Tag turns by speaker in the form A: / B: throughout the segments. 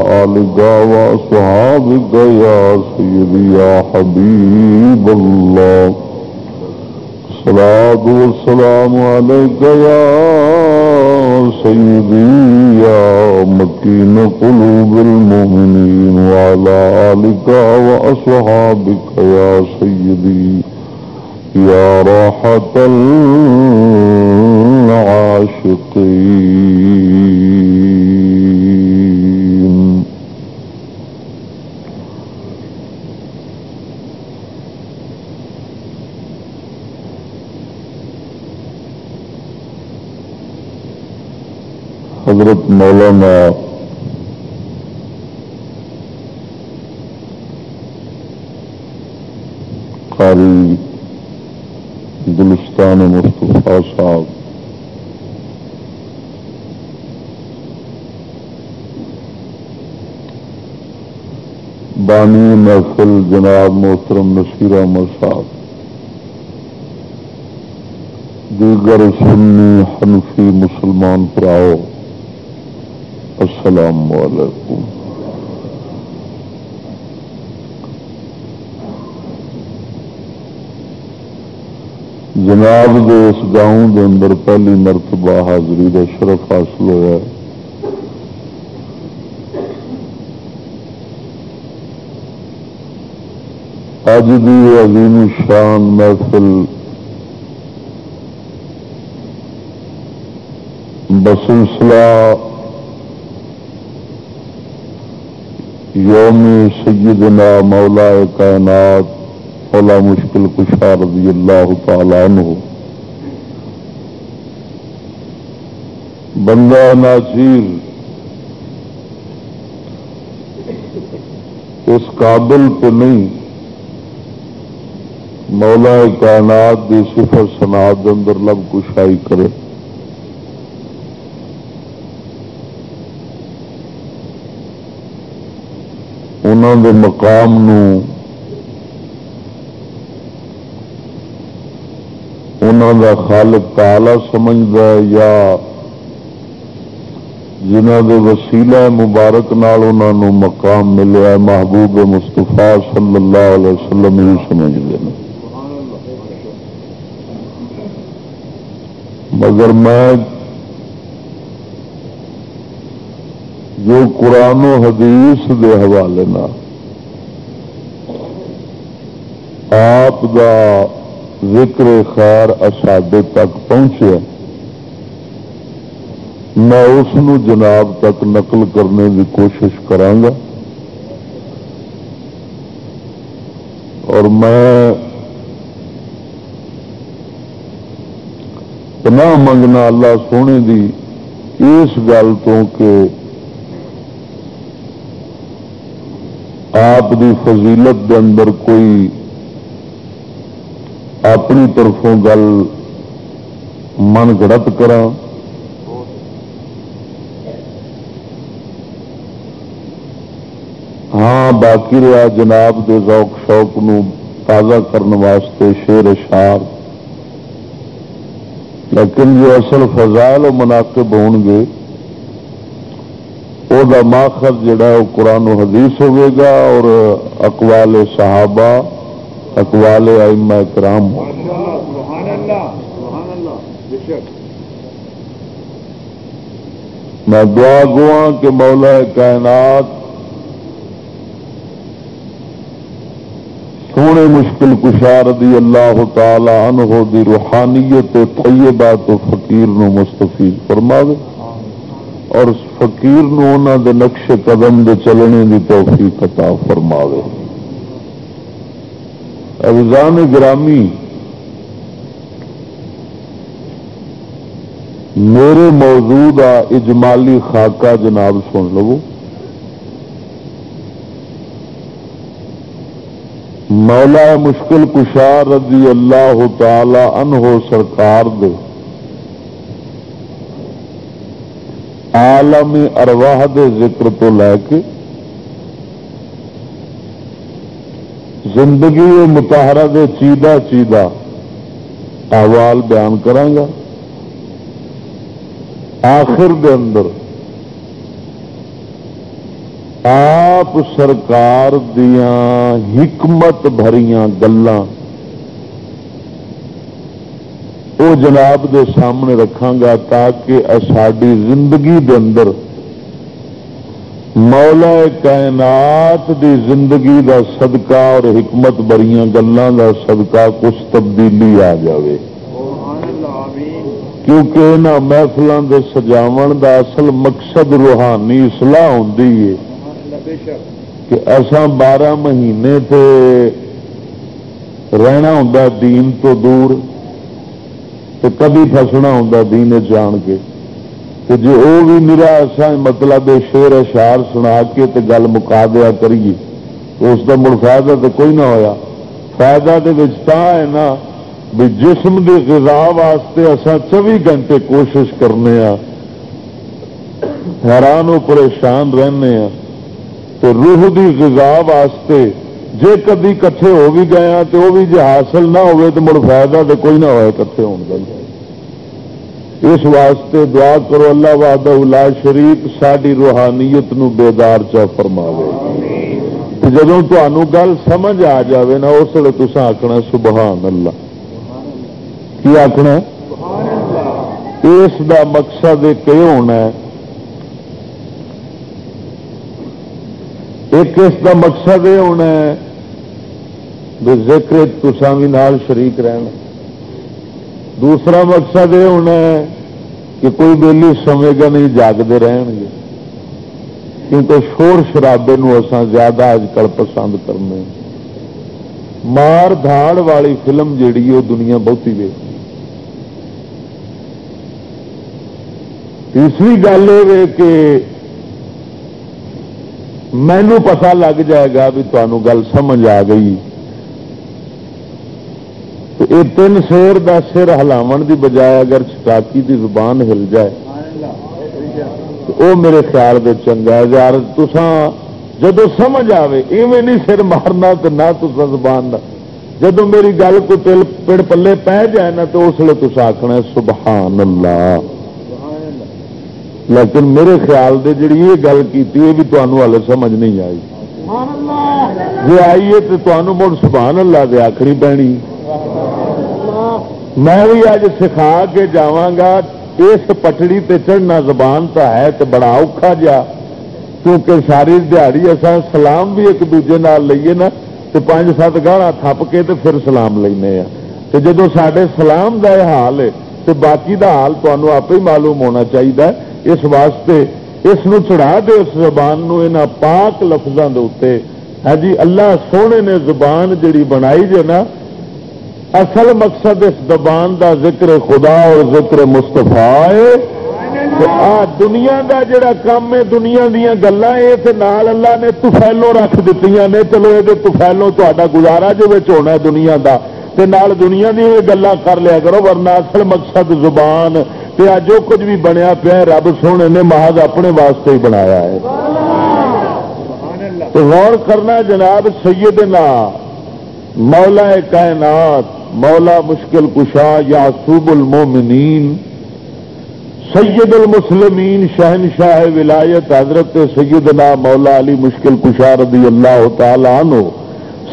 A: والا آل گاوا سہاب گیا، سیدی یا حبیب اللہ. سلاد وسلام گیا سيدي يا مكين قلوب المؤمنين وعلى آلك وأصحابك يا سيدي يا راحة العاشقين حضرت مولانا قاری گلستان مصطفیٰ صاحب بانی محفل جناب محترم نصیر احمد صاحب دیگر سنی حنفی مسلمان پراؤ السلام علیکم۔ جناب دے اس گاؤں دے اندر پہلی مرتبہ حاضری کا شرف حاصل ہوا اج بھی عظیم شان محفل بسلسلہ یوم سیدنا مولا کائنات مولا مشکل کشا رضی اللہ تعالی عنہ۔ بندہ ناچیر اس قابل پہ نہیں مولا کائنات کی صفر سناد اندر لب کشائی کرے۔ انہوں دے مقام نو انہوں دا خالق تعالی سمجھتا ہے یا
B: جنہ دے وسیلہ مبارک نال انہوں نو مقام ملیا محبوب مستفا صلی اللہ علیہ وسلم ہی سمجھتے ہیں مگر میں جو قرآن و حدیث دے حوالے آپ دا ذکر خیر اسادے تک پہنچے، میں اس جناب تک نقل کرنے کی کوشش کرانگا اور میں پناہ منگنا اللہ سونے دی اس گل تو کہ آپ دی فضیلت دے اندر کوئی اپنی طرفوں گل من گڑت کرا ہاں باقی رہا جناب دے ذوق شوق نو تازہ کرنے واسطے شیر اشار لیکن جو اصل فضائل و مناقب ہون گے وہ ماخذ جڑا ہے وہ قرآن و حدیث ہوئے گا اور اقوال صحابہ، اقوال ائمہ کرام میں دعا گوا کہ مولا کائنات سونے مشکل کشار دی اللہ تعالی عنہ دی روحانیت طیبہ تو فقیر نو مستفید فرما اور فقیر نو انہ دے نقش قدم دے چلنے دی توفیق عطا فرماوے۔ افزان گرامی، میرے موجود اجمالی خاکہ جناب سن لو۔ مولا مشکل کشار رضی اللہ تعالی عنہ سرکار دے۔ عالم ارواح دے ذکر تو لے کے زندگی متحرہ دے چیدہ چیدہ احوال بیان کرانگا آخر دے اندر آپ سرکار دیا حکمت بھریاں گلان وہ جناب دے سامنے رکھا گا تاکہ ساری زندگی دے اندر مولا کائنات دی زندگی دا صدقہ اور حکمت بریاں گلان دا صدقہ کچھ تبدیلی آ جاوے۔ کیونکہ یہاں محفلوں کے سجاو دا اصل مقصد روحانی سلاح ہوں کہ ایسا بارہ مہینے تے رہنا ہوں دین تو دور۔ تو کبھی فسنا ہوں دین جان کے۔ جی وہ بھی میرا ایسا مطلب شیر اشار سنا کے تے گل مکا دیا کریے۔ اس کا مڑ فائدہ تو کوئی نہ ہویا۔ فائدہ تو ہے نا بھی جسم کی غذا واسطے اصا چوبی گھنٹے کوشش کرنے ہاں۔ حیران و پریشان رہنے ہاں۔ تو روح دی غذا واسطے جے کدی کٹھے ہو بھی گئے ہیں تو وہ بھی جی حاصل نہ ہوئے تو مڑ فائدہ تو کوئی نہ ہوئے کٹھے ہونے اس واسطے دعا کرو اللہ واد شریف ساری روحانیت نو بیدار چا فرما جب تمہوں گل سمجھ آ جاوے نا اس لیے تصا آخنا سبحان اللہ۔ کی آخنا اس دا مقصد ایک ہونا ہے ایک اس کا مقصد یہ ہونا ہے ذکر تسان بھی نال شریک رہنا۔ دوسرا مقصد یہ ہونا ہے کہ کوئی بہلی سمے گا نہیں جاگتے رہن گے کیونکہ شور شرابے اسان زیادہ اج کل پسند کرنے مار دھاڑ والی فلم جیڑی وہ دنیا بہت ہی تیسری گل یہ کہ مینو پتا لگ جائے گا بھی تمہوں گل سمجھ آ گئی۔ یہ تین شیر کا سر ہلاو کی بجائے اگر چٹاکی کی زبان ہل جائے۔ وہ میرے خیال میں چنگا ہے۔ یار تسان جب سمجھ آئے ایویں نہیں سر مارنا تو نہ تسا زبان جب میری گل کو پڑ پلے پہ جائے نا تو اس لیے تصا آخنا سبحان اللہ۔ لیکن میرے خیال دے جڑی یہ گل کی یہ بھی تمہوں ہال سمجھ نہیں آئی۔ جی آئیے تو تمہوں مڑ سبحان اللہ دے آخری پینی میں بھی اج سکھا کے جاگا اس پٹڑی تے چڑھنا زبان تو ہے تو بڑا اوکھا جا کیونکہ ساری دیہڑی اصا سلام بھی ایک دوجے نال لئیے نا تو پانچ سات گاڑا تھپ کے تو پھر سلام لینا تو جدو سڈے سلام یہ حال ہے تو باقی دا حال تمہوں آپ ہی معلوم ہونا چاہیے اس واسطے اس نو چڑھا دے اس زبان نو ان پاک لفظوں کے ہاں جی اللہ سونے نے زبان جڑی بنائی جو نا، اصل مقصد اس زبان دا ذکر خدا اور ذکر مستفا ہے۔ دنیا دا جڑا کام ہے، دنیا دیا گلیں نال اللہ نے تفیلو رکھ دیتی نے۔ چلو یہ تفیلو تا گزارا جو ہونا دنیا دا، تے نال دنیا دی گلا کر لیا کرو، ورنہ اصل مقصد زبان تے جو کچھ بھی بنیا پیا رب سونے نے محض اپنے واسطے ہی بنایا ہے۔ تو غور کرنا جناب سیدنا مولا کائنات مولا مشکل کشا یا سوب المومنین سید المسلمین شہنشاہ ولایت حضرت سیدنا مولا علی مشکل کشا رضی اللہ تعالی عنہ۔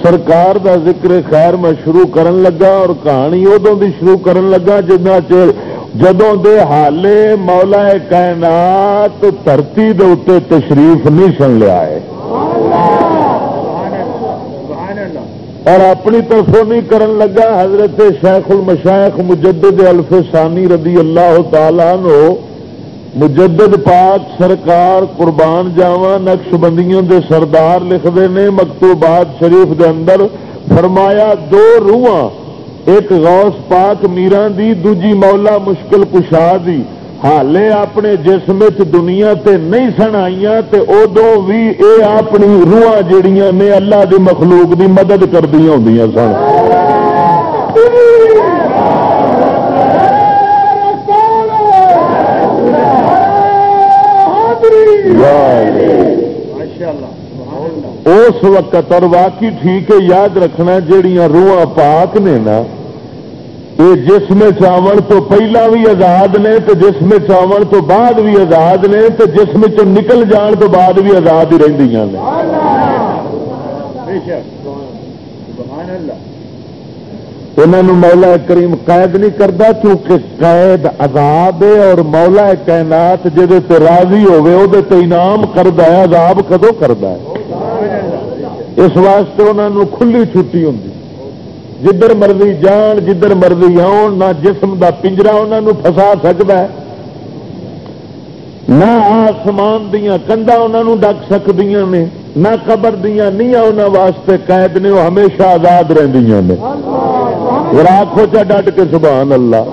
B: سرکار دا ذکر خیر میں شروع کرن لگا اور کہانی ادو دی شروع کرن لگا جنا چر جدوں دے حالے مولا کائنات دھرتی دے اتنے تشریف نہیں سن لیا ہے۔ اور اپنی طرفوں نہیں کرن لگا حضرت شیخ المشائخ مجدد الفسانی رضی اللہ تعالی نو مجدد پاک سرکار قربان جاوا نقش بندیوں دے سردار لکھتے ہیں مکتوبات شریف دے اندر فرمایا، دو روحاں ایک غوث پاک میران دی، دوجی مولا مشکل کشا دی۔ حالے اپنے جسم دنیا تے نہیں سن آئی تے ادو بھی اے اپنی روحاں جڑیاں نے اللہ دی مخلوق دی مدد کردیا ہوں سن۔ اس وقت اور واقعی ٹھیک ہے، یاد رکھنا جہیا روح پاک نے نا یہ جسم چاول تو پہلا بھی آزاد نے تو جسم چاول تو بعد بھی آزاد نے تو جسم چ نکل جان تو بعد بھی آزاد ہی رہی انہوں مولا کریم قید نہیں کرتا کیونکہ قید عذاب ہے اور مولا کائنات جہد راضی ہوے وہ انعام کرتا ہے عذاب کدو کرتا ہے؟ اس واسطے انہوں کھلی چھٹی ہوں جدھر مرضی جان جدھر مرضی آن نہ جسم دا پنجرا انہوں فسا سکتا ہے نہ آسمان دیا کنڈا انہوں ڈک سکتی نے نہ قبر دیا نہیں انہوں واسطے قید نے وہ ہمیشہ آزاد رہی نے راکھو چا ڈٹ کے سبحان اللہ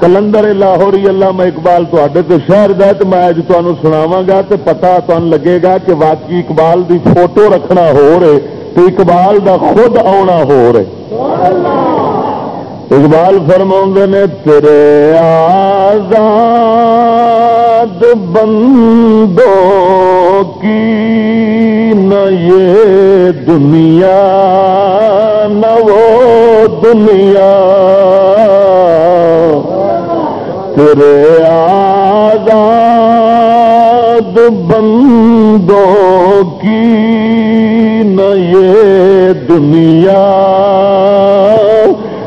B: کلندر لاہوری اللہ میں اقبال تے شہر دا تو میں اج تمہیں سناوا گا تو پتا تمہیں لگے گا کہ واقعی اقبال دی فوٹو رکھنا ہو رہے تو اقبال دا خود آنا ہو رہے۔ اقبال فرما نے، تیرے آزاد بندوں کی نہ یہ دنیا، نہ وہ دنیا۔ تیرے آزاد بندوں کی یہ دنیا،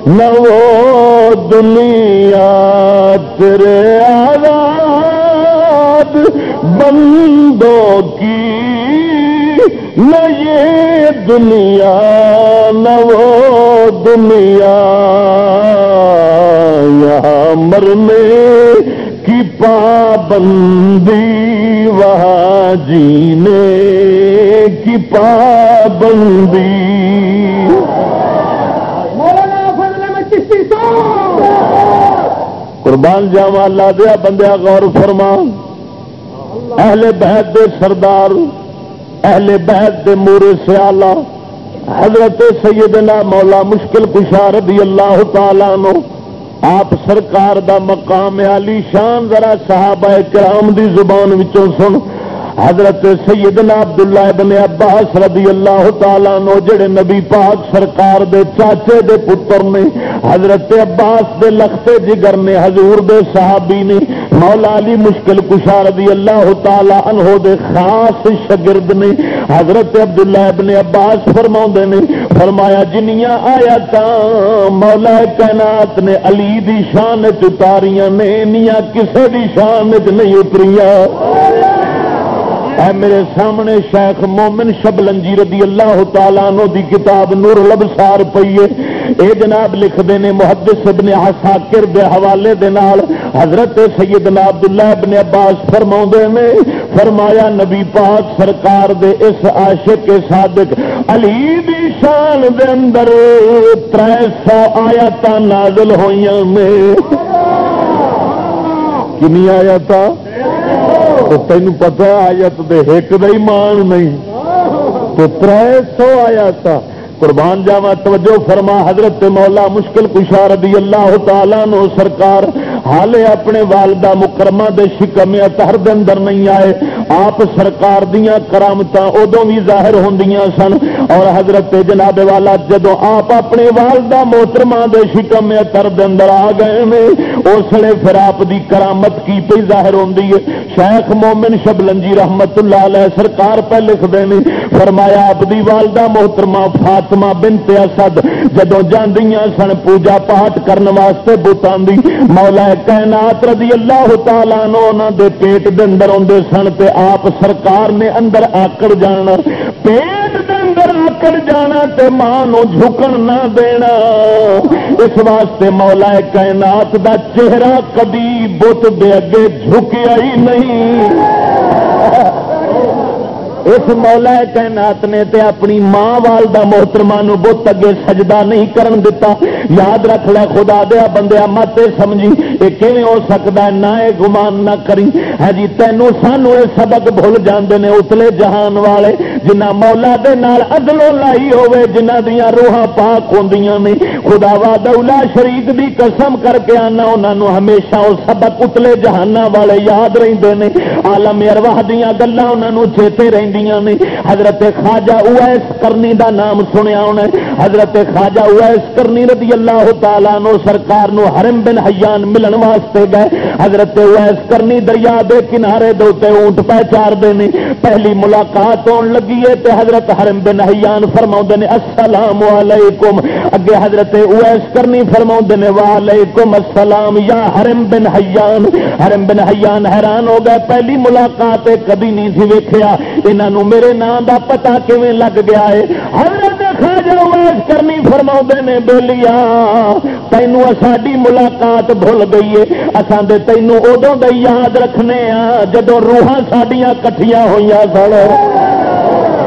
B: نہ وہ دنیا تیرے آزاد بندوں کی، نہ یہ دنیا، نہ وہ دنیا۔ یہاں مرنے کی پابندی وہاں جینے کی پابندی۔ قربان جاوا اللہ دیا بندیا غور فرما اہل بہت دے سردار اہل بہت دے مورے سیالا حضرت سیدنا مولا مشکل کشا رضی اللہ تعالی نو آپ سرکار دا مقام علی شان ذرا صحابہ کرام دی زبان وچوں سن حضرت سیدنا عبداللہ ابن عباس رضی اللہ تعالیٰ نو جڑے نبی پاک سرکار دے چاچے دے پتر نے، حضرت عباس دے لختے جگر نے، حضور دے صحابی نے، مولا علی مشکل کشا رضی اللہ تعالیٰ عنہ دے خاص شگرد نے، حضرت عبداللہ ابن عباس فرما نے، فرمایا جنیاں آیا تا، مولا کائنات نے علی دی شان چتاریاں نے کسے دی شان نہیں اتریاں۔ اے میرے سامنے شیخ مومن شبلنجی رضی اللہ تعالیٰ عنہ دی کتاب نور لبسار پیے اے جناب لکھ دینے محدث ابن حساکر دے حوالے دے نال حضرت سیدنا عبداللہ ابن عباس فرما نے فرمایا نبی پاک سرکار دے اس عاشق صادق علی دی شان دے اندر تر سو آیات نازل ہوئی میں کنی آیات تو تین پتا آیت دے ایک دے مان نہیں۔ تو تر سو آیا قربان جاوا توجہ فرما، حضرت مولا مشکل کشا رضی اللہ تعالیٰ نو سرکار حالے اپنے والدہ مکرمہ دے شکم تہر دے اندر نہیں آئے۔ آپ سرکار دیاں کرامت ادو بھی ظاہر ہوندیاں سن۔ اور حضرت جناب والا جدو آپ اپنے والدہ محترمہ دے شکم تر دے اندر آ گئے نے اس لیے پھر آپ دی کرامت کی پہ ظاہر ہوندی ہے۔ شیخ مومن شبلنجی رحمت اللہ علیہ سرکار پہ لکھ دینے فرمایا آپ دی والدہ محترمہ فاطمہ بنت اسد جدو جاندیاں سن پوجا پاٹ کرنے واسطے بوتان دی مولا کائنات رضی اللہ تعالیٰ نو دے پیٹ دے اندر آدھے سن تے آپ سرکار نے اندر آکڑ جانا، پیٹ دے اندر آکڑ جانا تے ماں نو جھکن نہ دینا۔ اس واسطے مولا کائنات دا چہرہ کبھی بت دے اگے جھکیا ہی نہیں۔ اس مولا کائنات نے تے اپنی ماں والدہ محترمہ نو بت اگے سجدہ نہیں کرن دیتا یاد رکھ لے خدا دیا بندیا مت سمجھی یہ کیون ہو سکتا ہے؟ نہ گمان نہ کری۔ ہجی تینوں سانو یہ سبق بھول جاندے نے، اتلے جہان والے جنہ مولا دے نال ادلو لائی ہوے جنہ دیا روحاں پاک ہوندیاں نے۔ خدا وا دولا شریک دی قسم کر کے آنا، انہاں نو ہمیشہ وہ سبق اتلے جہانا والے یاد رہندے نے۔ عالم ارواح دیاں گلاں انہاں نو چیتے رہندے نے۔ حضرت خواجہ اویس کرنی دا نام سنیا ہونا حضرت خواجہ اویس کرنی رضی اللہ تعالیٰ نو سرکار نو حرم بن حیان ملن واسطے گئے۔ حضرت اویس کرنی دریا دے کنارے دوتے اونٹ پہ چار دینے پہلی ملاقات ہون لگی۔ ہے تے حضرت حرم بن حیان فرماؤں نے، السلام علیکم۔ اگے حضرت اویس کرنی فرماؤں نے، وعلیکم السلام۔ یا حرم بن حیان، حرم بن حیان حیران ہو گئے۔ پہلی ملاقات کبھی نہیں سی ویکھیا۔ انہوں میرے نام دا پتا کیویں لگ گیا ہے؟ حضرت خواجہ ویس کرنی فرما نے بولیا تینوں ساری ملاقات بھول گئی ہے اصل دے تینوں ادو دے یاد رکھنے ہاں جدو روحاں سڈیا کٹھیاں ہوئی سن۔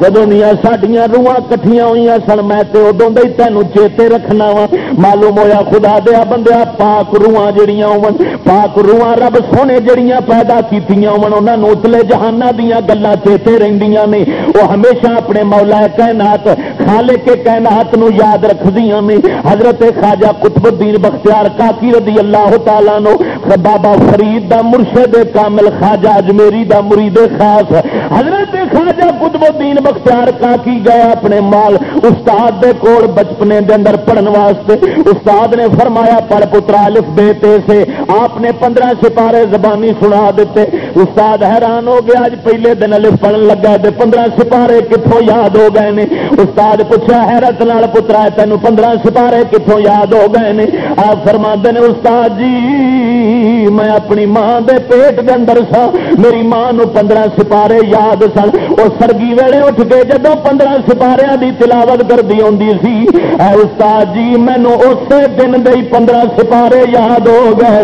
B: جدو دیا سڈیا روح کٹیا ہوئی سن، میں ادو دے تینوں چیتے رکھنا وا۔ معلوم ہوا خدا دیا بندیا پاک روح جڑیاں ہو پاک روح رب سونے جڑیاں پیدا کی اتلے جہانا دیا گلا چیتے رہدیاں نے۔ وہ ہمیشہ اپنے مولا کائنات خالے کے کائنات نو یاد رکھدیا نے۔ حضرت خواجہ قطب الدین بختیار کاکی رضی اللہ تعالیٰ نو، بابا فرید دا مرشد کامل خواجہ اجمیری دا مرید خاص۔ حضرت خواجہ قطب الدین بختیار کا کی گیا اپنے مال؟ استاد دے کول بچپنے دے اندر پڑھن واسطے۔ استاد نے فرمایا، پڑھ پترا الف بے سے۔ آپ نے پندرہ سپارے زبانی سنا دیتے۔ استاد حیران ہو گیا اج پہلے دن الف پڑھن لگا تے پندرہ سپارے کتوں یاد ہو گئے نے۔ استاد پوچھا، حیرت نال پترا تین پندرہ سپارے کتوں یاد ہو گئے نے؟ آپ فرما نے، استاد جی میں اپنی ماں دے پیٹ دے اندر سا میری ماں نو پندرہ سپارے یاد سن۔ وہ سرگی ویڑے اٹھ کے جدو پندرہ سپارے دی تلاوت کردی آتی سی استاد جی مینو اسی دن دے پندرہ سپارے یاد ہو گئے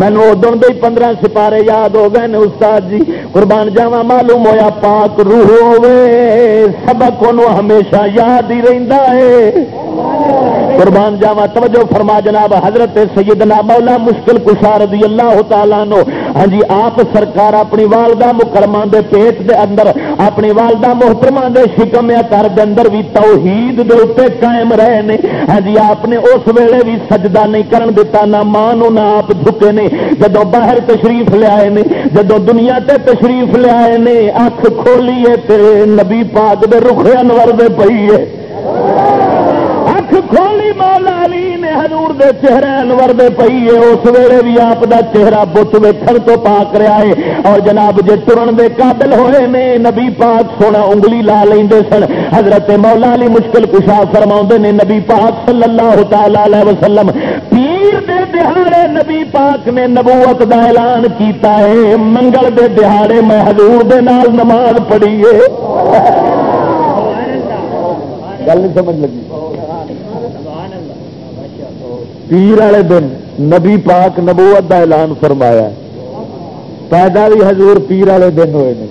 B: مینو ادو دے پندرہ سپارے یاد ہو گئے استاد جی۔ قربان جاوا معلوم ہویا پاک روح ہوے سبق ہمیشہ یاد ہی رہتا ہے۔ قربان جاوا توجہ فرما جناب حضرت سیدنا مولا مشکل کشا رضی اللہ تعالیٰ نو ہاں جی آپ سرکار اپنی والدہ مکرما دے پیٹ دے اندر، اپنی والدہ محترمہ دے شکم کر دے اندر بھی توحید دے اتنے قائم رہے نے۔ ہاں جی آپ نے اس ویلے بھی سجدہ نہیں کرن دیتا، نہ ماں نہ آپ جھکے نے جدو باہر تشریف لیا نے، جدو دنیا تے تشریف لیا نے اکھ کھولیے تے نبی پاک دے رخ انور دے پئی ہے۔ اکھ کھولی مولا علی نے حضور دے چہرے انور دے پئی ہے۔ اس ویلے بھی آپ دا چہرہ بت ویکھن تو پاک رہا ہے۔ اور جناب جے ترن دے قابل ہوئے نے، نبی پاک سونا انگلی لا لیندے سن۔ حضرت مولا علی مشکل کشا فرما نے، نبی پاک صلی اللہ تعالی علیہ وسلم، پیر دے دہاڑے نبی پاک نے نبوت دا اعلان کیتا ہے۔ منگل دے دہاڑے میں حضور دے نال نماز پڑھی ہے گل نہیں سمجھ لگی۔ پیر والے دن نبی پاک نبوت دا اعلان فرمایا پیدا بھی حضور پیر والے دن ہوئے نے۔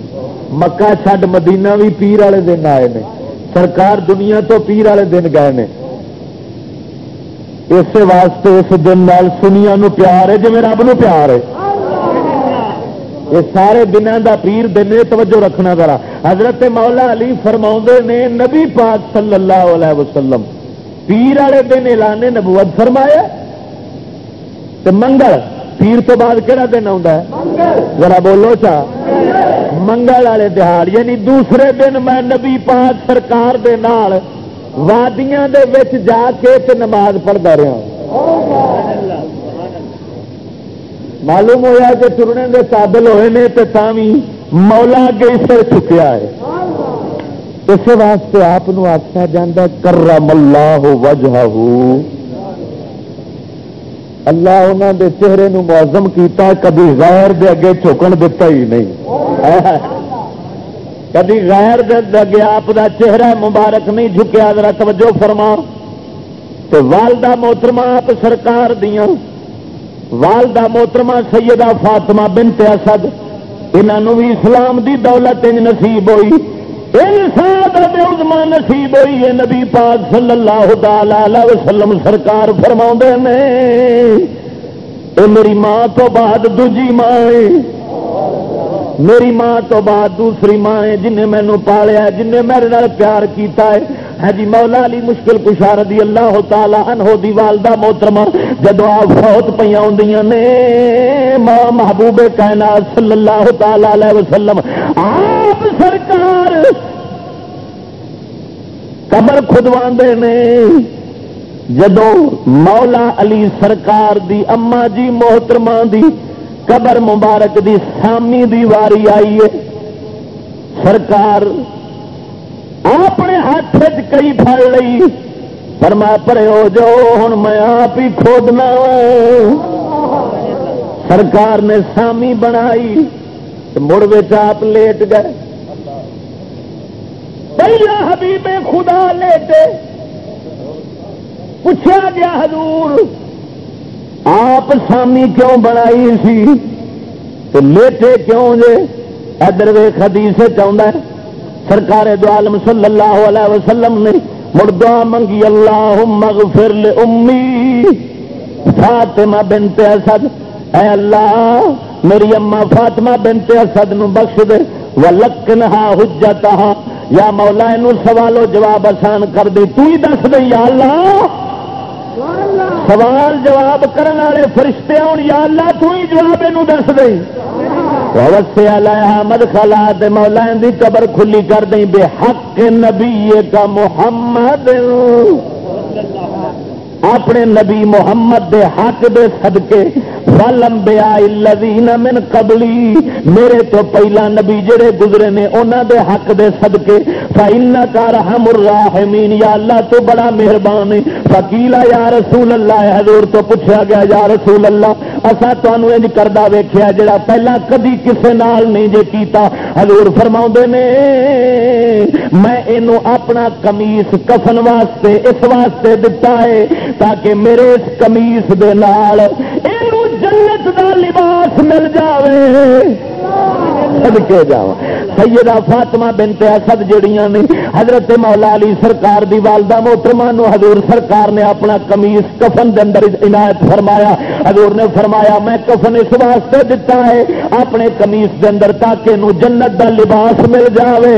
B: مکہ چھڈ مدینہ بھی پیر والے دن آئے نے۔ سرکار دنیا تو پیر والے دن گئے نے۔ اس واسطے اس دن نال سنیا نو پیار ہے جی رب نو پیار ہے۔ یہ سارے دنوں دا پیر دن توجہ رکھنا ذرا۔ حضرت مولا علی فرما نے نبی پاک صلی اللہ علیہ وسلم، پیر والے دن اعلان نبوت فرمایا تو منگل، پیر تو بعد کہڑا دن آتا ہے؟ ذرا بولو چا۔ منگل والے دہاڑ یعنی دوسرے دن میں نبی پاک سرکار دے نال وادیاں دے وچ جا کے تے نماز پڑھتا رہا۔ معلوم ہوا کہ ترنے دے قابل ہوئے نے تے تاوی مولا اگے سر چکیا ہے۔ اس واسطے آپ آخیا جا کرم اللہ وجہ اللہ انہوں دے چہرے نو معظم کیتا کبھی غیر دے اگے چکن دتا ہی نہیں۔ کبھی غیر دے آپ دا چہرہ مبارک نہیں جھکیا، ذرا توجہ فرما۔ تو والدہ محترمہ آپ سرکار دیا والدہ محترمہ سیدہ فاطمہ بنت اسد انہوں بھی اسلام دی دولت نصیب ہوئی۔ انسان نصیب ہوئی ہے نبی پاک صلی اللہ تعالی وسلم سرکار فرما نے۔ اے میری ماں تو بعد دوجی ماں ہے۔ میری ماں تو بعد دوسری ماں ہے جنہیں مینو پالیا جنہیں میرے نال پیار کیتا ہے۔ ہے جی مولا علی مشکل کشار دی اللہ تعالی عنہ دی والدہ محترمہ جدو آپ فوت پہ آدی نے، ماں محبوب کائنات صلی اللہ تعالی علیہ وسلم، آپ سرکار قبر خدوا نے۔ جدو مولا علی سرکار دی اما جی محترمہ دی قبر مبارک دی سامی دی واری آئی ہے۔ سرکار اپنے ہاتھ کئی پڑ لی پر میں پرے ہو جاؤ ہوں میں آپ ہی کھودنا سرکار نے سامی بنائی مڑ آپ لیٹ گئے۔ پہلا حبیب خدا لیٹے۔ پوچھا گیا حضور آپ سامی کیوں بنائی سی؟ تو لیٹے کیوں جے؟ ادر وے خدی سے چاہتا ہے، سرکار دو عالم صلی اللہ علیہ وسلم نے مڑ دعا منگی اللہ مغفر امی فاطمہ بنت اسد. اے اللہ، میری اما فاطمہ بنت اسد نو بخش دے ولکنہا حجتہا یا مولا نو سوال و جواب آسان کر دے تو ہی دس دے یا اللہ۔ سوال جواب کرنے والے فرشتے ہوں یا اللہ تو ہی جواب یہ دس دے۔ مد خلا مولا دی قبر کھلی کر دیں، بے حق نبی کا محمد۔ اپنے نبی محمد دے حق دے صدقے والانبیاء الذین من قبلی میرے تو پہلا نبی جڑے گزرے نے، انہاں دے حق دے صدقے۔ فإنک ارحم الراحمین یا اللہ تو بڑا مہربان ہے۔ فقیلا یا رسول اللہ حضور تو پوچھا گیا، یا رسول اللہ اسا تانوں انج کردا ویکھیا جڑا پہلا کبھی کسے نال نہیں جے کیتا۔ حضور فرماوندے نے، میں اینو اپنا قمیص کفن واسطے، اس واسطے دتا ہے۔ تاکہ میرے اس کمیس دے نال جنت دا لباس مل جاوے۔ جا سیدہ فاطمہ بنت اسد جڑیاں نے حضرت مولا علی سرکار دی والدہ محترمہ نو حضور سرکار نے اپنا کمیس کفن دے اندر عنایت فرمایا۔ حضور نے فرمایا، میں کفن اس واسطے دتا ہے، اپنے کمیس دے اندر تاکہ نو جنت دا لباس مل جاوے۔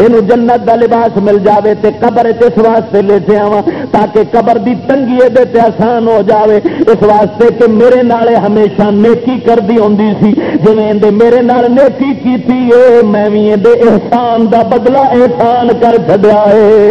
B: یہ جنت دا لباس مل جاوے تے قبر اس واسطے لیٹے سے آوا تاکہ قبر دی تنگی یہ آسان ہو جاوے۔ اس واسطے کہ میرے نالے ہمیشہ نیکی کردی ہوں سی۔ جی میرے نال نیکی کی میں بھی احسان دا بدلہ احسان کر چڑیا ہے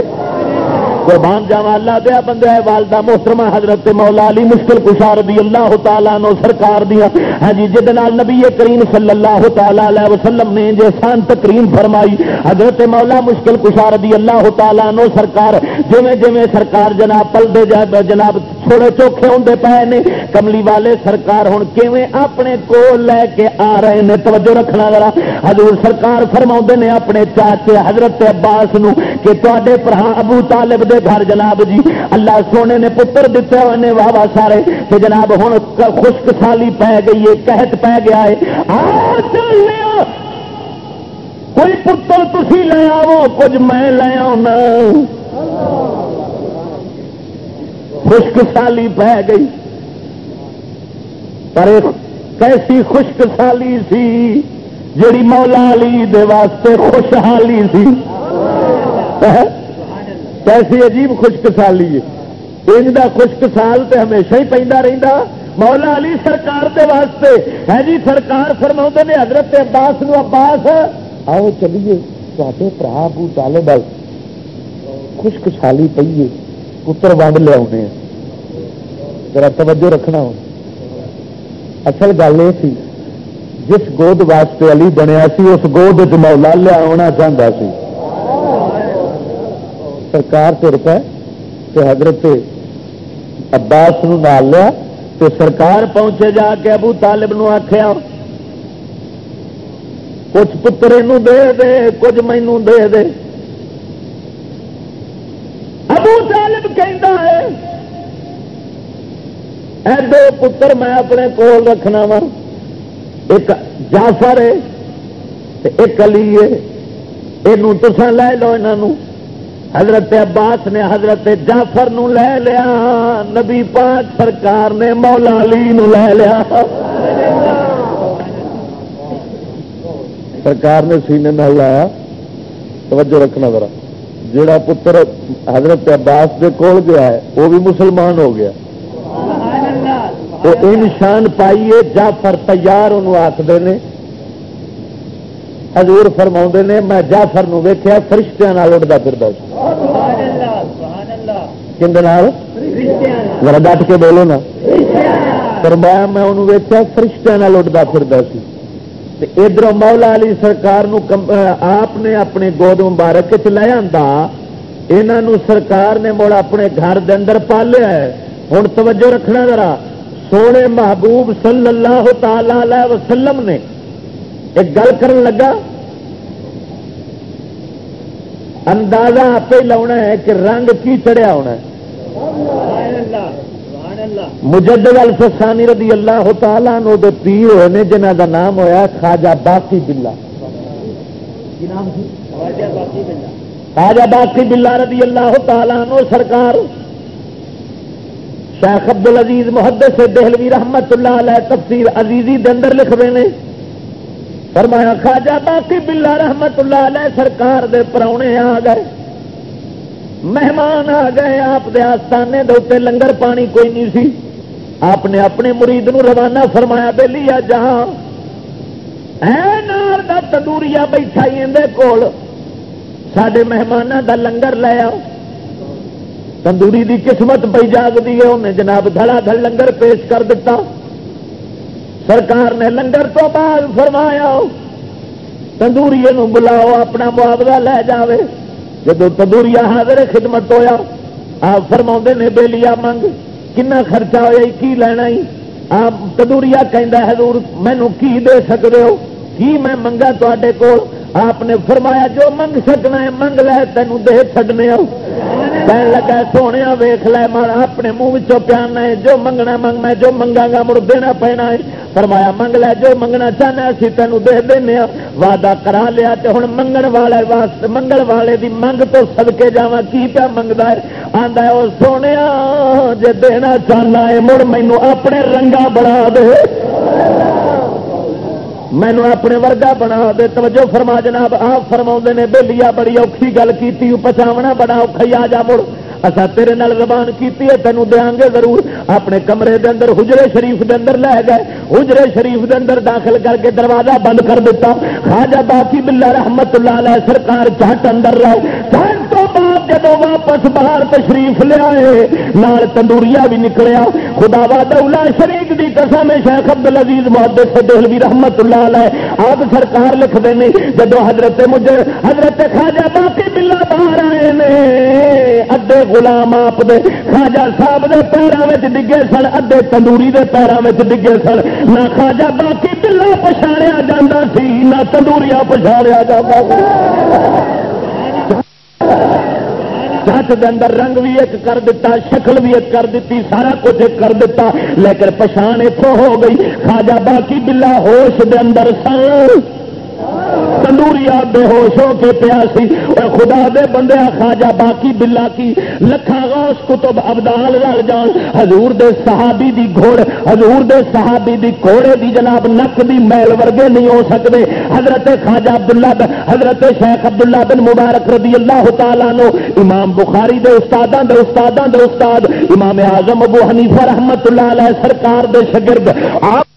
B: قربان جاوا اللہ دیا بندے والدہ محترمہ حضرت مولا علی مشکل کشار دی اللہ تعالیٰ نو سرکار دیا ہاں جی جد نبی کریم صلی اللہ تعالی علیہ وسلم نے جو سان تکریم فرمائی، حضرت مولا مشکل کشار دی اللہ تعالیٰ نو سرکار، جویں جویں سرکار جناب پل دے جناب چھوڑے چوکھے ہوں پے نے۔ کملی والے سرکار ہوں کیویں اپنے کو لے کے آ رہے نے؟ توجہ رکھنا ذرا۔ حضور سرکار فرما نے اپنے چاچے حضرت عباس نو کہ تے ابو طالب دے گھر جناب جی۔ اللہ سونے نے پتر دیتے ہوئے واہ واہ سارے کہ جناب ہوں خشک سالی پی گئی ہے، قحط پی گیا ہے۔ کوئی پتر تھی لے آو کچھ میں لے آنا خشک سالی پی گئی۔ پر کیسی خشک سالی سی جڑی مولا علی دے واسطے خوشحالی سی کیسی عجیب خشک سالی ہے۔ ان کا خشک سال تو ہمیشہ ہی پہ رہتا مولا علی سرکار دے واسطے۔ ہے جی سرکار فرما نے، حضرت عباس نو، عباس، آؤ چلیے تے برا ابو طالب خشک سالی پی ہے۔ پتر ونڈ لیا ذرا توجہ رکھنا ہو اصل گل یہ سی جس گود واسطے علی بنیا سی اس گود مولا لیا ہونا چاہتا سی سرکار تر پہ حضرت عباس نو نال لیا تو سرکار پہنچے جا کے ابو طالب نو آخیا کچھ پتر دے دے کچھ مینو دے دے ابو طالب کہہ ہے۔ اے دو پتر میں اپنے کول رکھنا وا۔ ایک جافر ہے ایک علی ہے۔ یہ تسان لے لو یہاں حضرت عباس نے حضرت جعفر نو لے لیا۔ نبی پاک سرکار نے مولا علی نو لے لیا۔ سرکار نے سینے میں لایا۔ توجہ رکھنا ذرا۔ جڑا پتر حضرت عباس کے کول گیا ہے وہ بھی مسلمان ہو گیا۔ وہ نشان پائیے جعفر تیار انہوں آخر نے۔ حضور فرما نے میں جعفر نو ویکیا فرشتیاں اڑتا پھر ذرا ڈٹ کے بولو نا۔ فرمایا میں انہوں ویکیا فرشتیاں اڑتا پھر ادھر مولا علی سرکار آپ نے اپنے گود مبارک چ لے آتا یہ سرکار نے مڑ اپنے گھر دے اندر پالیا ہے۔ ہوں توجہ رکھنا ذرا، سونے محبوب صلی اللہ تعالی علیہ وسلم نے ایک گل کر لگا۔ اندازہ آپ ہی لاؤنا ہے کہ رنگ کی چڑھیا ہونا مجدد الفسانی رضی اللہ تعالیٰ نو دے پیر ہوئے نے جنہ دا نام ہویا خواجہ باقی بلا خواجہ باقی بلا رضی اللہ تعالیٰ نو سرکار۔ شیخ عبد العزیز محدث دہلوی رحمت اللہ علیہ تفسیر عزیزی دے اندر لکھ رہے ہیں فرمایا، خواجہ باقی بلا رحمت اللہ علیہ سرکار دے پراؤنے آ گئے۔ مہمان آ گئے، آپ دے آستانے دے لنگر پانی کوئی نہیں سی۔ آپ نے اپنے مرید نو روانہ فرمایا، بے لیا جہاں۔ نار دا تندوریا بیٹھا کول۔ سڈے مہمانوں دا لنگر لے آؤ۔ تندوری دی قسمت پی جاگتی ہے انہیں جناب دھڑا دھڑ لنگر پیش کر دیتا سرکار نے لنگر تو بعد فرمایا تندوری بلاؤ، اپنا معاوضہ لے جاوے۔ جب تبوریا حاضر خدمت ہویا، آپ فرما نے بے لیا منگ، کنا خرچہ ہوا کی لینا ہی؟ آپ تدوریا کہہ حضور مینو کی دے سکتے ہو؟ کی میں منگا تے کو آپ نے فرمایا، جو منگ سکنا ہے، منگ لے، تینوں دے چڈنے کہنے لگا سونے ویخ لے مارا اپنے منہ پیانا ہے جو منگنا منگ میں جو منگا گا مڑ دینا پینا ہے فرمایا منگ لے جو منگنا چاہنا اسی تینوں دے دینا وعدہ کرا لیا تے ہوں منگن والے واسطے منگن والے دی منگ تو سدکے جا کی پیا منگتا ہے آتا ہے وہ سونے جے دینا چاہنا ہے مڑ مینو اپنے رنگا بنا دے مینو اپنے ورگا بنا دے، توجہ فرما جناب، آپ فرما نے بہلی بڑی اوکھی گل کی پچاونا بڑا اوکھا آ جا مڑ اصا تیرے نال زبان کی تینوں دیا گے ضرور۔ اپنے کمرے دے اندر، حجرے شریف دے اندر لے گئے۔ حجرے شریف دے اندر داخل کر کے دروازہ بند کر دیتا۔ خاجا باقی بلا رحمت اللہ علیہ سرکار چٹ اندر رہے۔ تو بعد جب واپس باہر تشریف لیا نال تندوریا بھی نکلیا۔ خدا وا دولا شریف کی قسم شیخ عبد العزیز محدث دہلوی رحمت اللہ علیہ۔ آپ سرکار لکھتے ہیں جب حضرت مجھے حضرت خاجا باقی بلا باہر آئے نے، ادے گلام آپ دے۔ خاجا صاحب دے پیروں میں ڈگے سن، ادے تندوری دے پیروں میں ڈگے سن۔ نہ خاجا باقی بلا پچھاڑیا جا سی، نہ تندوریا پچھاڑیا جاتا جٹ دے اندر رنگ بھی ایک کر دیتا شکل بھی ایک کر دیتی سارا کچھ ایک کر دیتا لیکن پچھان اتوں ہو گئی خاجا باقی بلا ہوش دے اندر سن۔ تندوریا بے ہوش ہو کے پیا سی۔ اور خدا دے بندے خاجا باقی بلا کی لکھا غوث کتب ابدال رل جان۔ حضور دے صحابی دی گھوڑ، حضور دے صحابی دی گھوڑے دی جناب نک دی میل ورگے نہیں ہو سکتے۔ حضرت خاجا عبداللہ بن حضرت شیخ عبداللہ بن مبارک رضی اللہ تعالیٰ نو امام بخاری دے استاداں دے استاداں دے استاد، امام اعظم ابو حنیفہ رحمت اللہ علیہ سرکار دے شگرد آپ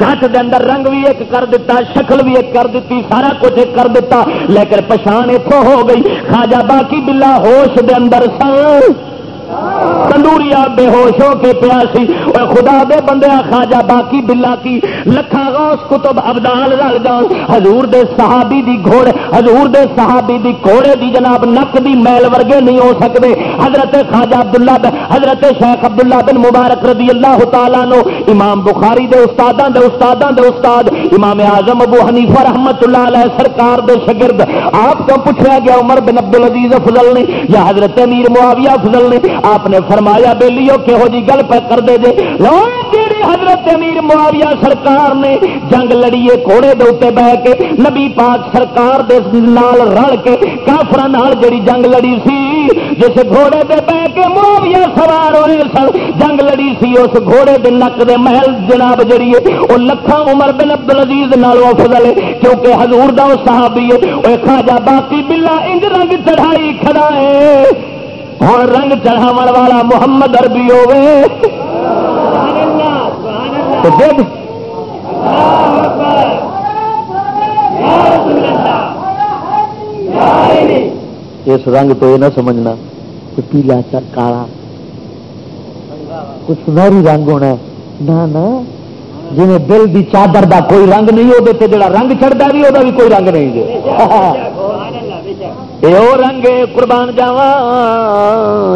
B: جٹ دے اندر رنگ بھی ایک کر دیتا شکل بھی ایک کر دیتی سارا کچھ ایک کر دیتا لیکن پچھان اتوں ہو گئی خاجا باقی بلا ہوش دے اندر سن۔ تندوریا بے ہوش ہو کے پیا سی اور خدا دے بندے خاجا باقی بلا کی لکھا غوث کتب ابدال رل جان۔ حضور دے صحابی دی گھوڑے حضور دے صحابی دی گھوڑے دی جناب نک دی میل ورگے نہیں ہو سکتے حضرت خاجا عبداللہ حضرت شیخ عبداللہ بن مبارک رضی اللہ تعالیٰ نو امام بخاری دے استاداں دے استاداں دے استاد، امام اعظم ابو حنیفہ رحمت اللہ علیہ سرکار دے شگرد۔ آپ کو پوچھا گیا عمر بن عبد العزیز افضل نے یا حضرت امیر معاویہ افضل نے؟ آپ نے فرمایا بے لیو کہو جی گل پہ کر دے جے۔ جیڑی حضرت امیر معاویہ سرکار نے جنگ لڑیے گھوڑے دے اتنے بہ کے نبی پاک سرکار دے نال رل کے کافر جڑی جنگ لڑی سی، جس گھوڑے دے بہ کے معاویہ سوار ہوئے سن، جنگ لڑی سی، اس گھوڑے دے نک دے محل جناب جڑی ہے وہ لکھاں عمر بن عبد العزیز نال افضل ہے، کیونکہ حضور دا صحابی ہے وہ خواجہ باقی بلا انج رنگ چڑھائی کھڑا ہے۔ ہوں رنگ چڑھاو والا محمد اربی ہوے اس رنگ تو یہ نہ سمجھنا پیلا کالا. کچھ سنہری رنگ ہونا نہ. جی دل دی چادر دا کوئی رنگ نہیں وہ جڑا رنگ چڑھتا بھی وہ بھی کوئی رنگ نہیں جی یہ رنگ قربان جاوا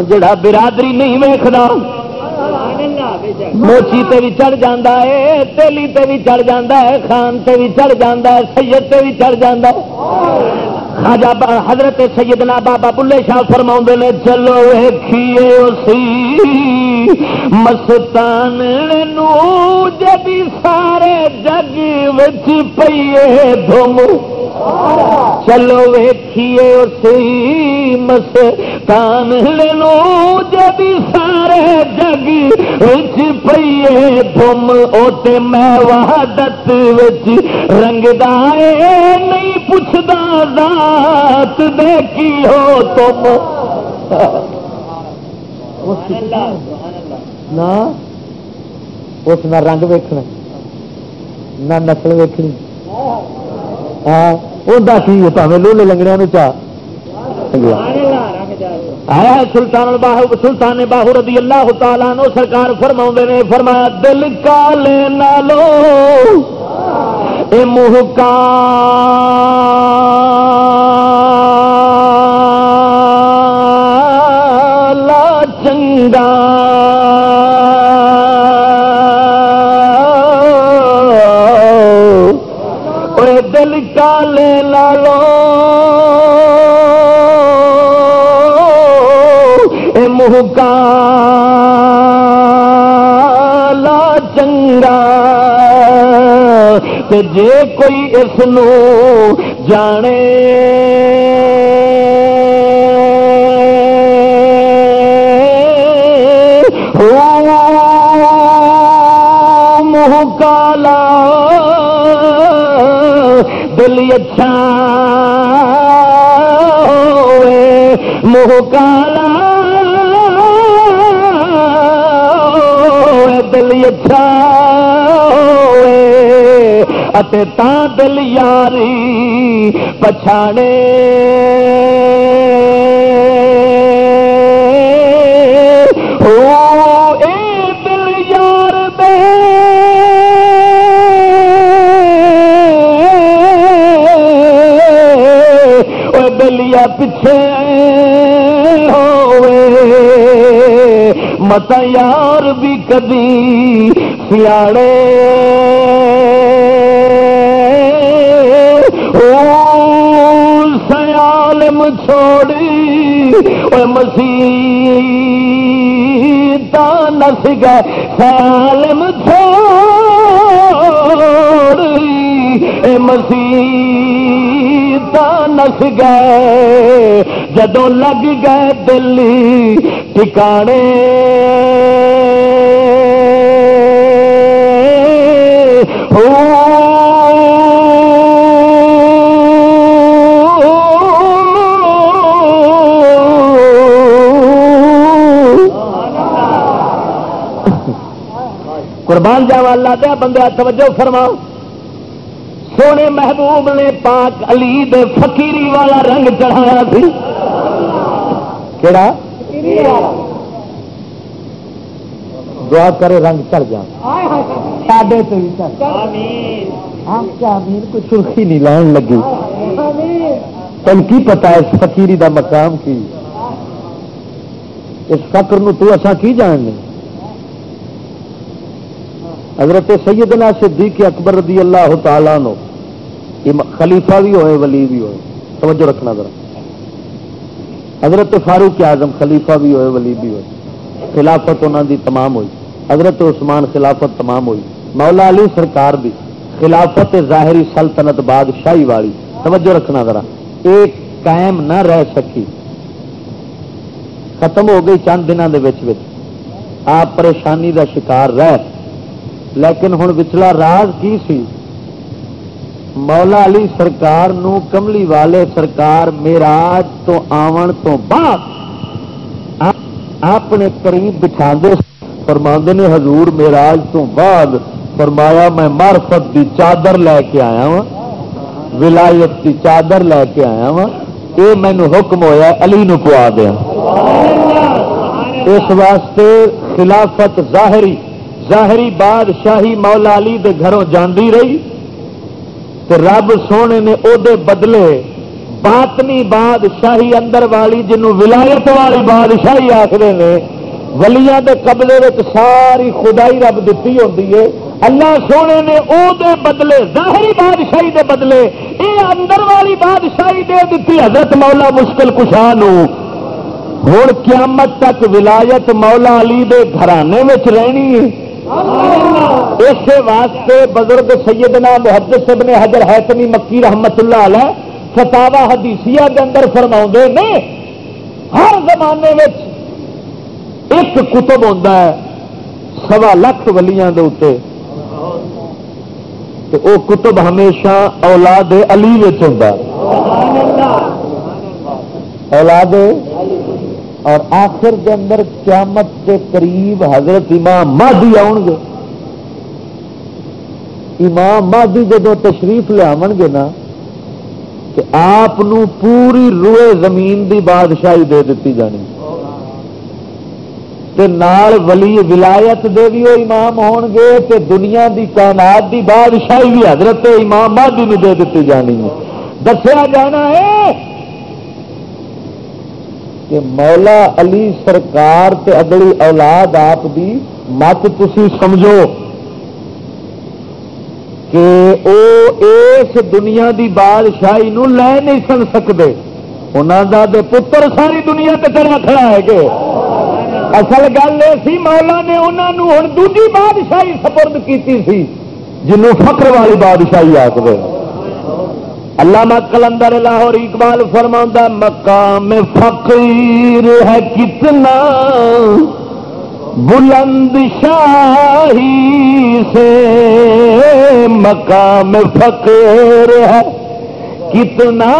B: جڑا برادری نہیں ویکھدا۔ موچی تے بھی چڑھ جاندہ ہے، تیلی تے بھی چڑھ جاندہ ہے، خان تے بھی چڑھ جاندہ ہے، سید تے بھی چڑھ جاندہ ہے۔ خاجا حضرت سیدنا بابا بلے شاہ فرما نے، چلو ویکھیے اسی مستان جدی سارے جگ بچ پیے دھوم۔ چلو ویکھیے اسی مستان لو جدی سارے جگ بچ پیے دھوم اوتے میں وحدت وچ رنگ دائے نہیں پوچھدا ذات، دیکھی ہو تم۔ اس نہ رنگ ویکنا نہ نسل ویکنی ہاں کی پہ لولے لنگڑیا میں چاہ سلطان باہو سلطان باہو رضی اللہ تعالیٰ نو سرکار فرما نے، فرمایا، دل کالے نالو اے منہ کا چنگا۔ دل کالے منہ کالا چنگا تے جے کوئی اس جانے۔ منہ کالا دل اچھا کالا دل اچھا تا دل یاری پچھاڑے۔ دلیا پچھے مت یار بھی کدی سیاڑے۔ سیالم چھوڑی۔ مسیح نس گئے۔ سیالم چھوڑی۔ مسیح نس گئے۔ جدو لگ گئے دلی ٹکانے قربان جاوا اللہ دیا بندے، توجہ فرماؤ۔ سونے محبوب نے پاک علی دے فقیری والا رنگ چڑھایا سی۔ کہڑا دعا کرے رنگ چڑھ جا کوئی سرخی نہیں لان لگی۔ تم کی پتا اس فقیری دا مقام کی؟ اس فکر نو تو اچھا کی جان لیں حضرت سیدنا صدیق اکبر رضی اللہ تعالیٰ نو خلیفہ بھی ہوئے ولی بھی ہوئے۔ توجہ رکھنا ذرا۔ حضرت فاروق اعظم خلیفہ بھی ہوئے، ولی بھی ہوئے۔ خلافت انہوں دی تمام ہوئی۔ حضرت عثمان خلافت تمام ہوئی۔ مولا علی سرکار بھی خلافت ظاہری سلطنت بادشاہی والی توجہ رکھنا ذرا۔ ایک قائم نہ رہ سکی۔ ختم ہو گئی چند دنوں کے آپ پریشانی دا شکار رہ۔ لیکن ہوں وچلا راز کی سی؟ مولا علی سرکار نو کملی والے سرکار میراج تو آون تو بعد اپنے قریب بٹھا فرما نے حضور میراج تو بعد فرمایا میں مارفت دی چادر لے کے آیا وا ولایت دی چادر لے کے آیا وا یہ مینو حکم ہویا علی نو پوا دیا۔ اس واسطے خلافت ظاہری ظاہری بادشاہی مولا علی دے گھروں جاندی رہی۔ تو رب سونے نے او دے بدلے باطنی بادشاہی اندر والی جنوں ولایت والی بادشاہی آخر نے، ولیاں دے قبلے ساری خدائی رب دیتی ہوتی ہے۔ اللہ سونے نے او دے بدلے، ظاہری بادشاہی دے بدلے، اے اندر والی بادشاہی دے دیتی حضرت مولا مشکل کشاہ ہوں قیامت تک ولایت مولا علی دے گھرانے میں رہنی ہے۔ اس واسطے بزرگ سیدنا محدث ابن حجر حیتمی مکی رحمت اللہ علیہ فتاوا حدیثیہ کے اندر فرما نے ہر زمانے میں ایک کتب ہوتا ہے سوا لکھ ولیاں دے اتنے وہ کتب ہمیشہ اولاد علی ہوتا اولاد اور آخر کے اندر قیامت کے قریب حضرت امام مادی آؤ گے۔ امام مادی جب تشریف لیا گے نا، کہ آپ پوری روئے زمین دی بادشاہی دے دیتی جانی۔ تے نال ولی ولایت دے بھی وہ امام ہون گے، تے دنیا دی کائنات دی بادشاہی بھی حضرت امام مادی بھی دے دیتی جانی۔ ہے دسیا جانا ہے کہ مولا علی سرکار تے اگلی اولاد آپ دی مت تھی سمجھو کہ او اس دنیا دی بادشاہی نو لے نہیں سن سکتے انہوں دا دے پتر ساری دنیا تے چڑھا کھڑا ہے کہ۔ اصل گل یہ سی مولا نے انہوں ہوں دوجی بادشاہی سپرد کی سی جنوں فخر والی بادشاہی آخر علامہ کلندر لاہور اقبال فرما مقام فقیر ہے کتنا؟ بلند شاہی سے مقام فقیر ہے کتنا؟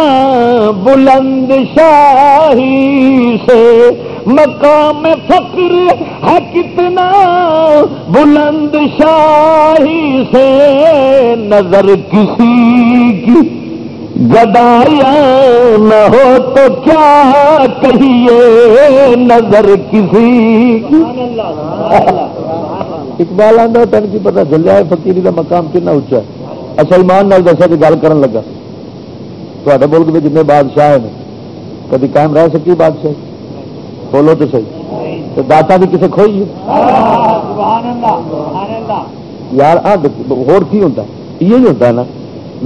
B: بلند شاہی سے مقام فقر ہے کتنا؟ بلند شاہی سے نظر کسی کی گدایا نہ ہو تو کیا کہیے نظر کسی اقبال آدھا تین کی پتا چلیا ہے فقیری کا مقام کنا اچا ہے۔ اچھا ایمان نال دسا کہ گل کرن لگا۔ تے ملک میں جن بادشاہ ہیں کدی قائم رہ سکی بادشاہ؟ بولو تو صحیح۔ تو داتا بھی کسی کھوئی یار ہو یہ ہوتا ہے نا۔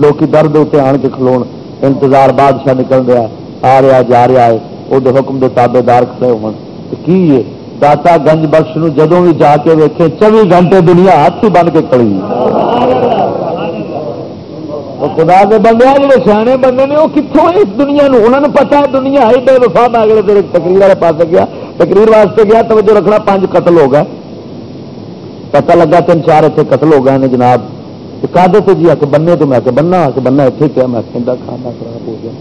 B: لوگ درد اتنے آن کے کھلو انتظار بادشاہ نکل رہا آ رہا جا رہا ہے وہ حکم دے تابے دار کھڑے ہو داتا گنج بخش نو جدوں بھی جا کے ویکے چوبی گھنٹے دنیا ہاتھ ہی بن کے کڑی خدا کے بندے جڑے سیانے بندے نے وہ کتوں اس دنیا نو؟ انہوں نے پتا ہے دنیا ہے، بے وفا میں اگلے دیر تقریر والے پاس گیا۔ تقریر واسطے گیا، توجہ رکھنا، پانچ قتل ہو گئے۔ پتا لگا تین چار اتنے قتل ہو گئے جناب۔ کادے جی آ کے بننے تو میں بننا آ کے بننا اتنے کیا میں کھانا خراب ہو گیا۔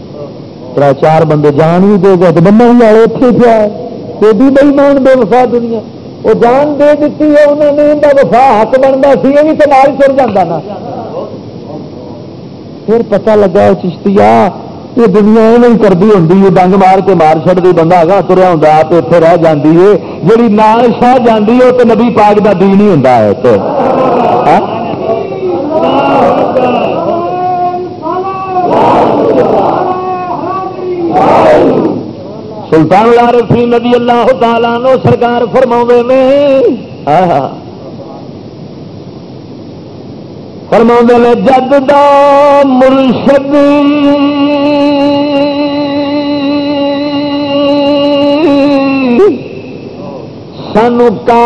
B: تر چار بندے جان بھی دے گئے بننے والے اتنے پیا کوئی بئی مان بے وفا دنیا۔ وہ جان دے دیتی ہے انہوں نے ان کا وفا حق بنتا سی، یہ بھی تو مال چڑ جاتا نا۔ پھر پتا لگا چشتی یہ دنیا ایویں کرتی ہوں ڈنگ مار کے مار چڑتی بندہ آگا تریا ہوں آپ اتنے رہ جاتی ہے۔ جی نال شاہ جاتی ہے تو نبی پاک کا دین ہی ہوں سلطان العارفی نبی اللہ تعالیٰ نو سرکار فرما میں فرما نے، جد دا مرشد سانو کا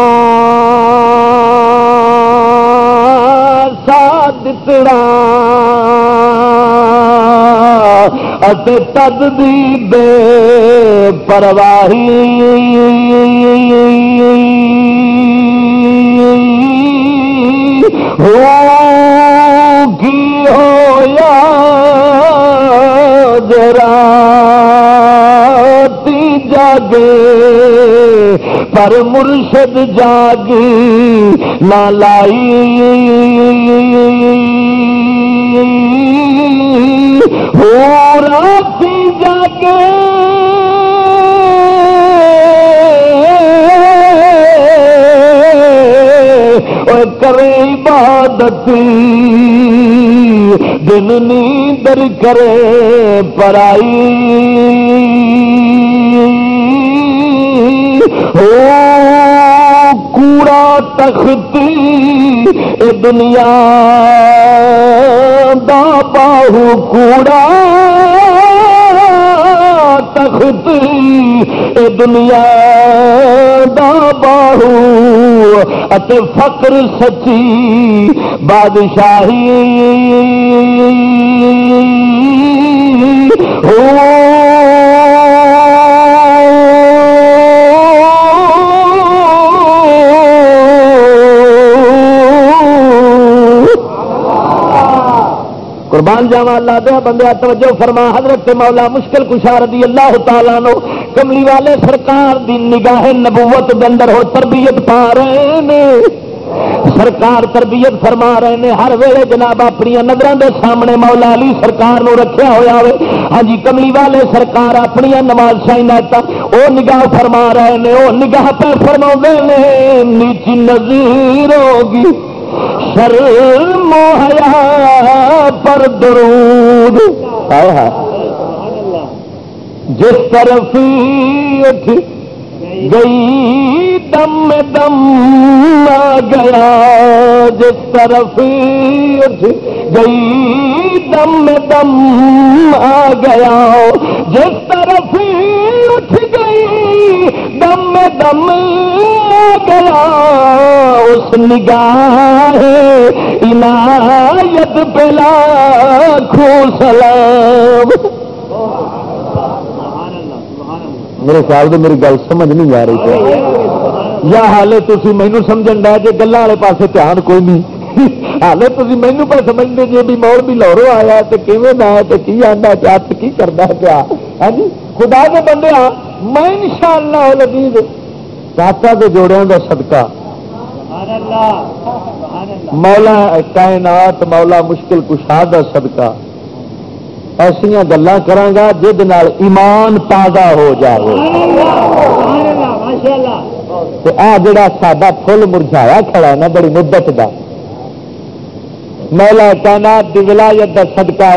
B: دتڑا تد دی بے پرواہی۔ ہو کی ہو یا جاگے پر مرشد جاگی نہ لائی۔ راتی جاگے۔ کرے عبادت دن نیندر کرے پرائی۔ کوڑا تختی اے دنیا دا باہو کوڑا تختی اے دنیا دا باہو اتے فقر سچی بادشاہی ہو قربان جاوا اللہ دیا بندے توجہ فرما، حضرت مولا مشکل کشار دی اللہ تعالیٰ نو کملی والے سرکار دی نگاہ نبوت دے اندر ہو تربیت پا رہے نے۔ سرکار تربیت فرما رہے ہیں ہر ویلے جناب اپنی نظروں دے سامنے مولا علی سرکار نو رکھیا ہویا ہوئے ہاں جی کملی والے سرکار اپنی نماز شاہتا وہ نگاہ فرما رہے ہیں وہ نگاہ پہ فرما نے، نیچی نظیر ہوگی۔ شرم حیا پر درود۔ ہاں۔ جس طرف اٹھ گئی دم دم آ گیا، جس طرف اٹھ گئی دم دم آ گیا، جس طرف اٹھ دم دم گیا اس نگاہ عنایت پلا کھو سلام۔ میرے خیال سے میری گل سمجھ نہیں آ رہی تھی یا حالے تھی مینو سمجھ ڈا جی گلا والے پاس دھیان کوئی نہیں۔ حالے تھی مینو پہ سمجھتے جی بھی موڑ بھی لورو آیا تو کیون آیا تو کی آنا پیا کی کرنا پیا ہاں جی؟ خدا کے بندے میں ان شاء اللہ لذیذ چاچا کے جوڑوں کا صدقہ مولا کائنات مولا مشکل کشا کا صدقہ۔ ایسا گلا کرا جہد ایمان تازہ ہو جائے آ جڑا سڈا فل مرجایا کھڑا ہے نا بڑی مدت کا مولا تعینات کی ولایت کا سدکا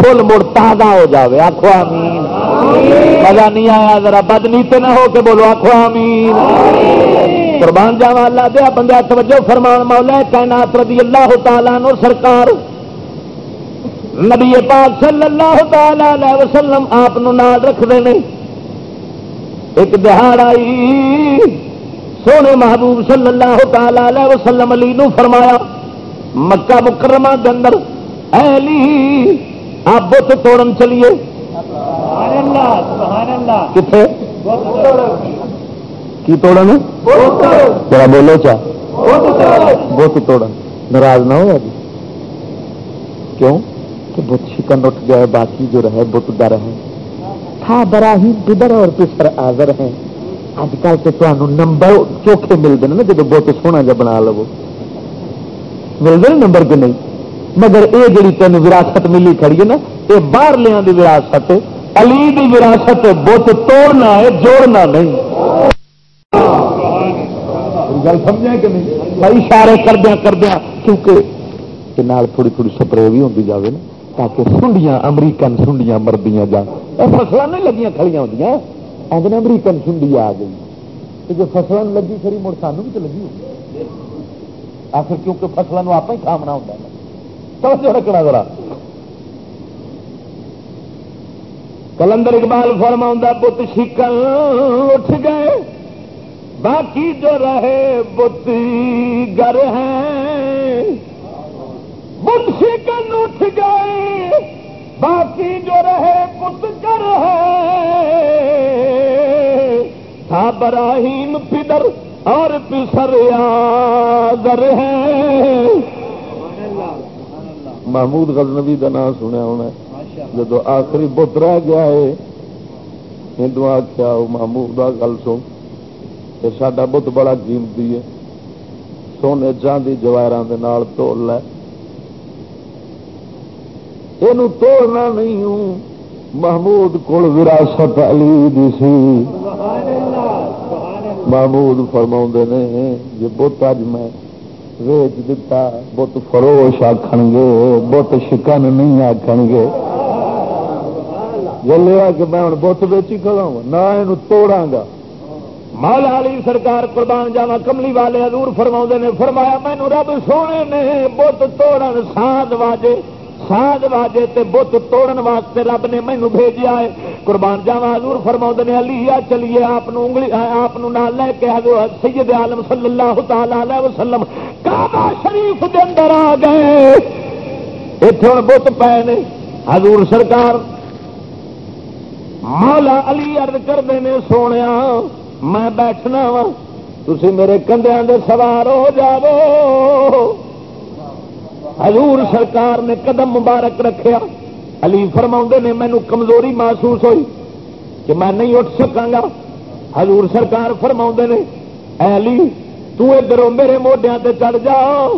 B: فل مڑ تازہ ہو جائے آخو آمین۔ مزہ نہیں آیا، ذرا بدنیتے نہ ہو کے بولو آخو آمین۔ قربان جاوا اللہ دیا بندہ توجہ فرمان، مولا تعینات رضی اللہ تعالیٰ نو سرکار، نبی پاک صلی اللہ تعالی علیہ وسلم آپ نال رکھتے ہیں۔ ایک دہاڑ آئی سونے محبوب صلی اللہ تعالی علیہ وسلم علی نو فرمایا، مکہ مکرمہ کے اندر علی، آپ بت توڑن چلیے۔ کتنے؟ کی توڑن ذرا بولو چاہ بت توڑن ناراض نہ ہوا جی کیوں؟ کہ بت شکن اٹھ گئے باقی جو رہے بت در ہے۔ تھا برا ہی بدر اور پسر آزر ہیں۔ اج کل سے تمہوں نمبر چوکھے ملتے ہیں نا جب بت سونا جا بنا لو۔ ملتے نمبر کے نہیں۔ مگر یہ جڑی تین وراثت ملی کھڑی ہے نا یہ باہر لیا کی وراثت علی دی وراثت بت توڑنا ہے جوڑنا نہیں۔ گل سمجھا کہ نہیں؟ اشارے کردیا کردیا کیونکہ تھوڑی تھوڑی سپرے بھی ہوتی جائے نا تاکہ سنڈیاں امریکن سنڈیاں مردیاں جان۔ فصل نہیں لگیاں کھڑی ہو آدھے امریکن سنڈی آ گئی۔ جو فصل لگی کھڑی مڑ سانو بھی تو لگی ہوگی آخر کیونکہ فصلوں آپ ہی کامنا ہوتا ہے توجہ رکھنا ذرا۔ کلندر اقبال فرما بت شکل اٹھ گئے۔ باقی جو رہے بت گر ہیں۔ بت شکن اٹھ گئے، باقی جو رہے بت گر ہے تھا براہیم پدر اور پسر آدر ہے محمود غزنوی کا نام سنیا ہونا جب آخری بت رہ گیا ہے، ہندو آخیا محمود گل سن، کہ سڈا بت بڑا قیمتی ہے۔ سونے چاندی جواہر توڑ لے۔ یہ توڑنا نہیں ہوں، محمود کول وراثت علی دی سی۔ محمود فرما نے، یہ بت اج میں ویچ دتا، بت فروش آخ گے، بت شکن نہیں آخ گے۔ جلیا کہ میں ہوں بت ویچی کھڑا ہوں، نہ یہ توڑا گا۔ مال علی سرکار قربان جاوا کملی والے ادور فرما نے، فرمایا مینو رب سونے نے بت توڑن ساد واجے، ساز واجے تے بت توڑن واسطے رب نے مینو بھیجا ہے۔ قربان جاوا حضور فرما نے، علی آ چلیے آپ انگلی آپ نال لے کے سید عالم صلی اللہ تعالی وسلم کعبہ شریف دے اندر آ گئے۔ اتنے ہوں بت پے نے۔ حضور سرکار مولا علی ارد کرتے ہیں سونے میں بیٹھنا وا. تھی میرے کندیا دے سوار ہو جاؤ. حضور سرکار نے قدم مبارک رکھیا. علی فرما نے مینو کمزوری محسوس ہوئی کہ میں نہیں اٹھ سکا گا. حضور سرکار فرما نے اے علی تو ادھر میرے موڈیا تے چڑھ جاؤ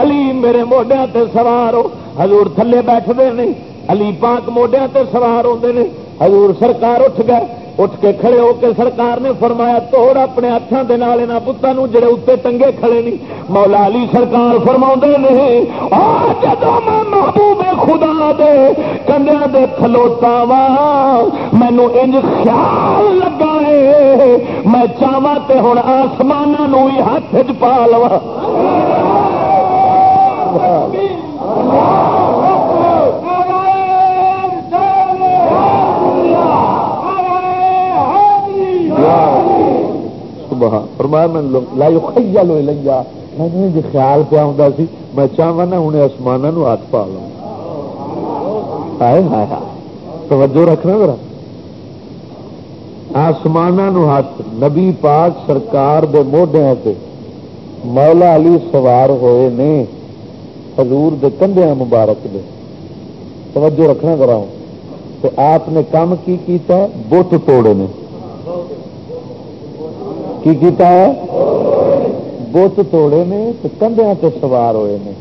B: علی میرے موڈیا تے سوار ہو. حضور تھلے بیٹھتے ہیں علی پاک موڈیا تے سوار ہوتے ہیں حضور سرکار اٹھ گئے۔ اٹھ کے کھڑے ہو کے سرکار نے فرمایا، توڑ اپنے ہاتھوں کے نال پتوں جڑے اتنے ٹنگے کھڑے نہیں مولا علی سرکار فرما نے میں محبوب خدا دے کندیا دے کھلوتا وا مینو انج خیال لگا ہے میں چاہا تے ہوں آسمان ہی ہاتھ چ پا لوا سبحان فرمایا، میں لائی خیال ہوئے لیا میں نے جی خیال پہ آتا سی۔ میں چاہوں نا ہوں آسمان ہاتھ پا لوں آئے ہاں توجہ رکھنا ذرا۔ آسمان ہاتھ۔ نبی پاک سرکار دے موڈیا سے مولا علی سوار ہوئے نے حضور دے کندھیا مبارک دے۔ توجہ رکھنا ذرا تو آپ نے کام کی کیتا ہے؟ بت توڑے نے۔ کی کیتا ہے؟ بت توڑے نے تو کندھیا تے سوار ہوئے نے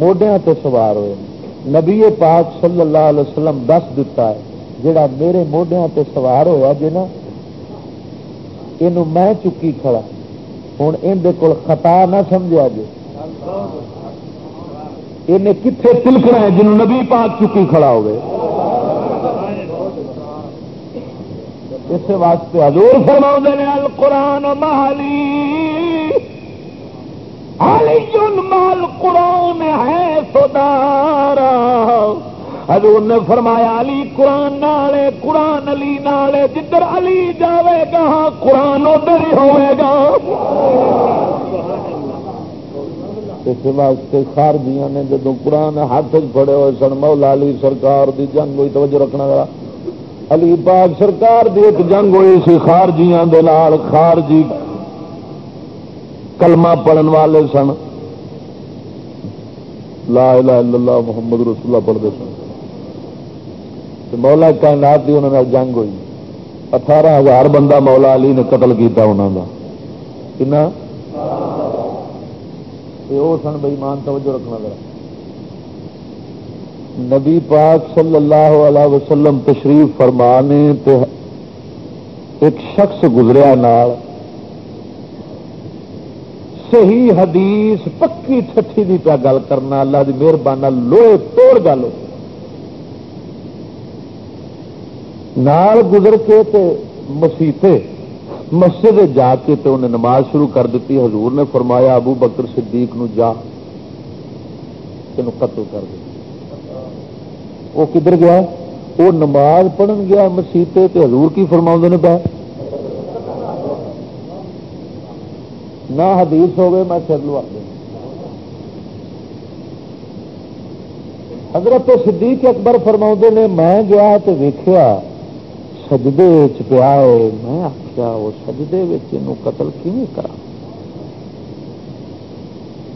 B: موڈیا تے سوار ہوئے نے۔ نبی پاک صلی اللہ علیہ وسلم دس دتا ہے، جڑا میرے موڈیا تے سوار ہوا جی نا یہ میں چکی کھڑا۔ ہوں اندر کول خطا نہ سمجھا جی انہیں کتنے تلکنا ہے جنہوں نبی پاک چکی کھڑا ہوئے؟ اس واسطے حضور فرما نے، القرآن مالی علی مال قرآن ہے سدارا حضور نے فرمایا، علی قرآن نالے، قرآن علی نالے، جدھر علی جاوے گا، قرآن ادھر ہی ہوئے گا۔ اس واسطے خارجیاں نے جدو قرآن ہاتھ پڑے ہوئے سن، مولا علی سرکار دی جنگ ہوئی، توجہ رکھنا علی پاک سرکار دی ایک جنگ ہوئی سی خارجیاں دے نال، خارجی کلمہ پڑھن والے سن۔ لا الہ الا اللہ، محمد رسول اللہ پڑھتے سن۔ مولا کائنات دی انہوں نے جنگ ہوئی۔ اٹھارہ ہزار بندہ مولا علی نے قتل کیتا انہوں کا کنا؟ وہ سن بھائی توجہ رکھنا ذرا۔ نبی پاک صلی اللہ علیہ وسلم تشریف فرمانے تو ایک شخص گزریا نال، صحیح حدیث، پکی ٹھٹھی دی پیا گل کرنا، اللہ کی مہربانی لوہے توڑ گل نال گزر کے تے مسیطے، مسجد جا کے تے انہیں نماز شروع کر دیتی، حضور نے فرمایا، ابو بکر صدیق نو جا تین قتل کر دے۔ وہ کدھر گیا؟ وہ نماز پڑھن گیا مسیطے تے حضور کی فرما نے پا نہ حدیث ہوگی میں سر لوا دوں حضرت صدیق اکبر فرما نے، میں گیا تو ویخیا سجدے پیا ہے میں آخیا وہ سجدے قتل کیون کرا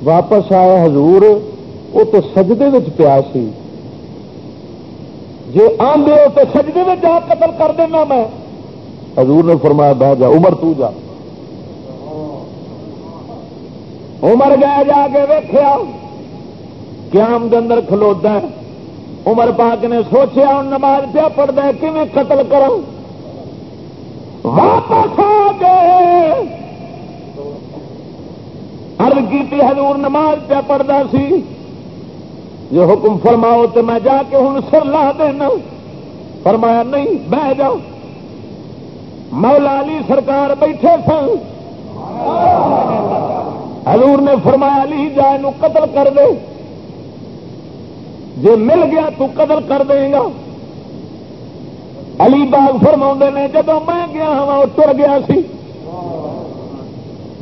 B: واپس آیا حضور وہ تو سجدے پیا سی۔ جی آدھے ہو تو سجدے میں جا قتل کر دینا میں۔ حضور نے فرمایا، بہ جا، عمر تو جا۔ عمر گیا جا کے ویخیا قیام دے اندر کھلوتا ہے۔ عمر پاک نے سوچیا ہوں نماز پیا پڑھتا ہے کیون قتل کروں واپس آ گئے ارد کی حضور نماز پیا پڑھتا سی۔ جو حکم فرماؤ تو میں جا کے ہوں، سر لا دینا۔ فرمایا نہیں، بہ جاؤ۔ مولا علی سرکار بیٹھے سن۔ حضور نے فرمایا، علی جائے نو قتل کر دے۔ جی مل گیا تو قتل کر دے گا۔ علی باغ فرما نے جب میں گیا ہاں تر گیا سی۔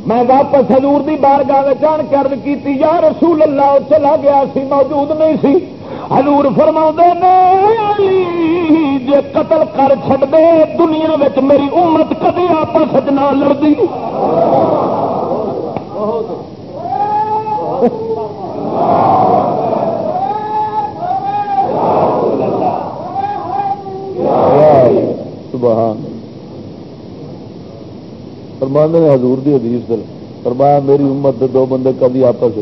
B: میں واپس حضور دی بارگاہ جان کر کی یا رسول اللہ چلا گیا سی موجود نہیں سی۔ حضور فرما نے جے قتل کر چڑ دے دنیا میں میری امت کدی آپس نہ لڑتی سبحان فرمان نے حضور دی حدیث دل فرمایا میری امت دے دو بندے کبھی آپس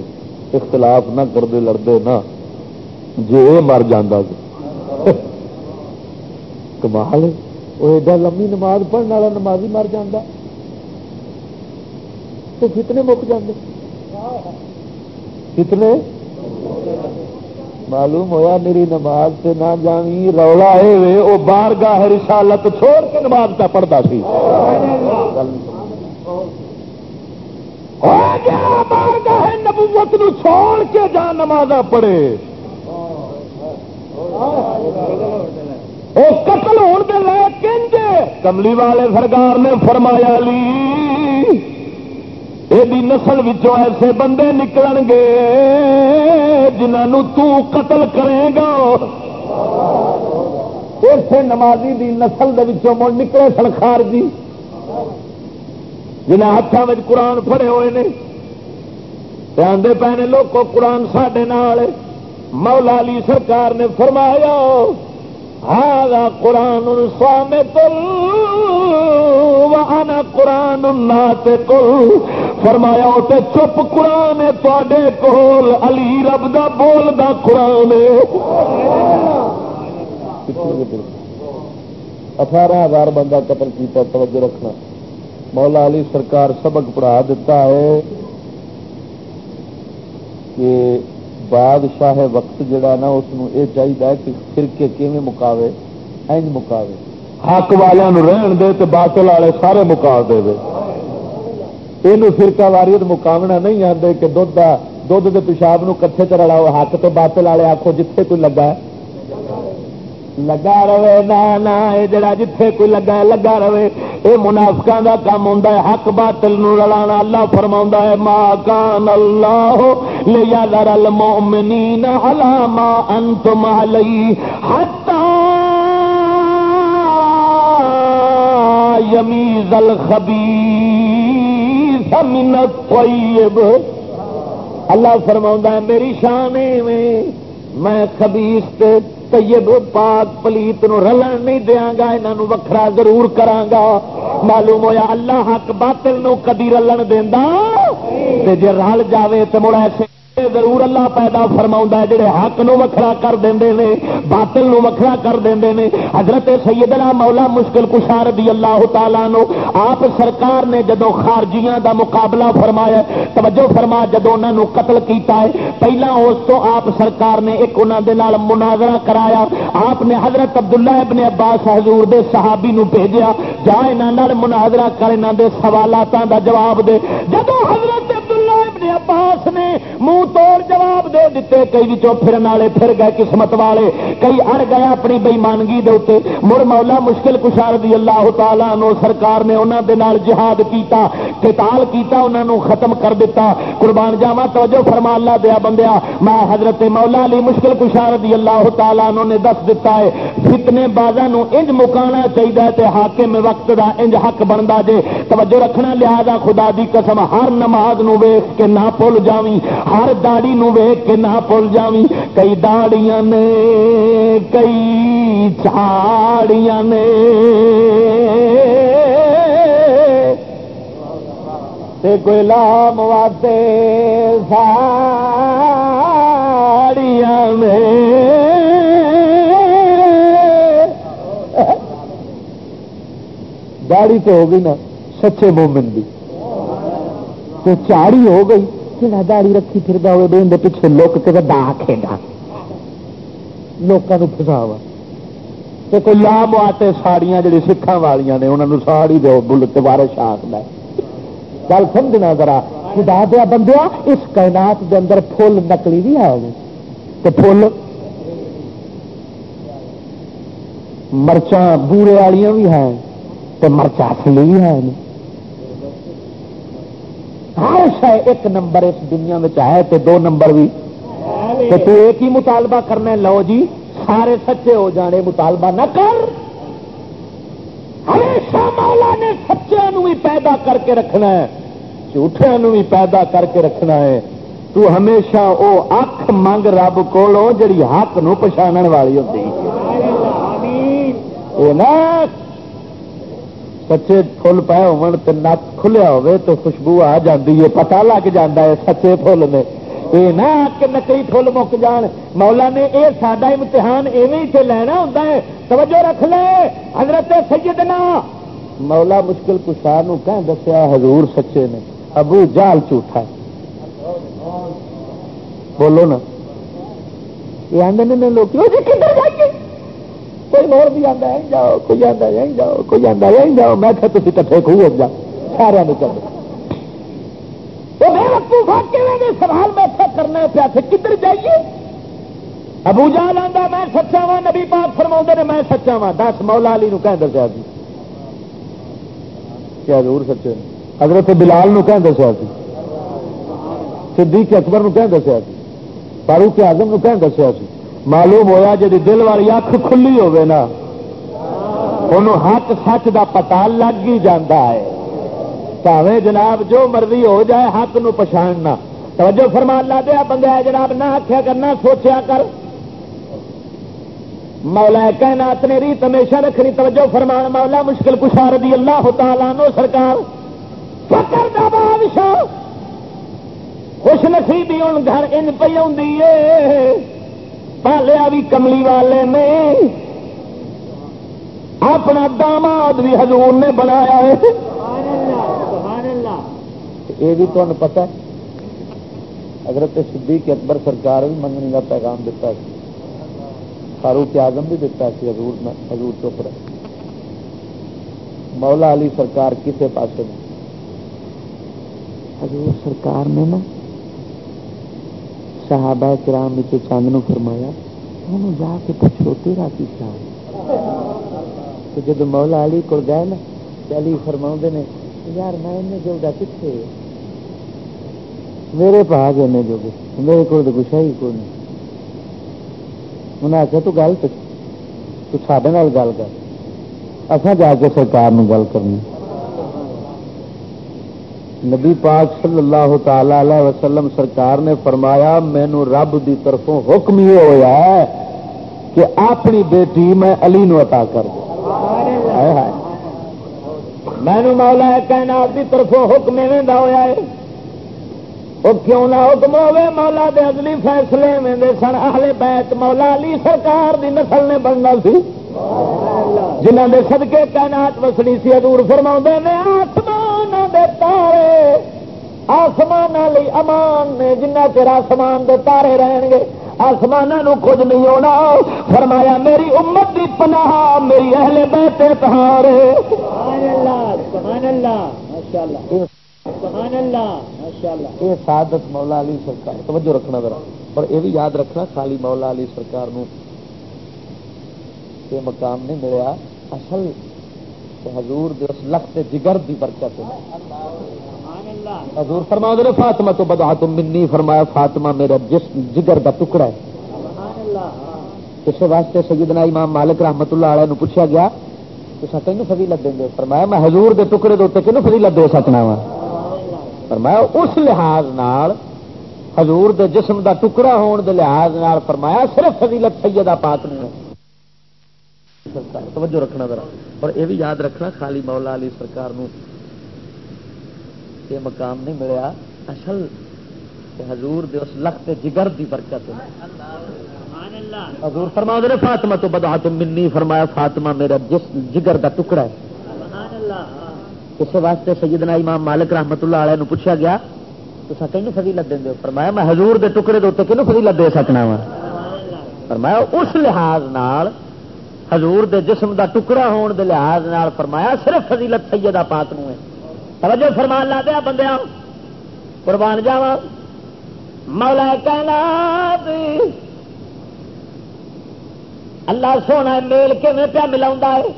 B: اختلاف نہ کرتے لڑتے نہ جی یہ مر جانا کمال وہ ایڈا لمبی نماز پڑھنے والا نمازی مر جانا تو کتنے مک جاتے کتنے؟ معلوم ہوا میری نماز سے نہ جانی رولا ہے وہ بار گاہ رسالت چھوڑ کے نماز کا پڑھتا سی۔ بار گاہ نبوت نو چھوڑ کے جا نماز پڑھے۔ وہ قتل ہونے کے لے کنجے کملی والے سرکار نے فرمایا لی یہ نسل ایسے بندے نکل گے جنہوں تو قتل کرے گا۔ اسے نمازی دی نسل مڑ نکلے سنخار جی جنہیں ہاتھوں میں قرآن پڑے ہوئے نے۔ آدھے پے نے لوگ قرآن سڈے مولا علی سرکار نے فرمایا ہاں قرآن سوام تل قرآن نہ کل فرمایا تے چپ قرآن تے کول، علی رب دا بول دا قرآن اٹھارہ ہزار بندہ قتل کیتا، توجہ رکھنا۔ مولا علی سرکار سبق پڑھا دیتا ہے۔ کہ بادشاہ وقت جڑا نا اس یہ چاہیے کہ فرقے کیون مکاوے؟ اینج مکاوے۔ حق والوں رہن دے تو باطل والے سارے مکا دے یہ فرقہ واریت مقامنا نہیں آتے کہ دھد دھد کے پیشاب کٹھے چ رلاؤ حق تو باطل والے آخو جتھے کوئی لگا ہے۔ لگا رہے، نہ جڑا جتھے کوئی لگا لگا رہے۔ یہ منافقا کا کام ہوں حق باطل نو لڑانا اللہ فرما ہے ماں کان اللہ لیا در المؤمنین علامہ انتم علی حتی یمیز الخبیث من الطیب اللہ فرما ہے، میری شان میں میں خبیث تے طیب پاک پلیت نو رلن نہیں دیا گا انہوں وکھرا ضرور کرانگا معلوم ہویا اللہ حق باطل نو کدی رلن دینا جی رل جاوے تو مڑ ایسے ضرور اللہ پیدا فرما ہے جڑے حق نو وکھرا کر دیں نے باطل نو وکھرا کر دیں نے حضرت سیدنا مولا مشکل کشار دی اللہ تعالیٰ نو آپ سرکار نے جدو خارجیاں دا مقابلہ فرمایا توجہ فرما جدو انہوں قتل کیتا ہے پہلا اس تو آپ سرکار نے ایک انہوں دے نال مناظرہ کرایا آپ نے حضرت عبداللہ ابن عباس حضور دے صحابی نو بھیجیا جا انہوں مناظرہ کر انہوں دے سوالات دا جواب دے جدو حضرت عبداللہ عباس نے منہ توڑ جواب دے دیتے، کئی بچوں پھرن والے پھر گئے قسمت والے، کئی اڑ گئے اپنی بےمانگی دے مڑ مولا مشکل کشار دی اللہ تعالیٰ نو سرکار نے انہوں دے نال جہاد کیتا، قتال کیتا انہوں نے ختم کر دیتا۔ قربان جاوا توجہ فرما اللہ دیا بندیا، میں حضرت مولا علی مشکل کشار دی اللہ تعالیٰ نو نے دس دیتا ہے، فتنے بازا نو انج مکانا چاہیے تے حاکم وقت دا انج حق بنتا جے۔ توجہ رکھنا، لہذا خدا دی قسم ہر نماز نو ویخ کے نہ بھول جاوی ہر داڑی نو ویخ کے نہ بھول جاوی کئی داڑیاں نے، کئی چاڑیاں نے۔ کوئی لام واتے ساڑیاں میں داڑی تو ہو گئی نا، سچے مومن کی چاڑی ہو گئی۔ جہاں داڑی رکھی پھر ہوئے بے اندر پیچھے لوک کے دا کھیڈا لوگوں فساوا تو کوئی لام آتے ساڑیاں جڑی سکھان والیا نے انہوں نے ساڑی دو بلت بارے شاخ لے گل سمجھنا ذرا، خدا دیا بندیا اس کائنات دے اندر فل نکلی بھی ہے تو فل مرچاں بورے والیاں بھی ہیں تو مرچا اصلی بھی ہے ہر شہ ایک نمبر اس دنیا میں ہے تو دو نمبر بھی۔ تو ایک ہی مطالبہ کرنا لو جی سارے سچے ہو جانے مطالبہ نہ کر۔ ہمیشہ مولا نے سچے بھی پیدا کر کے رکھنا ہے جھوٹے بھی پیدا کر کے رکھنا ہے۔ تو ہمیشہ وہ اکھ منگ رب کو جڑی حق نو پچھاڑ والی ہوتی سچے فل پائے ہو نک کھلیا ہوے تو خوشبو آ جاتی ہے پتا لگ جا ہے سچے فل نے یہ نہ کہ نکلی فل مک جان مولا نے یہ سڈا امتحان ایویں سے لینا ہوں توجہ رکھ لے حضرت سیدنا مولا مشکل کشار کہ دسیا حضور سچے نے ابو جال جھوٹا بولو نا یہ آدھے نے لوگ کدھر جائیے کوئی مور بھی آتا ہے، جاؤ، کوئی آتا ہے، جاؤ، کوئی آتا ہے، جاؤ۔ میں کہ تھی کٹھے خوہ ہو جا سارا نے چلو۔ سوال میں کرنا پیا کدھر جائیے؟ ابو جال آتا میں سچا وا نبی پاک فرما نے، میں سچا وا دس مولا علی نو کہ دسیا جی۔ کیا ضرور سچے حضرت بلال نو کہیں دسیا سی صدیق اکبر نو کہیں دسیا سی فاروق آزم نو کہیں دسیا سی معلوم ہویا جی دل والی اکھ کھلی ہوے نا انہوں حق سچ دا پتا لگ ہی جاتا ہے۔ پاوے جناب جو مرضی ہو جائے حق نو پچھاڑنا توجہ فرمان لا دیا بندہ جناب، نہ آخیا کرنا سوچیا کر۔ مولا کائنات نے ریت ہمیشہ رکھنی، توجہ فرمان، مولا مشکل کشا رضی اللہ تعالیٰ نو سرکار۔ فکر دا بادشاہ، خوش نصیبی ہوں گھر ان پی پالیا بھی کملی والے نے اپنا داماد بھی حضور نے بنایا ہے. یہ بھی تمہیں پتا حضرت صدیق اکبر سرکار بھی منگنی کا پیغام دیتا سی فاروق آزم بھی دیتا سی حضور حضور چپ رہے۔ مولا علی سرکار کسے پاسے میں حضور سرکار نے نا صحابہ کرام چند نو فرمایا، انہوں جا کے پوچھو، تیرا کی چاہ جب مولا علی کو گئے نا علی فرما نے، یار میں انہیں جو کتنے میرے پا گئے جو میرے کو کچھ ہے ہی کوئی نہیں انہیں آخیا تو گل تو سڈے گل کر اصا جا کے سرکار گل کرنی۔ نبی پاک صلی اللہ تعالی علیہ وسلم سرکار نے فرمایا، مینو رب دی طرفوں حکم یہ ہوا ہے کہ اپنی بیٹی میں علی نو عطا کر دوں مینو مولا کہنا دی طرفوں حکم ہوا ہے۔ وہ کیوں نہ حکم ہوے مولا دے ازلی فیصلے میں دے سن۔ اہل بیت مولا علی سرکار دی نسل نے بننا سی۔ جنہ دے صدقے کائنات وسنی سی ادور فرما نے آسمان دے تارے۔ آسمان لی امان نے جنہ چر آسمان دے تارے رہن گے۔ آسمان کچھ نہیں ہونا۔ فرمایا میری امت دی پناہ میری اہل بیت یہ سعادت مولا علی سرکار توجہ رکھنا ذرا۔ اور یہ بھی یاد رکھنا خالی مولا علی سرکار نو یہ مقام نہیں ملیا، اصل حضور دے اس لخت جگر دی برکت حضور فرما دے فاطمہ تو بدا تم منی، فرمایا فاطمہ میرا جس جگر دا ٹکڑا ہے۔ اس واسطے سیدنا امام مالک رحمت اللہ علیہ نو پوچھا گیا تو کنو فضیلت دیں گے؟ فرمایا میں حضور دے ٹکڑے دے کنو فضیلت دے سکنا وا فرمایا اس لحاظ نال، حضور دے جسم دا ٹکڑا ہون دے لحاظ نال فرمایا صرف فضیلت سیدہ پاک نے۔ سرکار، توجہ رکھنا ذرا۔ اور یہ بھی یاد رکھنا، خالی مولا علی سرکار نو یہ مقام نہیں ملیا۔ اصل حضور دے اس لخت جگر دی برکت۔ حضور فرما دے فاطمہ تو بدا تم منی، فرمایا فاطمہ میرا جس جگر دا ٹکڑا ہے۔ اس واسطے سیدنا امام مالک رحمت اللہ علیہ نو پوچھا گیا تو کنو فضیلت دیں فرمایا میں حضور دے ٹکڑے دے کنو فضیلت دے سکنا وا؟ فرمایا اس لحاظ نال حضور دے جسم دا ٹکڑا ہون دے لحاظ نال فرمایا، صرف فضیلت سیدہ پاک نو ہے۔ توجہ فرمان لا دیا بندیا قربان جاوا مولا کہنا اللہ سونا میل کے پیا ملاؤں ہے؟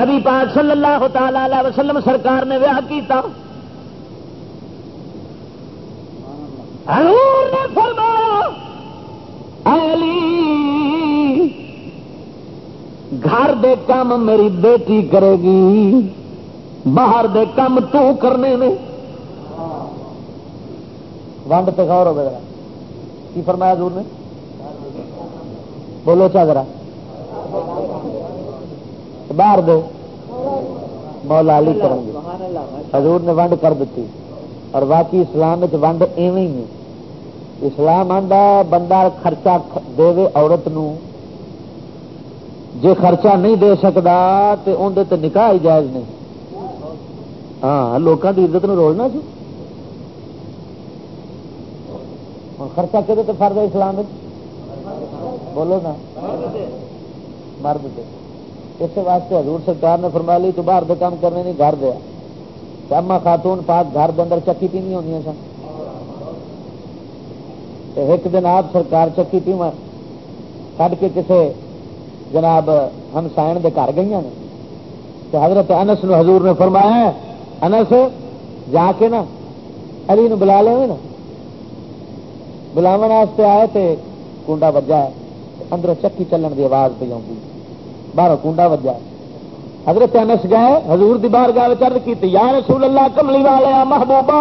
B: نبی پاک صلی اللہ تعالی علیہ وسلم سرکار نے ویاہ کیتا۔ حضور نے فرمایا علی، گھر دے کام میری بیٹی کرے گی، باہر دے کام تو کرنے میں ونڈ پہ غور ہو گیا کی فرمایا حضور نے؟ بولو چا ذرا۔ باہر دو مولا علی کریں گے۔ حضور نے ونڈ کر دیتی۔ اور باقی اسلام ونڈ ایویں ہی اسلام آتا بندہ خرچہ دے عورت نو۔ جے خرچہ نہیں دے سکتا تو اندر نکاح ہی جائز نہیں۔ ہاں لوگوں کی عزت نو روڑنا سی۔ خرچہ کہ فرد اسلام بولو نا۔ مرد دے۔ اس واسطے حضور سرکار نے فرما لی تو باہر دے کام کرنے نہیں، گھر دیا اما خاتون پاک گھر دے اندر چکی پینی ہونی سن۔ ایک دن آپ سرکار چکی پی کھ کے کسے جناب ہم سائن دے گھر گئی نے تو حضرت انس نو حضور نے فرمایا انس جا کے نا علی نو بلا لے نا بلاو واسطے آئے تے کنڈا وجا ہے اندر چکی چلن کی آواز پہ آؤں باہر کنڈا وجا ہے حضرت انس گئے حضور دی بار گاہ چرد کی یا رسول اللہ کملی والے محبوبہ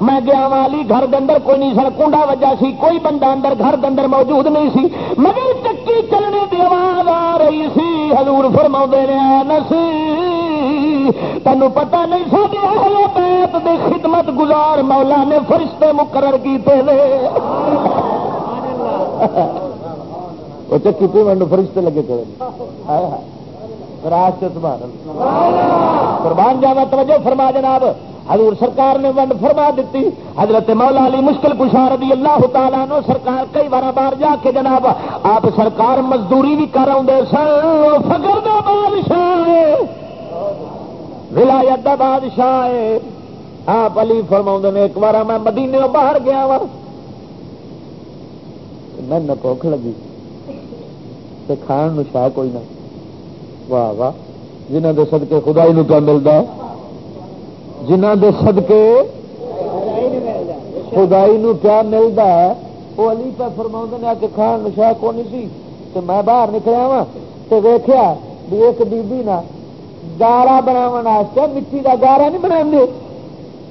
B: میں گیا والی گھر اندر کوئی نہیں سر کنڈا وجہ سی کوئی بندہ اندر گھر اندر موجود نہیں سی مگر چکی چلنے کی آواز آ رہی سی۔ حضور فرما رہے نس تین پتا نہیں سارے بیت دے خدمت گزار مولا نے فرشتے مقرر کیتے وہ چکی پی فرشتے لگے چلے قربان جانا توجہ فرما جناب۔ حضور سرکار نے ونڈ فرما دیتی حضرت مولا علی مشکل کشار رضی اللہ تعالیٰ نو سرکار کئی بار بار جا کے جناب، آپ سرکار مزدوری بھی کر آدھے سن۔ فکر دا بادشاہ ولایت دا بادشاہ آپ علی فرما نے، ایک بار میں مدینے باہر گیا وا میں نکوکھ لگی۔ کھان شاہ کوئی نہ۔ واہ واہ جنہ دے صدقے خدائی نو کیا ملتا جنہ دے صدقے خدائی نو کیا ملتا ہے؟ وہ علی پہ فرما نے کہ کھان نشا کو نہیں سی؟ تو میں باہر نکلیا وا تو ویخیا بھی ایک بیبی نا گارا بناو مٹی کا گارا نہیں بنا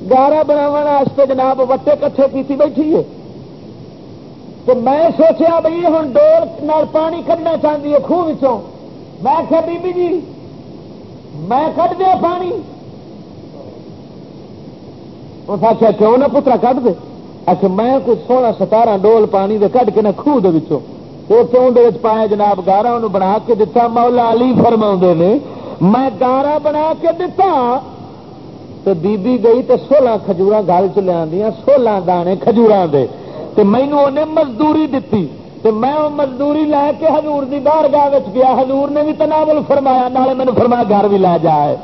B: گارا بناو جناب وٹے کٹھے کی بیٹھی ہے۔ تو میں سوچیا بھائی ہوں ڈور پانی کھڈنا چاہتی ہے خوہ میں آخیا بی بی جی میں کٹ دیا پانی؟ اس آخیا کیوں نہ پترا کٹ دے؟ اچھا میں کچھ سونا ستارہ ڈول پانی دے کٹ کے نہ خوہ دے پایا جناب گارا؟ انہوں بنا کے دتا، مولا علی فرما نے، میں گارا بنا کے دتا تو بی بی گئی تو سولہ کھجور گل چ لیا سولہ دانے کھجور دے۔ مینو انہیں مزدوری دیتی تو میں مزدوری لے کے حضور دی بار گاہ گیا، حضور نے بھی تناول فرمایا، نالے مینو فرمایا گھر بھی لے جائے۔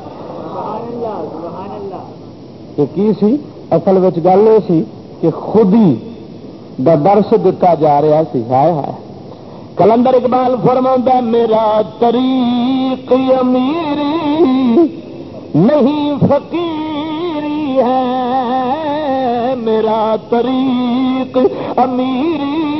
B: کی سی؟ اصل گل یہ سی کہ خود ہی دا درس دتا جا رہا سی۔ ہائے ہائے۔ کلندر اقبال فرما میرا طریق امیری نہیں، فقیری ہے۔ میرا طریق امیری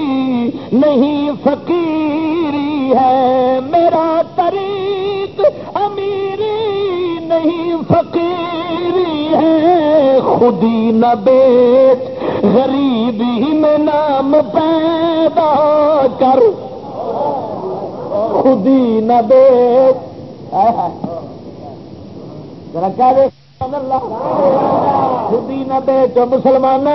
B: نہیں فقیری ہے، میرا طریق امیری نہیں فقیری ہے۔ خودی نہ بیچ غریبی میں نام پیدا کر۔ خودی نہ بیچ۔ ذرا کیا دیکھ خودی نہ بیچ مسلمان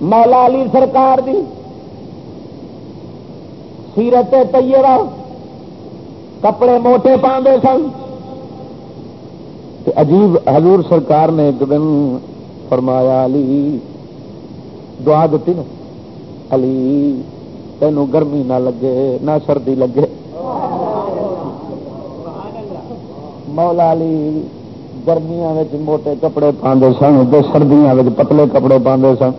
B: مولا علی سرکار دی۔ سیرت طیبہ۔ کپڑے موٹے پاندے سن۔ عجیب حضور سرکار نے ایک دن فرمایا، علی، دعا دیتی نا علی تینوں گرمی نہ لگے، نہ سردی لگے۔ مولا علی، گرمیاں موٹے کپڑے پاندے سن سردیاں پتلے کپڑے پاندے سن۔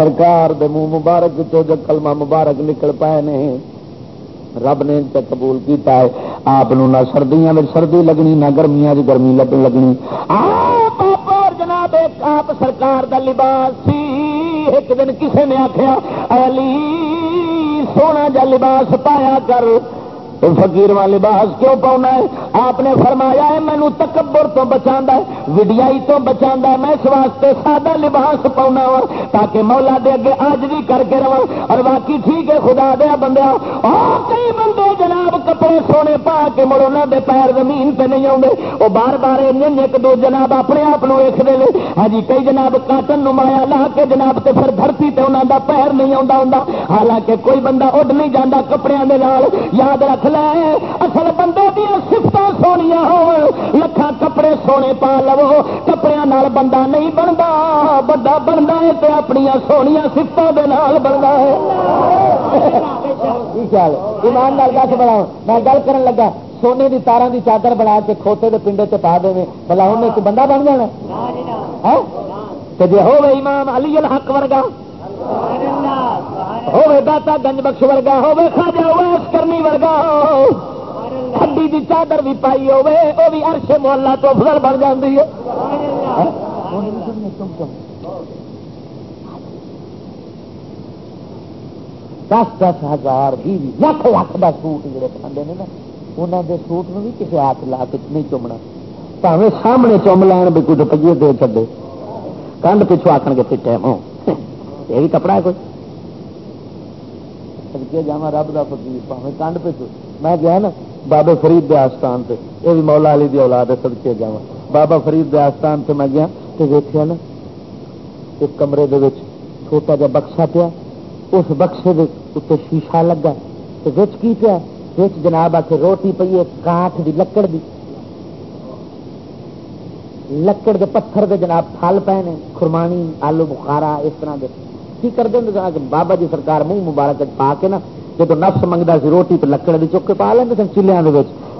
B: سرکار دے منہ مبارک جو کلمہ مبارک نکل پائے نے، رب نے قبول کیتا ہے۔ آپ نہ سردیاں میں سردی لگنی، نہ گرمیاں گرمی لگ، لگنی۔ آپ جناب آپ سرکار دا لباس سی۔ ایک دن کسی نے آخیا علی، سونا جا لباس پایا کر۔ فقیر والا لباس کیوں پاؤنا ہے؟ آپ نے فرمایا ہے، مینو تکبر تو بچا وڈیائی تو بچا میں اس واسطے سادہ لباس پاؤنا وا، تاکہ مولا دے اگے آج بھی کر کے رہا اور باقی ٹھیک ہے، خدا دیا بندہ کئی بندے جناب کپڑے سونے پا کے مڑ انہوں دے پیر زمین پہ نہیں آتے وہ بار بار ایک دو جناب اپنے آپ ویستے ہیں ہاں جی کئی جناب کاٹن نمایا لا کے جناب تے پھر دھرتی تے انہوں دا پیر نہیں آتا ہوں حالانکہ کوئی بندہ اڈ نہیں جانا کپڑے یاد رکھ لے اصل بندے دیا سفت سونیا ہو لکھان کپڑے سونے پا لو کپڑے بندہ نہیں بنتا بڑا بنتا ہے تو اپنی سونیا سفتوں کے نال بنتا ہے۔ ایمان لال دس بڑا میں گل کر لگا سونے کی تارا کی چادر بنا کے کھوتے کے پنڈے سے پا دے بلا انہیں کوئی بندہ بن جانا؟ جی ہو امام علی الحق ورگا؟ ہوے داتا گنج بخش ورگا ہوے خاجا ویس کرنی ورگا ہڈی کی چادر بھی پائی ہوے وہ بھی عرش محلہ تو افضل بن جاتی ہے۔ دس دس ہزار بھی لکھ لکھ کا سوٹ جڑے کھانے نے نا انہوں دے سوٹ نو بھی کسی ہاتھ لا کے نہیں چومنا۔ پاوے سامنے چوم لین بھی کچھ روپیے دے چڈے کنڈ پچھو آخر کے پٹے ہوں۔ یہ بھی کپڑا ہے کوئی؟ سڑکے جا رب کا فکیر پاوے کنڈ پچھو میں گیا نا بابے فرید دے آستان سے یہ بھی مولا علی دی اولاد ہے سڑکے جا بابا فرید دے آستان سے میں گیا تو دیکھا نا، ایک کمرے دے وچ چھوٹا جا بخشا پیا۔ اس بخشے دے اتنے شیشہ لگا۔ تو وچ کی پیا؟ وچ جناب آ کے روٹی پی ہے کاٹ دی، لکڑ دی۔ لکڑ دے پتھر دے جناب پھل پے نے، خرمانی، آلو بخارا، اس طرح دے۔ کی کرتے دیں بابا جی سرکار منہ مبارک پا کے نا جب نفس منگتا سی، روٹی تو لکڑ دی چک کے پا لیں سن چلیا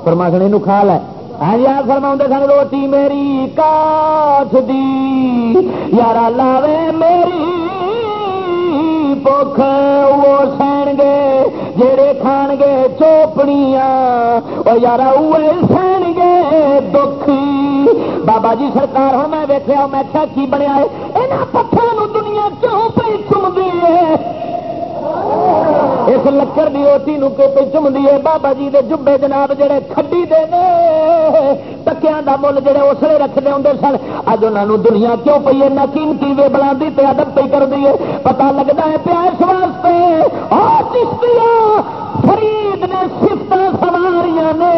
B: فرما سن یہ کھا لے۔ ہاں جی، یار فرما سن، روٹی میری کاٹ دی۔ یار لاوے میری بخ وہ سہن گے جڑے کھان گے چوپڑیاں۔ وہ یار سہن گے دکھ بابا جی سرکار ہوں، میں ویکیا میں کیا کی بنیا ہے؟ یہاں پتھروں دنیا کیوں پہ چمتی ہے؟ اس لکڑ کی روٹی نو پہ چمتی ہے، بابا جی دے جبے جناب جڑے کھڈی دے نے ٹکیا کا مل جڑے اسلے رکھتے ہوں سن۔ اج انہوں دنیا کیوں پی ہے؟ قیمتی وے بنا دی تے ادب پہ کر دی ہے۔ پتا لگتا ہے پیاس واسطے اور فرید نے سفت سواریاں نے۔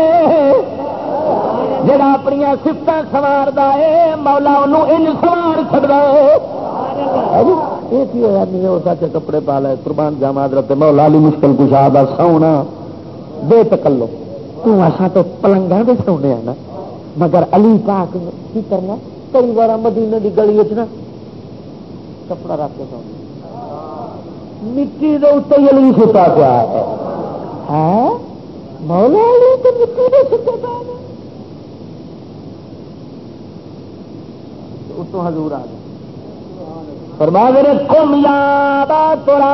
B: جڑا اپنی سفت سوار ہے، مولا انہوں ان سوار چڑا نہیں ہو سکے کپڑے پا لے۔ قربان جاما حضرت مولا علی مشکل کشا دا سونا۔ بے تکلو تسا تو پلنگا دے سونے نا۔ مگر علی پاک کی کرنا کئی بار مدینے کی گلی نا کپڑا رکھ کے سونا مٹی دے اتنے علی ستا پیا ہے۔ مولا علی تو مٹی دے ستے پا اتوں حضور آ گئے۔ فرما میرے کم یاد تورا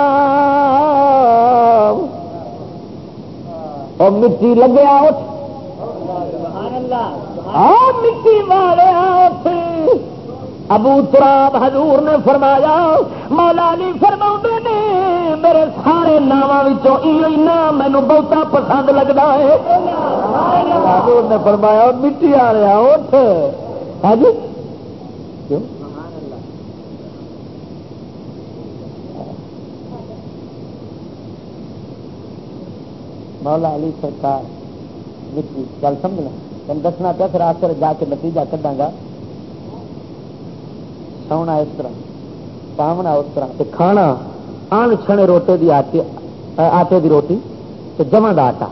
B: اور مٹی لگیا مٹی والے ابو تراب حضور نے فرمایا مولا علی فرما نے میرے سارے ناموں نام مینو بہتا پسند لگتا ہے۔ حضور نے فرمایا مٹی آ رہا اٹھ۔ ہاں جی؟ کیوں؟ مولا علی سرکار گل سمجھنا تم دسنا پیا پھر آخر جا کے نتیجہ کھڈا گا؟ سونا اس طرح، پاونا اس طرح کھانا، آن چھنے روٹے دی آٹے آٹے دی روٹی تو جمع دا آٹا۔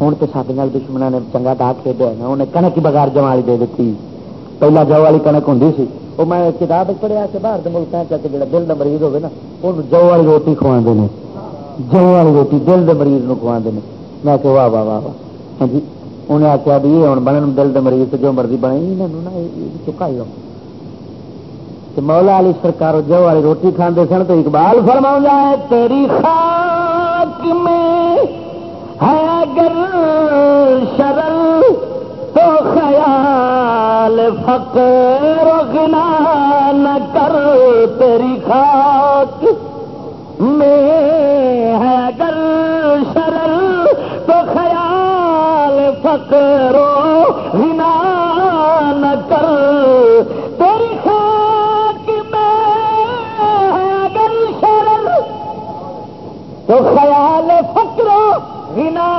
B: ہوں تو سارے دشمنوں نے چنگا دا کھیڈیا نا انہیں کنک بغیر جمع والی دے دیتی۔ پہلا جو والی کنک ہوں سی وہ میں کتاب پڑھیا کہ باہر ملک چاہتے جا دل کا مریض ہوگا نا وہ جو والی روٹی کھوا دیں جو والی روٹی دل دے مریض نو کھوا دیں میں کہ واہ واہ واہ واہ۔ ہاں جی انہیں آخیا بھی یہ ہوں بنن دل دے مریض جو مرضی بنے یہ چکا ہی مولا علی سرکار جو والی روٹی کھانے سن تو اقبال فرما ہے تیری خاک میں ہے اگر شرل تو خیال فقر غنا نہ کر۔ تیری خاک میں خیال ہنا نہ کر۔ تیری خاک میں اگر شرل تو خیال فکرو ہنا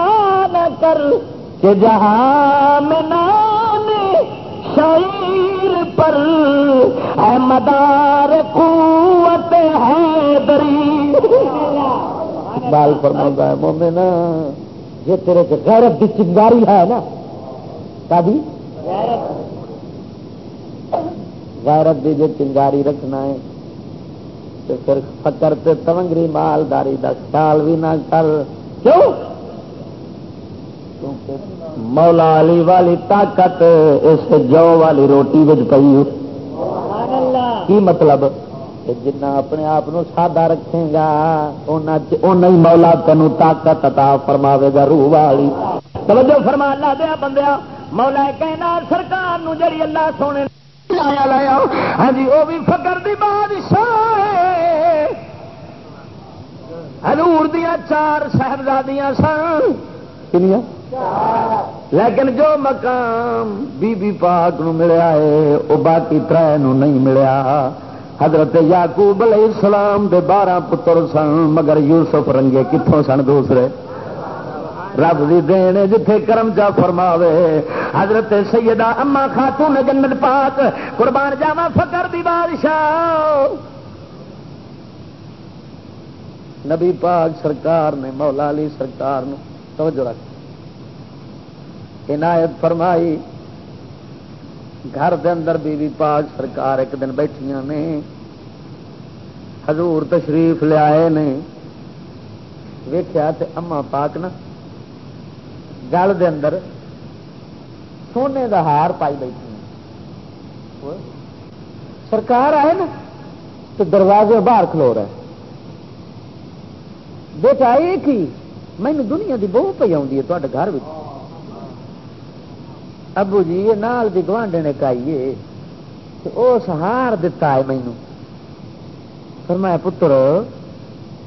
B: نہ کر کہ جہاں میں نام شعیر پر ہے مدار قوت ہے دری بال فرما ہے مومن یہ تیرے کے غیرت کی چنگاری ہے نا کبھی غیرت کی جو چنگاری رکھنا ہے تو پھر فکر تے تونگری مالداری کا خیال بھی نہ کر۔ کیوں؟ مولا علی والی طاقت اس جو والی روٹی بچ پی کی مطلب؟ جنا اپنے آپ سادہ رکھے گا ہی مولا تین طاقت عطا فرماوے گا، روح والی۔ توجہ فرما لا دیا بندیا مولا کہنا سرکار نو جڑی اللہ سونے لایا لایا ہاں جی وہ بھی فکر دی بادشاہ ہلور دیا چار صاحبزادیاں سن۔ کنیا لیکن جو مقام بی بی پاک نو ملیا ہے وہ باقی تر نہیں ملیا۔ حضرت یعقوب علیہ السلام دے بارہ پتر سن، مگر یوسف رنگے کتوں سن دوسرے۔ رب دی دین جتھے کرم جا فرماوے۔ حضرت سیدہ اما خاتون جنت پاک، قربان جاوا فکر دی بادشاہ۔ نبی پاک سرکار نے، مولا علی سرکار نو توجہ رکھ۔ عنایت فرمائی گھر دے اندر بی بی پاک سرکار ایک دن بیٹھیاں نے، حضور تشریف لیا نے۔ ویخیا اما پاک نا گل دے اندر سونے دا ہار پائی بیٹھی سرکار آئے نا تو دروازے باہر کھلو رہا بیٹا یہ کی مینو دنیا کی بہو پی آئی ہے گھر ابو جی یہ نال دی گوانڈے نے کائیے اس ہار دتا ہے مینو پھر میں پتر،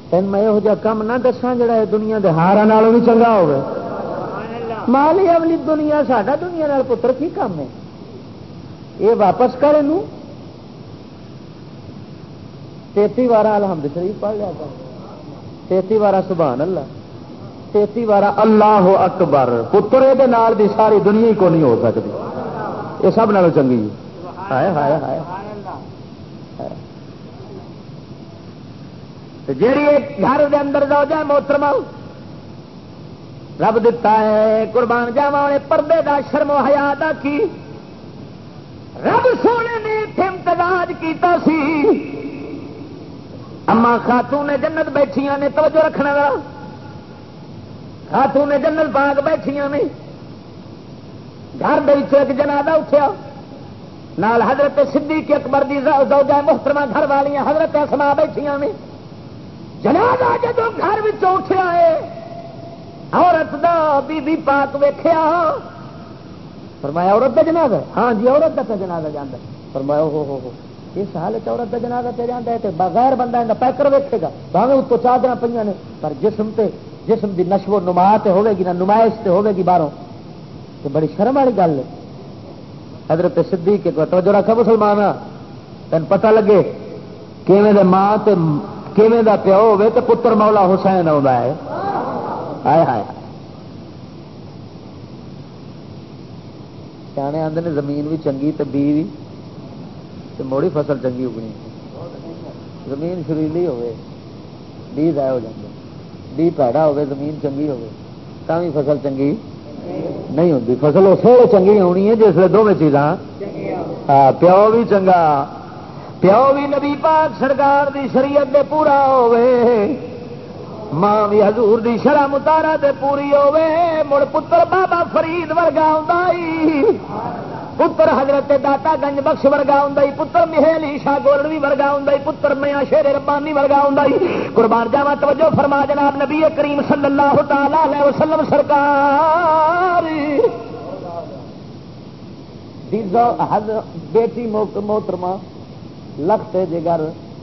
B: تین میں یہو جہ کام نہ دسا جڑا ہے دنیا دے ہارا نالوں بھی چنگا ہوگا مالی اولی دنیا، ساڈا دنیا نال پتر کی کام ہے؟ یہ واپس کر تیتی بارہ الحمد شریف پڑھ لیا تھا تیتی بارہ سبحان اللہ۔ تیتی بار اللہ اکبر۔ پتر یہ دی ساری دنیا کو نہیں ہو سکتی؟ یہ سب نال چنگی ہائے ہائے ہائے۔ جیڑی گھر دے اندر جاؤ جائے محترم رب دتا ہے، قربان جاوا پردے دا شرم حیا دا کی؟ رب سونے نے اتنے امتزاج کیتا سی۔ اما خاتون نے جنت بیٹھیاں نے توجہ رکھنے والا خاتون نے جنت پاک بیٹھیاں نے۔ گھر ایک جنازہ اٹھیا۔ نال حضرت صدیق اکبر دی زوجہ محترمہ گھر والیاں حضرت اسما بیٹھیاں نے۔ جنازہ جدو گھر اٹھیا ہے، عورت دا بی بی پاک ویخیا فرمایا، عورت کا جنازہ؟ ہاں جی عورت کا جنازہ جانا فرمایا ہو ہو ہو۔ اس حالت عورت کا جنازہ تے جانا ہے تو بغیر بندہ پیکر ویکے گا۔ باہیں اتو چادر پہ نے، پر جسم تے جسم دی نشو و نما ہوے گی، نہ نمائش تے ہوے گی باہروں۔ تو بڑی شرم والی گل ہے۔ حضرت سدھی کے توجہ رکھا مسلمان تین پتہ لگے کیویں دے ماں تے کیویں دا پیو ہوے تے پتر مولا حسین آتا ہے۔ ہائے ہائے سیانے آدھے نے زمین بھی چنگی تے بی بھی تے موڑی فصل چنگی اگنی۔ زمین شریلی ہوے، بی ضائع ہو جائے بی پیڑا ہوے زمین چنگی ہوے بھی فصل چنگی نہیں ہوتی فصل اس ویلے چنگی ہونی ہے جس دونوں چیزاں پیو بھی چنگا، پیو بھی نبی پاک سرکار دی شریعت دے پورا ہوے ماں بھی حضور دی شرح متارا دے پوری ہوے مڑ پتر بابا فرید ورگا آئی پتر حضرت داتا گنج بخش ورگا ہوں پتر مہیلی شاہ گولڈوی ورگا ہوں پتر میاں شیر ربانی ورگا ہوں قربان جاوا توجہ فرما جناب نبی کریم صلی اللہ تعالی وسلم سرکار۔ بیٹی محترمہ لکھتے جگر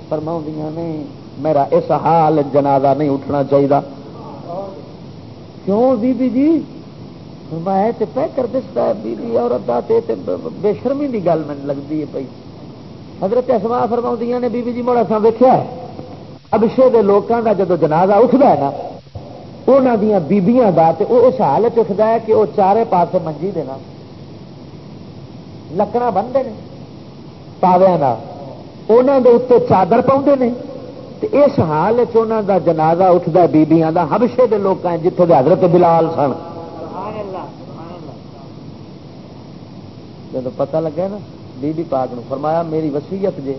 B: فرما نے، میرا اس حال جنازہ نہیں اٹھنا چاہیے کیوں بی بی جی؟ میں پہ کر دستا ہے، بی بی عورت بے شرمی کی گل من لگتی ہے پی حضرت اسما فرما نے بی بی جی مڑا سا ویکیا ابشے کے لوگوں کا جدو جنازہ اٹھتا ہے نا وہاں دیا بیبیاں کا اس حالت اٹھتا ہے کہ وہ چارے پاس منجی دینا لکڑا بنتے ہیں پاویا انہوں کے اتنے چادر پاؤں نے۔ اس حال کا جنازہ اٹھتا بیبیاں کا ہبشے کے لوگ جتوں کے حضرت بلال سن۔ جب پتا لگا نا، بی بی پاک نو فرمایا، میری وسیعت جے،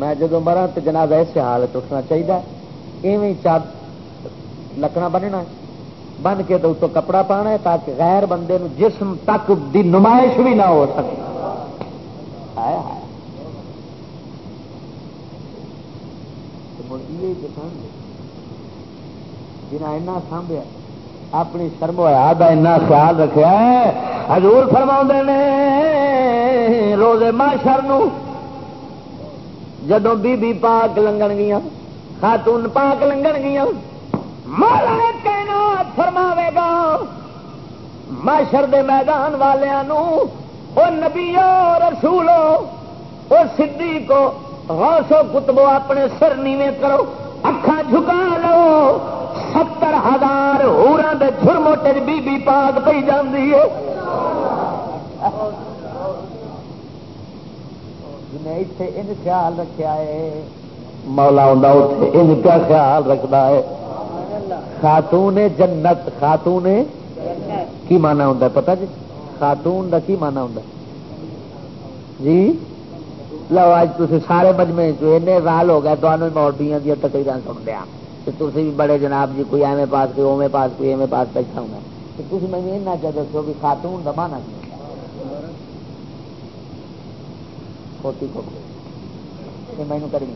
B: میں جدو مرا تو جنازہ اس حالت اٹھنا چاہیے ایویں چاد لکڑا بننا بن کے تو کپڑا پانا ہے تاکہ غیر بندے نو جسم تک دی نمائش بھی نہ ہو سکے۔ سن جنہیں ایسا سانبیا اپنی شرم ہوا کا خیال رکھا ہے۔ حضور فرما نے روزے ماشر جدو بی بی پاک لنگن گیا خاتون پاک لنگن گیا مالا کہنا فرماوے گا ماشر دے میدان والوں وہ نبیو رسولو وہ سدھی کو غوث و کتبو اپنے سر نیوے کرو اکھا جھکا لو۔ ستر ہزار ہورا دے جھر موٹے بی بی پاک پی جاندی ہے۔ جنہیں اتنے ان خیال رکھا ہے، مولا اتنے ان کا خیال رکھتا ہے۔ خاتون جنت، خاتون کی مانا ہوں پتا جی؟ خاتون کا کی مانا ہوں جی؟ لو اج تھی سارے مجمے چ رال ہو گئے تمہیں مولبیاں دیا تقریر سن دیا کہ تھی بھی بڑے جناب جی کوئی ایویں پاس، کوئی اوے پاس، کوئی ایویں پاس بیٹھا ہوں تو تھی مجھے ایسا چاہ دسو کہ خاتون کا مانا کی کھوتی کھوتی مینو کرنی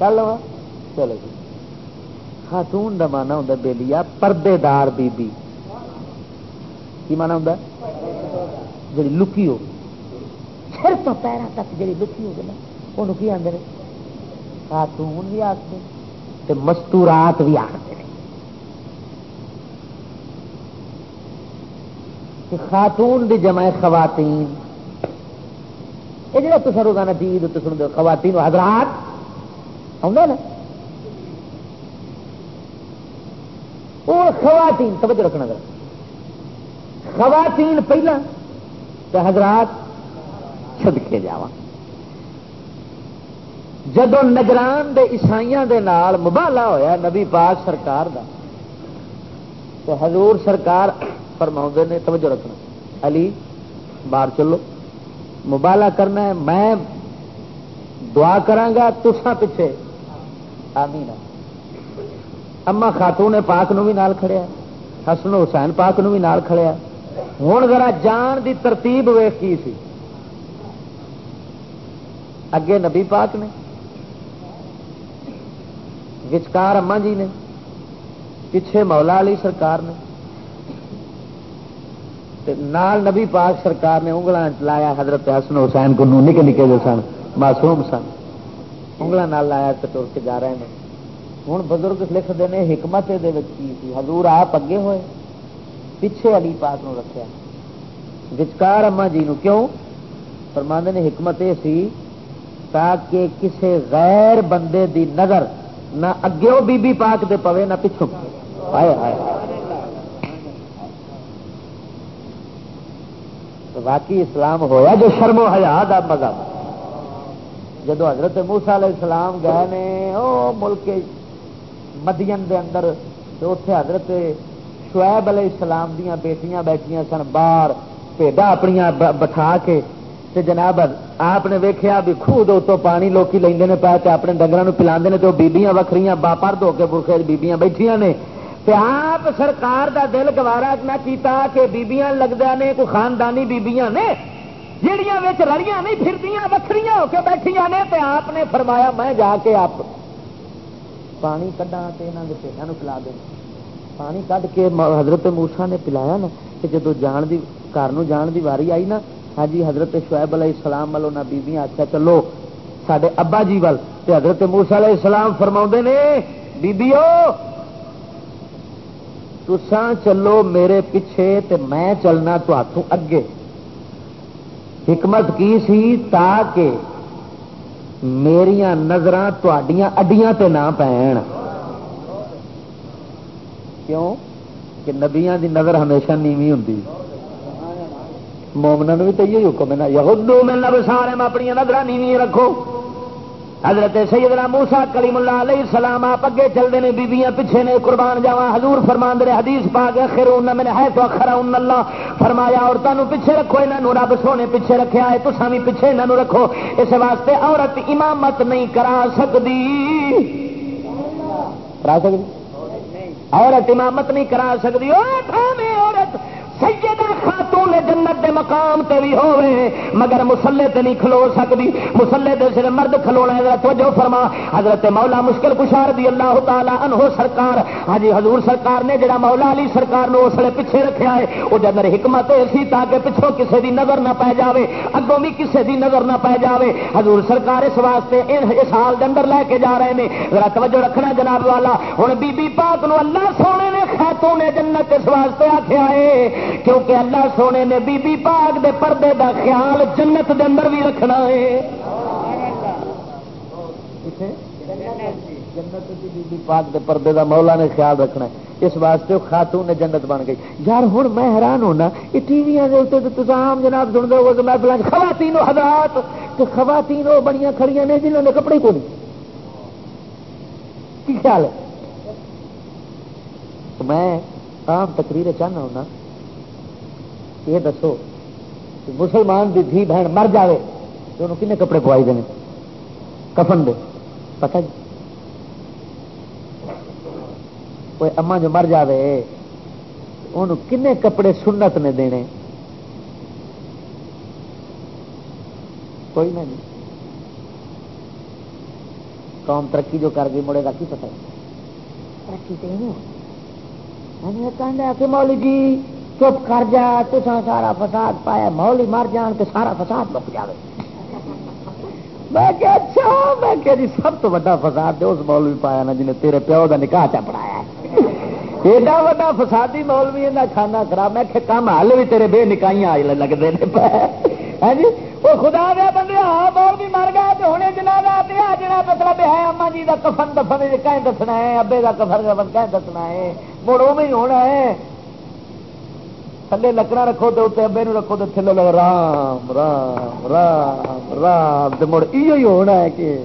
B: چلو چلو جی۔ خاتون کا مانا ہوں بےلیا پردے دار بی بی کی مانا ہوں جی لکی ہو۔ سر تو پیروں تک جی لکی ہوگی نا وہ آدھے خاتون بھی آخر مستورات بھی آخر خاتون دی جمع خواتین، یہ جا تو روزانہ ٹی سن دو خواتین حضرات آؤں نا وہ خواتین، توجہ رکھنا ذرا۔ خواتین پہلا تو حضرات سدکے جا جدو نگران دے عیسائیاں دے نال مبالا ہویا نبی پاک سرکار دا، تو حضور سرکار فرما نے، توجہ رکھنا۔ علی، باہر چلو۔ مبالا کرنا ہے، میں دعا کرانگا تسا پیچھے۔ آمین۔ اما خاتون پاک نو بھی نال کھڑیا حسن حسین پاک نو بھی نال کھڑیا ہوں ذرا جان دی ترتیب ویخ کی سی۔ اگے نبی پاک نے وچکار اما جی نے، پیچھے مولا علی سرکار نے۔ نال نبی پاک سرکار نے انگل لایا، حضرت حسن حسین کو نکے نکے جو سن، معصوم سن۔ انگل لایا تو کے جا رہے ہیں۔ ہوں بزرگ لکھتے ہیں حکمت کی حضور آپ اگے ہوئے پیچھے علی پاک نو رکھا وچکار اما جی نو کیوں؟ پرماند نے حکمت یہ سی تاکہ کسے غیر بندے دی نظر نہ اگے بی بی پاک دے پوے، نہ پچھوں۔ آئے آئے باقی اسلام ہویا جو شرم و حیا دا مذہب۔ جدو حضرت موسا علیہ السلام گئے نے، او ملک مدین دے اندر، تو اتے حضرت شعیب علیہ السلام دیا بیٹیاں بیٹھیا سن، باہر پیڈا اپنی بٹھا کے تے جناب، آپ نے ویکیا بھی خوہ تو پانی لوکی لے پا کے اپنے ڈنگر پلا تو بیبیاں وکری باپر دھو کے برخے بیبیاں بیٹھیا نے۔ تے آپ سرکار دا دل گوارا نہ کیتا کہ بیبیاں لگتا نے، کوئی خاندانی بیبیاں نے جہیا رڑیاں نہیں پھردیاں وکری ہو کے بیٹھیا نے، تے آپ نے فرمایا میں جا کے آپ پانی کھا یہاں کے پیٹوں پلا دیں پانی کھ کے حضرت موسا نے پلایا نا کہ جدو جان دی، گھر جان دی واری آئی نا ہاں جی حضرت شعیب علیہ السلام والوں نہ بیبیاں آخیا چلو سڈے ابا جی وال حضرت موسا علیہ السلام فرما نے، بیبیو تسان چلو میرے پیچھے تے میں چلنا تو ہاتھوں اگے۔ حکمت کی سی تاکہ میریا نظر اڈیاں تے نہ پین کیوں؟ کہ نبیا دی نظر ہمیشہ نیوی ہوں مومنا بھی تو یہ حکم ہے یہودو میں نب سارے میں اپنی نظر نیوی رکھو۔ حضرت سیدنا موسا کلیم اللہ علیہ السلام آپ اگے چلتے ہیں بیبیاں پیچھے نے، قربان جاوا حضور فرمان دے حدیث پا گیا خیر میں ہے تو اخرا اللہ۔ فرمایا عورتوں پیچھے رکھو یہاں رب سونے پیچھے رکھا ہے تو بھی پیچھے یہاں رکھو۔ اس واسطے عورت امامت نہیں کرا سکتی کرا سکتی عورت امامت نہیں کرا سکتی عورت! سیدہ خاتون جنت دے مقام تے بھی ہوے مگر مسلے تے نہیں کھلو سکتی مسلے دے صرف مرد کھلونا ہے توجہ فرما۔ حضرت مولا مشکل کشار دی اللہ تعالی عنہ سرکار ہاں جی، حضور سرکار نے جڑا مولا علی سرکار نو اس لیے پیچھے رکھا ہے وہ جدر حکمت سی تاکہ پچھوں کسے دی نظر نہ پی جاوے، اگوں بھی کسے دی نظر نہ پی جاوے۔ حضور سرکار اس واسطے اس حال دے اندر لے کے جا رہے ہیں ذرا توجہ رکھنا جناب والا۔ ہوں بی بی پاک نو اللہ سونے نے خاتون نے جنت اس واسطے آخیا ہے۔ کیونکہ اللہ سونے نے بی بی پاک دے پردے دا خیال جنت دے اندر بھی رکھنا ہے۔ جنت بی بی پاک دے پردے دا مولا نے خیال رکھنا ہے۔ اس واسطے خاتون نے جنت بن گئی۔ یار ہوں میں حیران ہونا، یہ ٹی وی تام جناب سن دو گے میں بلا خواتین حضرات تو خواتین وہ بڑی کھڑی نے جنہوں نے کپڑے کو نہیں۔ کی خیال ہے؟ میں عام تقریر چاہنا ہونا یہ دسو کہ مسلمان دی دھی بہن مر جائے تو انہوں کنے کپڑے پوائی دینے؟ کفن دے۔ پتہ جی؟ کوئی اما جو مر جائے انہوں کنے کپڑے سنت نے دینے؟ کوئی نہیں۔ قوم ترقی جو کر گئی مڑے کا کی پتہ ترقی تو کہ مولی جی چپ کر جا تو سارا فساد پایا، مولی مر جان تو سارا فساد مک جائے میں کہ اچھا میں کہ جی سب تو بڑا فساد اس مولوی پایا نا جنہیں تیرے پیو کا نکاح چا پڑایا ایڈا وا فسادی مولوی کھانا خراب میں کہ کام ہل بھی تیرے بے نکائیاں لگتے ہیں جی وہ خدا دیا بندے ہاں بول بھی مر گیا تو ہونے جنا دیا جنا مطلب ہے، اما جی کا کفن دفن کہیں دسنا ہے، ابے کا کفن کفن کہیں دسنا ہے مڑ میں ہونا ہے۔ تھلے لکڑا رکھو تو اتنے ابے رکھو تو تھلے لگ رام رام رام رام تو مڑ یہ ہی ہونا ہے کہ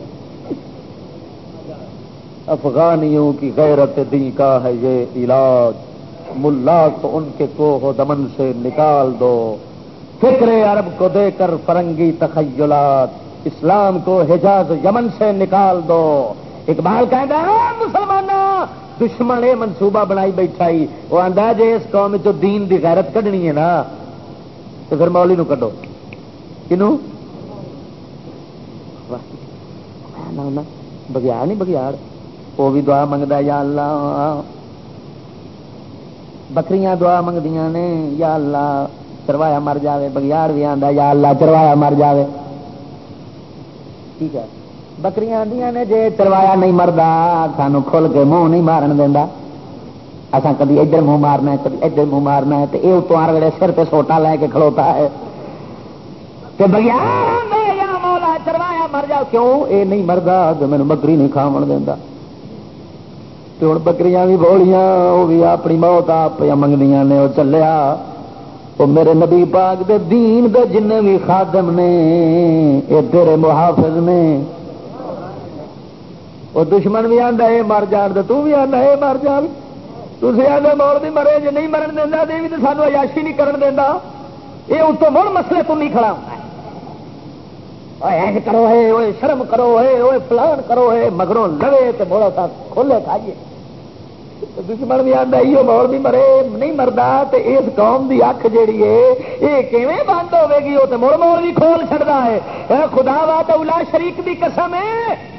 B: افغانیوں کی غیرت دی کا ہے یہ علاج۔ ملا کو ان کے کوہ دمن سے نکال دو۔ فکر عرب کو دے کر فرنگی تخیلات۔ اسلام کو حجاز یمن سے نکال دو۔ اقبال کہہ مسلمان دشمن یہ منصوبہ بنائی بیٹھا ہی۔ وہ آدھا جی اس قوم چ دین دی غیرت کڈنی ہے نا، تو پھر مولی نو کڈو۔ کنو؟ بگیاڑ نہیں، بگیاڑ۔ وہ بھی دعا منگتا یا اللہ۔ بکریاں دعا منگدیاں نے، یا اللہ۔ چروایا مر جائے بگیاڑ بھی آتا یا اللہ چروایا مر جائے ٹھیک ہے۔ بکریاں آدیا نے جی چروایا نہیں مردا، سانو کھل کے منہ نہیں مارن دینا اصا کدی ادھر منہ مارنا ہے، کدی ادھر منہ مارنا ہے تو یہ اتوں آر ویلے سر پہ سوٹا لے کے کھلوتا ہے۔ مولا چروایا مر جا کیوں؟ اے نہیں مردا تو مینو بکری نہیں کھا دینا تو ہوں بکریاں بھی بولیاں وہ بھی اپنی موت آپ منگنیاں نے وہ چلیا۔ وہ میرے نبی پاک دے دین دے جن بھی خادم نے یہ تیرے محافظ نے۔ وہ دشمن بھی آتا ہے، مر جان دے تو بھی آتا ہے، مر جان۔ تھی آدھے مول بھی مرے جی نہیں مرن دینا دے بھی تو سانو عیاشی نہیں کرن دینا یہ اس تو مڑ مسئلے تو نہیں کھڑا ایس کرو ہے شرم کرو ہے پلان کرو ہے، مگروں لڑے تو بولا تھا کھولے کھائیے۔ دشمن بھی آتا یہ مول بھی مرے، نہیں مردا تو اس قوم کی اکھ جیڑی ہے، یہ کیون بند ہوے گی؟ وہ تو مڑ مور بھی کھول چڑتا ہے۔ خدا وا تو الا شریک کی قسم ہے۔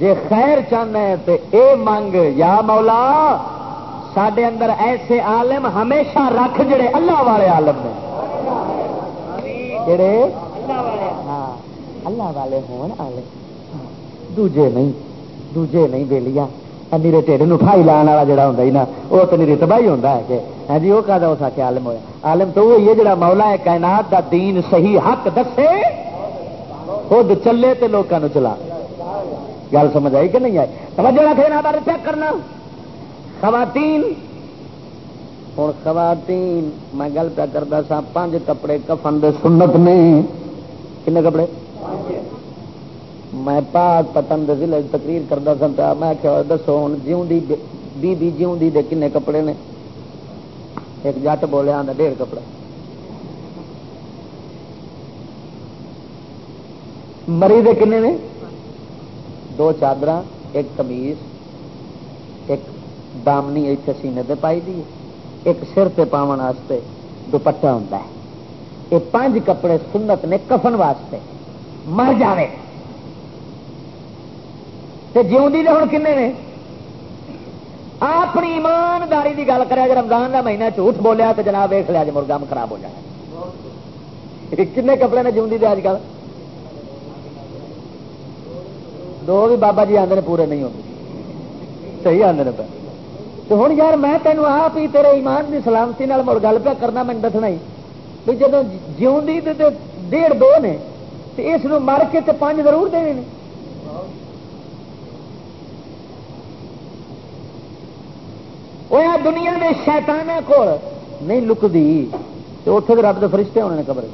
B: جی خیر چاہنا ہے تو اے منگ، یا مولا سڈے اندر ایسے عالم ہمیشہ رکھ جڑے اللہ والے عالم نے۔ جڑے؟ ہاں اللہ والے ہون عالم۔ دوجے نہیں دوجے نہیں بےلیا نیری ٹھڈ نائی لان والا جڑا ہوں نا وہ تو نیری تباہی ہوتا ہے کہ ہاں جی وہ کہا اس آخر عالم ہوا عالم تو وہی ہے جڑا مولا ہے، کائنات دا دین صحیح حق دسے، خود چلے تے لوگوں چلا۔ گل سمجھ آئی کہ نہیں آئی؟ توجہ رکھے نا بارے چیک کرنا۔ خواتین ہوں خواتین، میں گل پہ کرتا سا پانچ کپڑے کفن دے سنت نے۔ کنے کپڑے؟ میں پاک پتن دے ضلع تقریر کرتا سا میں کیا دسو ہوں جیوں دی بی بی جیوں دی دے کنے کپڑے نے؟ ایک جٹ بولیا آدھا ڈیڑھ کپڑا۔ مری دے کنے نے؟ دو چادر ایک کمیز ایک دامنی اتنے سینے پہ پائی دی ایک سر سے پاون واسطے دوپٹا ہوتا ہے۔ یہ پانچ کپڑے سنت نے کفن واسطے۔ مر جائے جیوندی ہوں کن نے؟ اپنی ایمانداری کی گل کرے رمضان کا مہینہ جھوٹ بولیا تو جناب ویخ لیا جی مرغام خراب ہو جائے کن کپڑے نے جیوندی دے اج کل؟ دو بھی بابا جی آدھے پورے نہیں ہوتے صحیح آدھے پہ تو ہوں یار میں تینوں آپ ہی تیرے ایمان کی سلامتی مڑ گل پہ کرنا میں دسنا ہی بھی جب جیوندی ڈیڑھ دو نے تو اس مر کے تو پانچ ضرور دے وہ دنیا کے شیتانا کول نہیں لکتی تو اتنے رب کے فرشتے ہونے نے قبر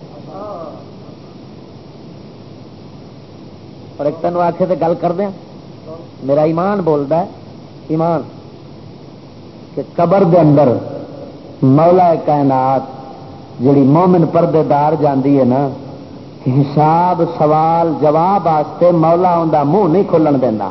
B: اور ایک تینوں آخے گل کر دیا میرا ایمان بولتا ہے، ایمان، کہ قبر دے اندر مولا کائنات جڑی مومن پردے دار جاندی ہے نا، حساب، سوال، جواب واسطے مولا ان منہ نہیں کھولن دینا۔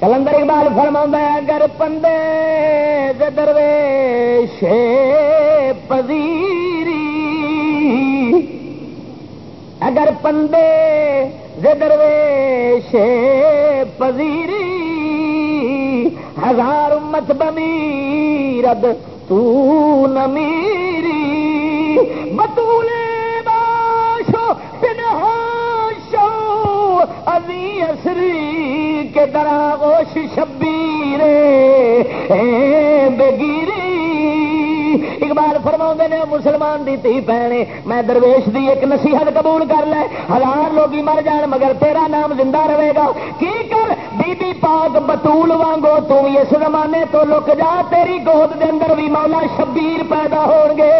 B: کلندر اقبال فرما اگر پندے درویش پذیری اگر پندے درویش پذیری ہزار امت بمیرد تو نمیری بطولے ابھی اصری کے دراغوش شبیر بگیری۔ اقبال فرما نے مسلمان دی تھی پینے، میں درویش دی ایک نصیحت قبول کر لے۔ ہزار لوگ مر جان مگر تیرا نام زندہ رہے گا۔ کی کر؟ بی بی پاک بتول وانگو تم اس زمانے تو لک جا۔ تیری گود دے اندر بھی مولا شبیر پیدا ہو گے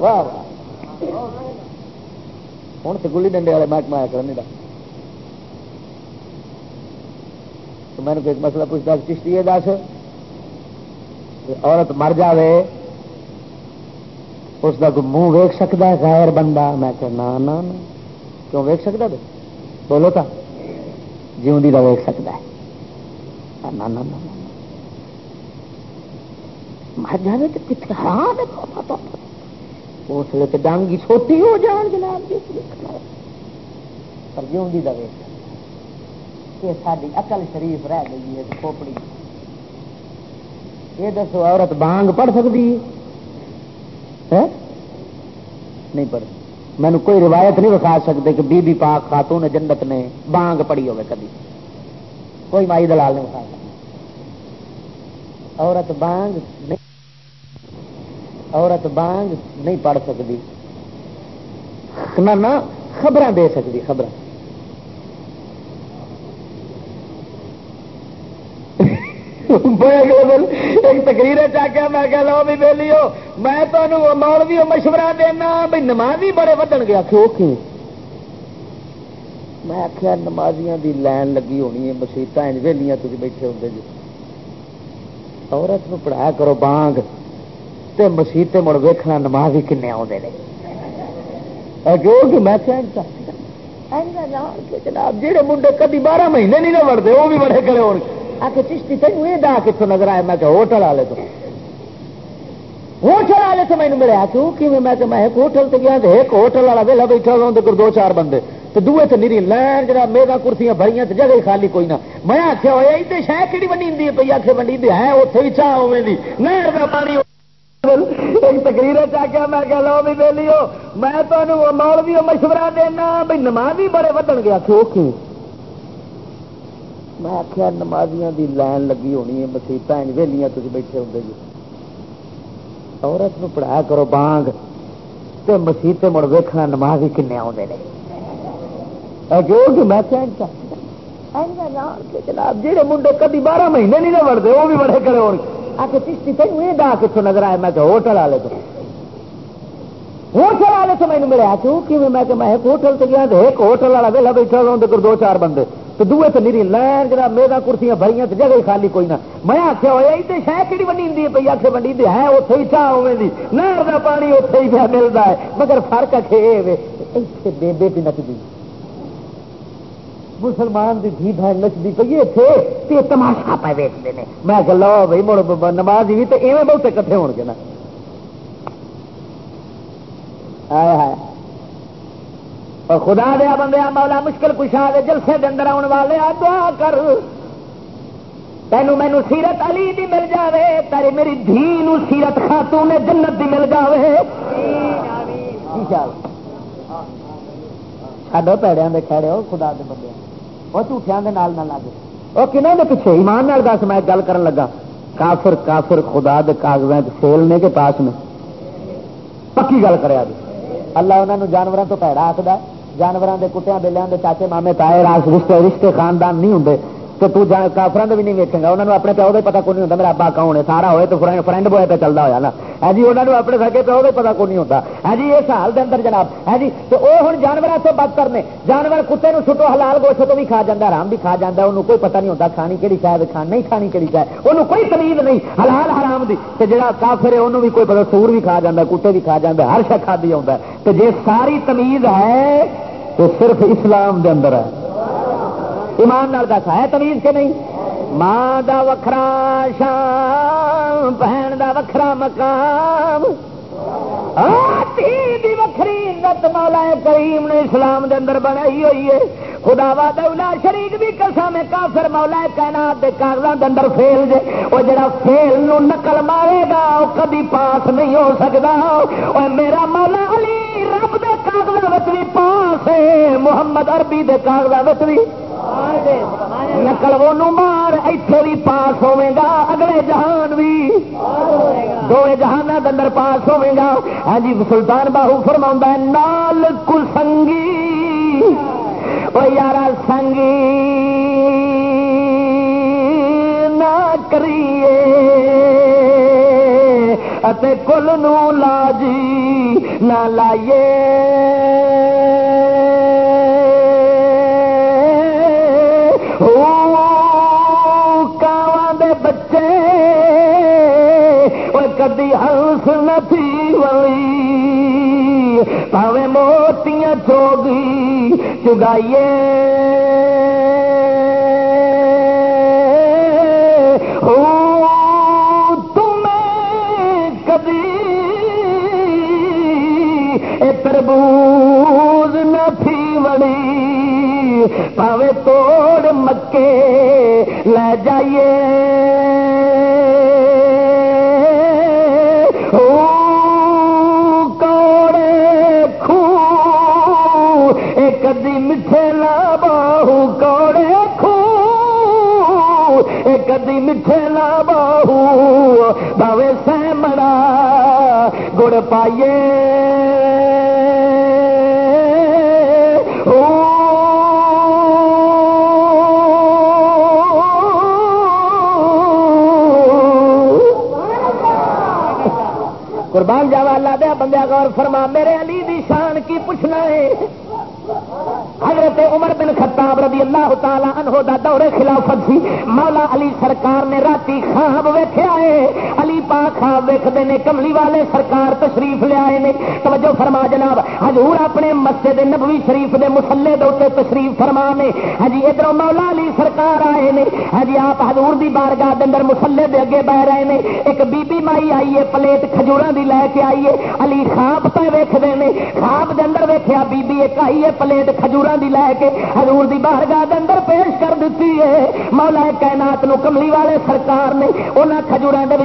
B: واہ۔ ہوں تو گلی ڈنڈے والے محکمہ آیا کرنے کا تو میں نے ایک مسئلہ پوچھتا چشتی ہے دس عورت مر جائے اس کا کوئی منہ ویک سکتا ہے غیر بندہ میں کہ نا نا کیوں ویک سکتا ہے بولو تو جیوندی کا ویک سکتا ہے نا نا مر جائے تو کتنا حرام اس لیے ڈانگی چھوٹی ہو جان جناب پر جیوندی کا ویک یہ ساری اقل شریف رہ گئی ہے کھوپڑی۔ یہ دسو عورت بانگ پڑھ سکتی ہے؟ نہیں پڑھ۔ مینو کوئی روایت نہیں وکھا سکتے کہ بی بی پاک خاتون جنت نے بانگ پڑی ہوگی کبھی کوئی مائی دلال نہیں وکھا سکتا۔ عورت بانگ نہیں عورت بانگ نہیں پڑھ سکتی۔ نہ خبر دے سکتی خبر ایک تقریر چاہیا میں کہ لو بھی بہلی ہو، میں تمہیں مول بھی مشورہ دینا بھائی نمازی بڑے ودن گیا کیوں کیوں میں آخیا نمازیاں دی لائن لگی ہونی ہے مسیحت ویلیاں تھی بیٹھے ہوں جی۔ عورت نو پڑھایا کرو بانگ۔ تے مسیحت مڑ ویکھنا نماز ہی کن آدھے میں جناب جہے منڈے کدی بارہ مہینے نہیں نہ وڑتے وہ بھی بڑے کرے ہو آ کے چشتی تین یہ دا کتوں نظر آیا میں کہ ہوٹل والے تو۔ ہوٹل والے تو مینو ملیا کیوں کہ میں کہ میں ایک ہوٹل سے گیا ایک ہوٹل والا ویلا بیٹھا ہوا اندر دو چار بندے۔ تو دوے تو نیری لین جا میرا کرسیاں بھریاں تو جگہ خالی کوئی نہ۔ میں آخیا ہوا یہ شہ کہڑی ونڈی پی آخر ونڈی ہے اتنے بھی چاہ ہوے نہر کا پانی ایک تقریر چاہیا میں کہ لو بھی بہلی ہو میں تمہیں مول بھی مشورہ دینا بھائی نماز ہی بڑے ودن گیا کیوں کیوں میں آخیا نمازیاں دی لائن لگی ہونی ہے مسیحت ویلیاں تھی بیٹھے ہوں جی عورت نو پڑھایا کرو بانگ تو مسیح مڑ ویکھنا نماز ہی کن آدھے میں جناب جہے منڈے کدی بارہ مہینے نہیں وڑتے وہ بھی بڑے کرے ہو آ کے چشتی تین یہ دا کتوں نظر آیا میں کہ ہوٹل والے تو۔ ہوٹل والے تو مینو ملیا کیوں کہ میں کہ میں ایک ہوٹل سے گیا ایک ہوٹل والا ویلا بیٹھا ہوں دو چار بندے۔ تو دوے تو نیری لین جا میرا کرسیاں بھریاں تو جگہ خالی کوئی نہ۔ میں آخیا ہوا یہ تو شہ کہڑی ونڈی پی آخ ونڈی ہے اتنے ہی چاہ ہوے نہر کا پانی اتنے ہی پہ ملتا ہے، مگر فرق آخے بےبے بھی نچتی مسلمان کی دھی بہن نچتی پی تھے تماشا پہ ویچتے ہیں میں کہ لو بھائی مڑ نماز بھی تو ایویں بہتے کٹھے ہو گے نا۔ اور خدا دیا بندے مولا مشکل کشا دے جلسے دے اندر آنے والے آ دعا کر۔ تینوں مینو سیرت علی دی مل جاوے تیری میری دھی نو سیرت خاتون جنت دی مل جاوے۔ چڈو پیڑیا دے کھڑے ہو خدا دے بندے۔ وہ جھوٹیا کے نال نہ لگ وہ کنہوں نے پیچھے ایمان نال دس، میں گل کرن لگا، کافر کافر، خدا دے کاغذ فیل نے کہ پاس میں پکی گل کر اللہ انہوں جانوروں تو پیڑا آخر جانوروں کے کٹیا بلیا کے چاچے، مامے، تائے، راس، رشتے رشتے، خاندان نہیں ہوں تو تو کافران بھی نہیں ویکے گا انہوں نے اپنے پیو کا پتا کون نہیں ہوتا میرا ابا کون ہے؟ سارا ہوئے تو فرینڈ بوائے پہ چلتا ہوا نا۔ ہے جی انہوں نے اپنے سکے پیو کا پتا کون نہیں ہوتا ہے ہاں جی اس حال کے اندر جناب۔ ہے جی تو وہ ہوں جانوروں سے بد کرنے جانور کتے سٹو حلال گوشت تو بھی کھا جاتا آرام بھی کھا جاتا انہوں کوئی پتا نہیں ہوتا کھانی کہڑی شاید کھان نہیں کھانی کہڑی شاید۔ انہوں کوئی تمیز نہیں، حلال حرام دی۔ تو جہاں کافر ہے، انہوں بھی کوئی پتا سور بھی کھا جاتا کتے بھی کھا جاتا ہر شا کھا دی آتا تو جی ساری تمیز ہے، تو صرف اسلام دے اندر ہے۔ ایمان نال دس ہے تمیز کے نہیں؟ ماں دا وکھرا شام، بہن دا وکھرا مقام۔ دی وکری عزت مولا کریم نے اسلام دے اندر بنائی ہوئی ہے۔ خدا وا دولا شریک بھی قسم ہے، کافر مولا کائنات دے کاغذاں دے اندر فیل جے او جڑا فیل نو نقل مارے گا، او کبھی پاس نہیں ہو سکدا۔ او میرا مولا علی رب دے کاغذاں وچ بھی پاس ہے، محمد عربی دے کاغذاں وچ بھی نقل وہ مار ایتھے بھی پاس گا اگلے جہان بھی۔ دو جہان اندر پاس گا ہاں جی سلطان باہو فرما نال کل سنگی۔ وہ یار سنگی نہ کریے۔ کل نو لاجی، نہ لائیے۔ کدی ہنس نتی ولی پاوے موتیاں چوگی چگائیے کدی تربوز نتی وڑی پاوے توڑ مکے لے جائیے کدی میٹھے لا باہو، باوے سہ مڑا گڑ پائیے۔ قربان جاوا اللہ دیا بندہ غور فرما، میرے علی دی شان کی پوچھنا ہے؟ حضرت عمر بن خطاب رضی اللہ تعالی عنہ دا دور خلافت سی، مولا علی سرکار نے راتی خواب ویخیا ہے علی خواب ویختے نے، کملی والے سرکار تشریف لیا نے۔ توجہ فرما جناب، حضور اپنے مسجد نبوی شریف دے مسلے دے تشریف فرما نے۔ ہجی ادھر مولا علی سرکار آئے نے۔ ہجی آپ حضور دی بارگاہ دے اندر مسلے دے اگے بہ رہے نے۔ ایک بی بی مائی آئی ہے، پلیٹ کھجورا دی لے کے آئیے علی خواب پہ ویختے ہیں خواب دے اندر ویخیا بی بی ایک آئی ہے، پلیٹ کھجورا دی لے کے حضور دی بارگاہ اندر پیش کر دیتی ہے۔ مولا کائنات نو کملی والے سرکار نے انہوں کھجوروں کے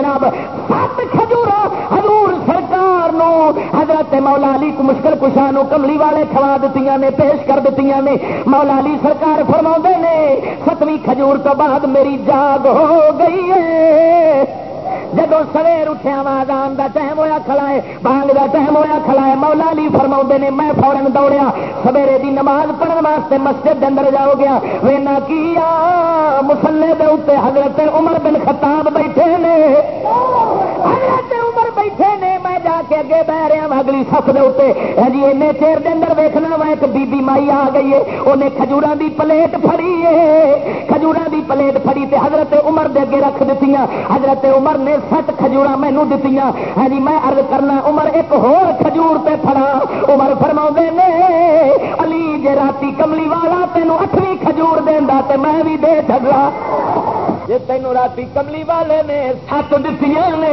B: جناب، سات کھجور حضور سرکار نو حضرت مولا علی کو مشکل کشا نو کملی والے کھوا دیتی نے، پیش کر دیتی نے۔ مولا علی سرکار فرما نے، ستویں کھجور تو بعد میری جاگ ہو گئی ہے۔ جب سویر اٹھیا آزان کا ٹائم ہوا کھلائے بانگ کا ٹائم ہوا کھلائے ہے، مولا علی فرما نے، میں فورن دوڑیا۔ سویرے دی نماز پڑھنے واسطے مسجد اندر جاؤ گیا۔ وینا کیا مسلے دے اتنے حضرت عمر بن خطاب بیٹھے نے۔ حضرت بیٹھے نے، میں جا کے اگے بہ رہا وا اگلی سف دے اتنے ہاں جی این چیر دے اندر ویکنا وا، ایک بی بی مائی آ گئی ہے انہیں کھجورا دی پلیٹ فری ہے۔ کھجورا دی پلیٹ فری تے حضرت عمر دے اگے رکھ دیتی حضرت عمر نے سٹ کھجور مینو دیتی ہاں جی میں ارد کرنا، عمر ایک ہور کھجور تے فڑا عمر فرما نے، علی جی رات کملی والا تینوں اٹھویں کھجور دینا تو میں بھی دے چلا جی تینوں رات کملی والے نے سات دیتی نے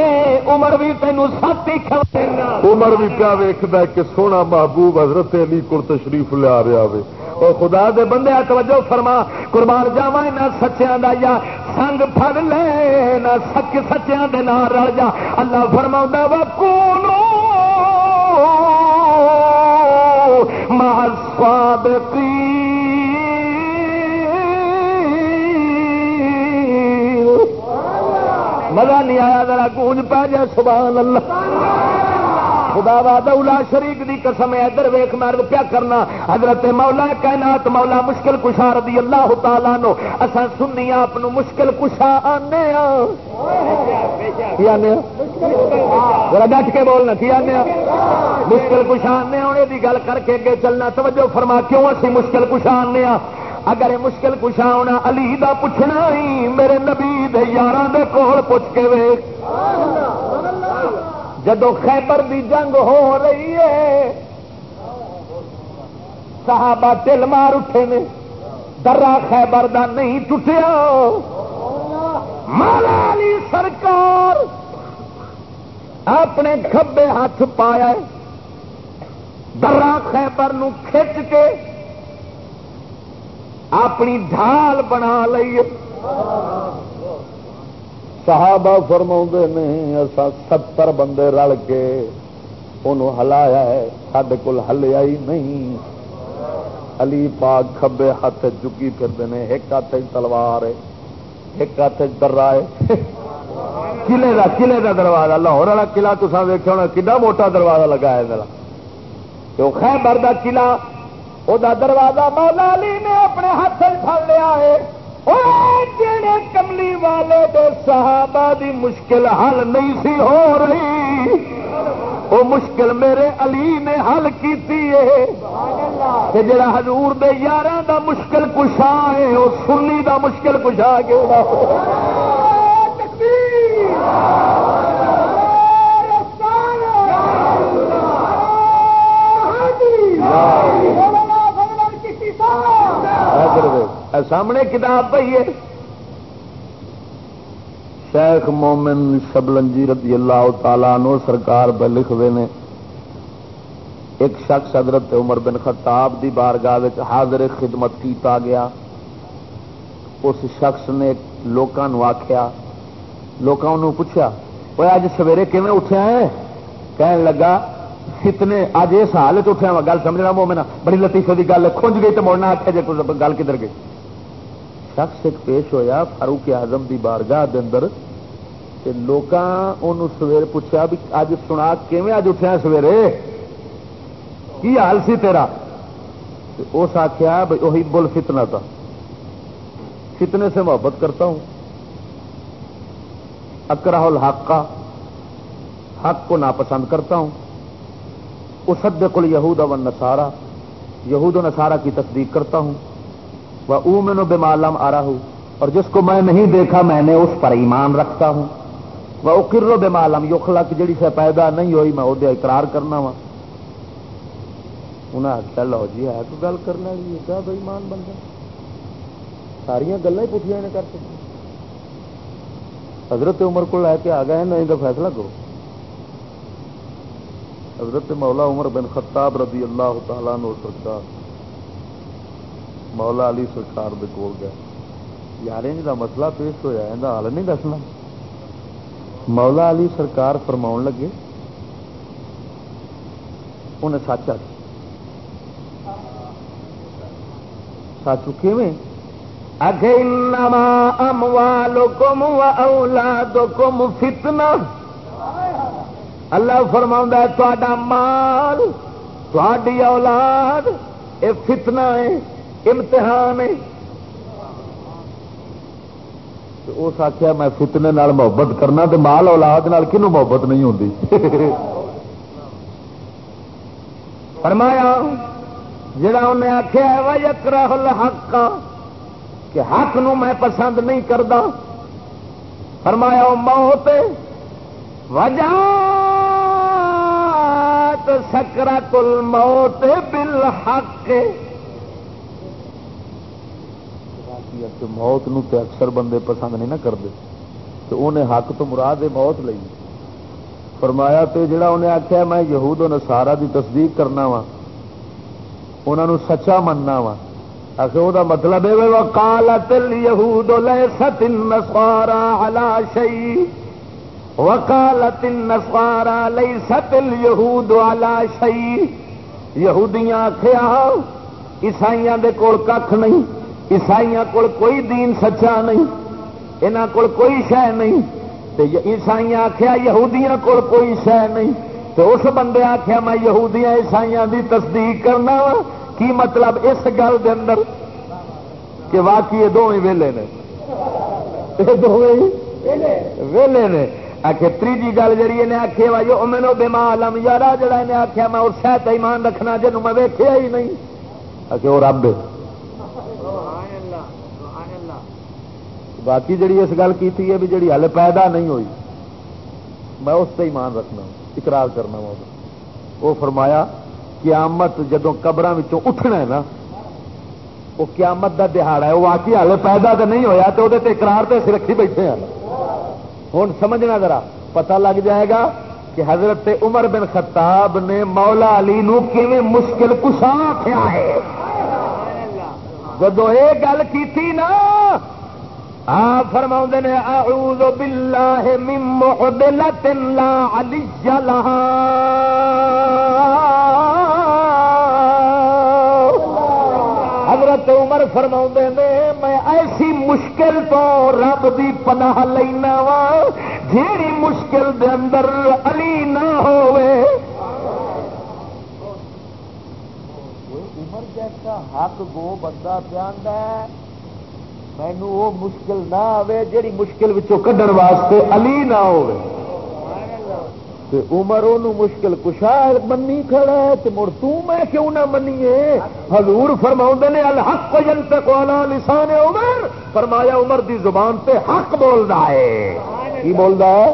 B: عمر بھی تینوں سات ہی
A: عمر بھی کیا ویکد کہ سونا محبوب حضرت علی کو تشریف لیا رہا ہو
B: او خدا دے بندے توجہ فرما قربان جاوا نہ سچیاں دا یا سنگ پھڑ لے نہ سچ سچیاں دے نال رل جا اللہ فرما وا کونو مع مزہ نہیں آیا، ذرا گونج پہ جائے، سبحان اللہ۔ خدا وا دولا شریف دی قسم ادھر ویخ مرد پیا کرنا، حضرت مولا کائنات مولا مشکل کشا رضی اللہ تعالیٰ نو اصا سنی آپ مشکل کشا آنے ذرا ڈٹ کے بولنا، کی آنے مشکل کشا آنے آنے دی گل کر کے اگے چلنا، توجہ فرما، کیوں اسی مشکل کشا آنے اگر مشکل کشا ہونا، علی دا پوچھنا ہی میرے نبی دے یار دے کول پوچھ کے ویخ جدو خیبر دی جنگ ہو رہی ہے، صحابہ دل مار اٹھے نے۔ درا خیبر دا نہیں ٹوٹیا۔ مالا علی سرکار اپنے کھبے ہاتھ پایا درا خیبر نو کھچ کے اپنی ڈھال بنا لیے صحابہ فرما نے ستر بندے رل کے انہوں ہلایا ہے سڈے کول ہلیا ہی نہیں۔ علی پاک کھبے ہاتھ چکی پھرتے ہیں، ایک ہاتھ تلوار ایک ہاتھ درا ہے۔ قلعے کا قلعے کا دروازہ، لاہور والا قلعہ تصا ویک ہونا کھا موٹا دروازہ لگایا میرا تو خیبر کا قلعہ وہ دروازہ مولا علی نے اپنے ہاتھ پڑ لیا ہے جڑے کملی والے دے صحابہ دی مشکل حل نہیں سی ہو رہی وہ مشکل میرے علی نے حل کی جڑا حضور دے یار دا مشکل کشا ہے وہ سنی دا مشکل کشا کے سامنے کتاب پی ہے۔ شیخ مومن شبلنجی رضی اللہ تعالیٰ نو سرکار پہ لکھ نے، ایک شخص حضرت عمر بن خطاب دی بارگاہ حاضر خدمت کیتا گیا۔ اس شخص نے لوگوں آخیا لوگوں پوچھا وہ اج سویرے کیون اٹھیا ہے؟ کہن لگا فتنے اج اس حالت اٹھیا وا گل سمجھنا مومنا بڑی لطیفے کی گل، کھنج گئی تو مڑنا آخیا جی گل کدھر گئی۔ شخص ایک پیش ہویا، فاروق اعظم دی بارگاہ دے اندر، تے لوکاں سویر پوچھا بھی اج سنا کیویں اج اٹھیا سویرے؟ کی حال سی تیرا؟ اس آخیا وہی بول فتنا تھا فتنے سے محبت کرتا ہوں۔ اکراہ الحق کا حق کو ناپسند کرتا ہوں۔ اسد کل یہود و نسارا یہود و نسارا کی تصدیق کرتا ہوں۔ وہ او میں بے معلوم آ رہا ہوں اور جس کو میں نہیں دیکھا میں نے اس پر ایمان رکھتا ہوں۔ وہ اکرو بے معلوم یوخلا کی جڑی سے پیدا نہیں ہوئی میں وہ اقرار کرنا وا۔ انہیں آخیا لو جی ہے تو گل کرنا جی کیا بھائی مان بندہ؟ ساریا گلیں ہی پوچھا کر سکتے حضرت عمر کو لے کے آ گئے، نہیں تو فیصلہ کرو۔ حضرت مولا عمر بن خطاب رضی اللہ تعالیٰ نو سرکار مولا علی سرکار دے کول گیا یار کا جی مسئلہ پیش ہوا یہ حال نہیں دسنا۔ مولا علی سرکار فرما لگے، انہیں سچ آ سچ کیویں؟ اگے انما اموالکم و فتنہ۔ اللہ فرما ہے مال تھی اولاد یہ فتنہ ہے۔ امتحان اس آخیا میں فتنے نال محبت کرنا تو مال اولاد نال کنو محبت نہیں ہوتی فرمایا، جڑا انہیں آخیا ہے وہ یکرا حق کہ حق نو میں پسند نہیں کرتا فرمایا موت وجہ سکرا کل موت بل حق کی کہ موت نو تے اکثر بندے پسند نہیں نہ کرتے۔ تو انہیں حق تو مراد موت لئی۔ فرمایا تو جڑا انہیں آخیا میں یہود و نسارا دی تصدیق کرنا وا انہوں سچا مننا وا۔ آخر وہ مطلب ہے کالت یہود ست نسوارا ہلا شی وکالت نسوارا لئی ست یہود والا یہودیاں آخیا عیسائی دے کول کھ نہیں۔ عیسائی کول کوئی دین سچا نہیں یہاں کول کوئی شہ نہیں۔ عیسائی آخیا یہودیاں کول کوئی شہ نہیں۔ تو اس بندے آخیا میں یہودیاں عیسائی دی تصدیق کرنا وا۔ کی مطلب اس گل دے اندر؟ کہ واقعی یہ دونوں ویلے نے۔ ویلے نے۔ آخر تیجی گل جی نے آخیا وا جو مینو بےمالم یار جڑا نے آخیا میں اس شاید ایمان رکھنا جنوب میں ویکیا ہی نہیں۔ آخر وہ رب باقی جڑی اس گل کی ہے بھی جڑی ہل پیدا نہیں ہوئی، میں اس سے ایمان رکھنا، اقرار کرنا وا وہ فرمایا، قیامت جدو قبر اٹھنا ہے نا، وہ قیامت دا دہاڑا ہے، وہ واقعی ہال پیدا تو نہیں ہویا تو وہ اقرار تو رکھی بیٹھے ہیں۔ ہوں سمجھنا ذرا، پتہ لگ جائے گا کہ حضرت عمر بن خطاب نے مولا علی نو مشکل کسا کیا ہے۔ جدو یہ گل کی نا آ فرما نے، اعوذ باللہ من محدلت لا علی لہا۔ حضرت عمر فرما نے، میں ایسی مشکل تو رب دی پناہ لینا وا جیڑی مشکل دے اندر علی نہ ہوئے۔ عمر جیسا حق گو بندہ پیاند ہے مینو وہ مشکل نہ آئے جی مشکل کھڈن واسطے علی نہ ہو عمر مشکل کشا منی کھڑا ہے تو مڑ تو میں کیوں نہ منیے؟ حضور فرما نے، الحق جنت لسان عمر۔ فرمایا، عمر دی زبان سے حق بول رہا ہے۔ کی بول رہا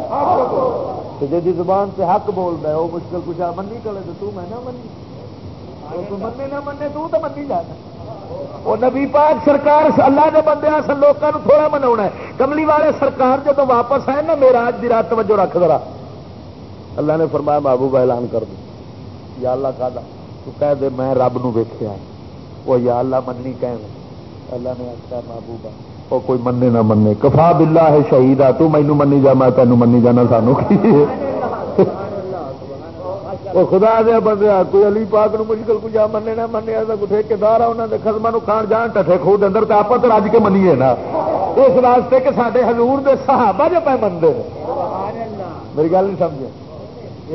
B: ہے جی زبان سے حق بول رہا ہے وہ مشکل کشا منی کھڑے تو تو میں نہ منی۔ تو مننے نہ منے تو تو منی جانا۔ وہ نبی پاک سرکار اللہ کے بندے سن لوگوں تھوڑا منا کملی والے سرکار جب واپس آئے نا میرا آج اج رات توجہ رکھ ذرا۔ اللہ نے فرمایا محبوبہ اعلان کر دو۔ یا اللہ کا تو کہہ دے، میں رب نو ویخیا وہ یا اللہ منی کہ اللہ نے آخیا محبوبہ، وہ کوئی منے نہ منے کفا بلا ہے شہید آ تو مینو منی جا، میں تینوں منی جانا سانو کی؟ وہ خدا دیا بندے کوئی علی پاک نو مشکل کو جا مننے نہ منیا کوئی ٹھیکار آ انہوں نے خدمہ نو کھان جان ٹھے خو اندر تو آپ تو رج کے منیے نا۔ اس واسطے کہ سارے حضور دے صحابہ جو پہ منگے میری گل نہیں سمجھے؟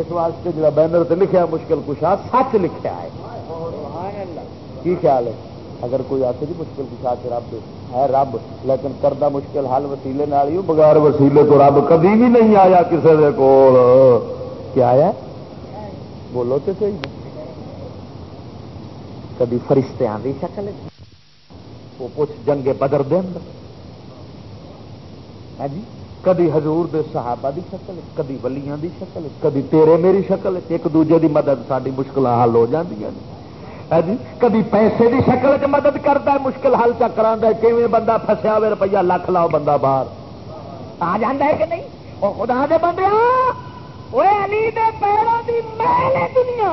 B: اس واسطے جا بینر سے لکھا مشکل کشا سچ لکھا ہے۔ کی خیال ہے؟ اگر کوئی آتے جی مشکل کشا کے رب ہے رب، لیکن کردہ مشکل حل وسیلے نال ہی بغیر وسیلے تو رب کدی بھی نہیں آیا کسی کے کول۔ کیا آیا؟ بولو تو صحیح کبھی فرشتے آدھی شکل وہ پوچھ جنگے بدر دے اندر۔ ہاں جی کدی حضور دے صحابہ دی شکل کدی ولیاں دی شکل کدی تیرے میری شکل ایک دوجے دی مدد ساری مشکل حل ہو جاتی ہاں جی کدی پیسے دی شکل چ مدد کرتا ہے، مشکل حل چکرا کیون بندہ فسیا ہوئے روپیہ لکھ لاؤ بندہ باہر۔ آ جا ہے کہ نہیں؟ وہ خدا دے بندے وہ علی دے پیروں دی محل دنیا۔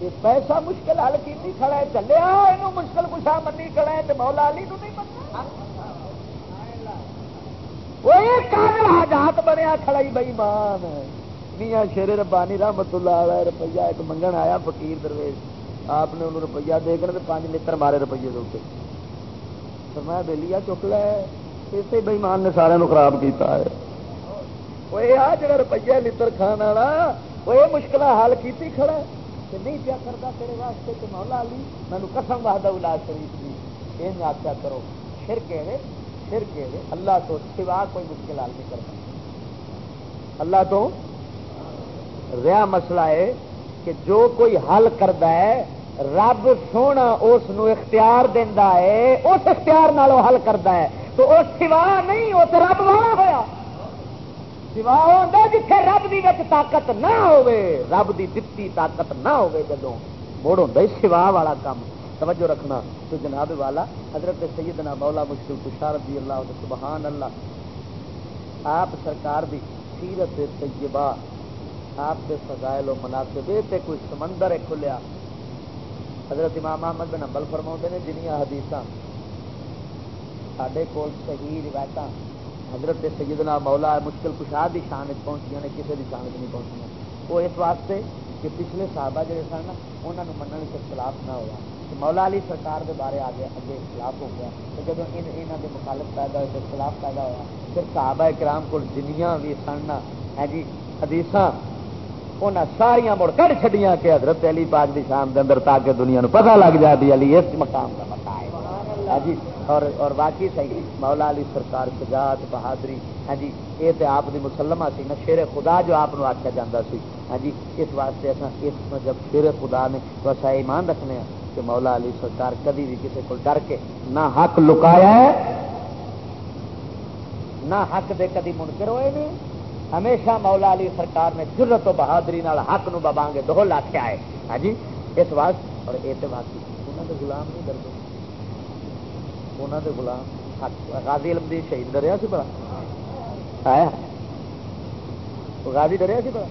B: یہ پیسہ مشکل حل کی کھڑا ہے چلے یہ مشکل کشا منی کھڑا ہے تو مولا علی نو نہیں مننا۔ وہ کاغل حاجات بنیا کھڑا ہی بئی مان میاں شیر ربانی رحمت اللہ علیہ روپیہ ایک منگن آیا فقیر درویش۔ آپ نے انہوں روپیہ دے کر پانچ لتر مارے روپیے دے میں بہلی چک لے اسی بئیمان نے سارے خراب کیتا ہے۔ وہ آ جڑا روپیہ لتر کھان والا وہ یہ مشکل حل کی کھڑا کہ نہیں پیا کرتا تیرے واسطے کہ مولا علی مینو قسم وحد اولاد شریف کی یہ آخیا کرو پھر کہڑے پھر کہڑے اللہ تو سوا کوئی مشکل حل نہیں کرتا اللہ تو رہا مسئلہ ہے کہ جو کوئی حل کرتا ہے رب سونا اس اختیار دینا ہے اس اختیار حل کرتا ہے تو وہ سوا نہیں وہ تو رب والا ہوا سوا جتھے رب دی وچ طاقت نہ ہوے رب دی دتی طاقت نہ ہوے جدوں مڑ ہوں سوا والا کام توجہ رکھنا۔ تو جناب والا، حضرت سیدنا مولا مشکل کشار رضی اللہ سبحان اللہ، آپ سرکار دی سیرت طیبہ، آپ کے فضائل و مناسب تے کوئی سمندر ہے کھلیا۔ حضرت امام محمد بن امبل فرما نے جنیا حدیث سڈے کول صحیح روایت حضرت سیدنا مولا مشکل کشار کی شان پہنچیاں نے کسی کی شان نہیں پہنچیاں وہ اس واسطے کہ پچھلے صحابہ جڑے سن انہوں نے منع کے خلاف نہ ہوا۔ مولا علی سرکار دے بارے آ گیا اگے خلاف ہو گیا۔ تو جب یہاں کے مخالف پیدا ہوئے تو خلاف پیدا ہوا۔ پھر صحابہ کرام کو جنیاں بھی سن ہے ہاں جی حدیث انہیں ساریا مڑ کر چڑیا کہ حضرت علی پاک کی شام کے اندر تاکہ دنیا نو پتہ لگ جائے بھی علی اس مقام کا جی اور اور باقی صحیح، مولا علی سرکار سجات بہادری ہاں جی یہ تو آپ کی مسلمہ سی نا، شیر خدا جو آپ آخیا جا سی۔ ہاں جی اس واسطے اصل اس جب شیر خدا نے تو اصا ایمان رکھنے ہیں کہ مولا علی سرکار کدی بھی کسی کو ڈر کے نہ حق لکایا ہے، نہ حق دے کدی منکر ہوئے نہیں۔ ہمیشہ مولا علی سرکار نے جرت و بہادری نال حق نو بابانگے دو لاکھیا ہے۔ ہاں جی اس واسطے، اور یہ تو واقعی انہوں نے غلام نہیں ڈرتے۔ انہوں نے غلام غازی علم دی شہید ڈریا سی بڑا غازی ڈریا سی بڑا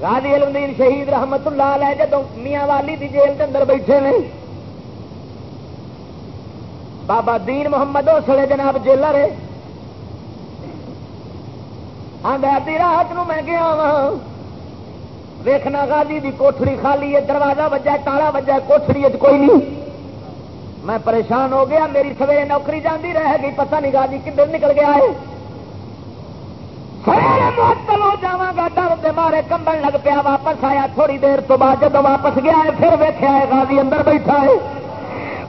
B: غازی علم دین شہید رحمت اللہ علیہ جدو میاں والی دی جیل کے اندر بیٹھے نے بابا دین محمد اسلے جناب جیلر آدھی رات نو میں گیا وا ویخنا غازی دی کوٹڑی خالی ہے دروازہ وجہ تالا وجہ کوٹڑی کوئی نہیں میں پریشان ہو گیا، میری سویرے نوکری جاندی رہ گئی، پتہ نہیں غازی کدھر نکل گیا ہے۔ جا گا ڈر مارے کمبن لگ پیا، واپس آیا تھوڑی دیر تو بعد جب واپس گیا ہے، پھر ویخیا ہے غازی اندر بیٹھا ہے۔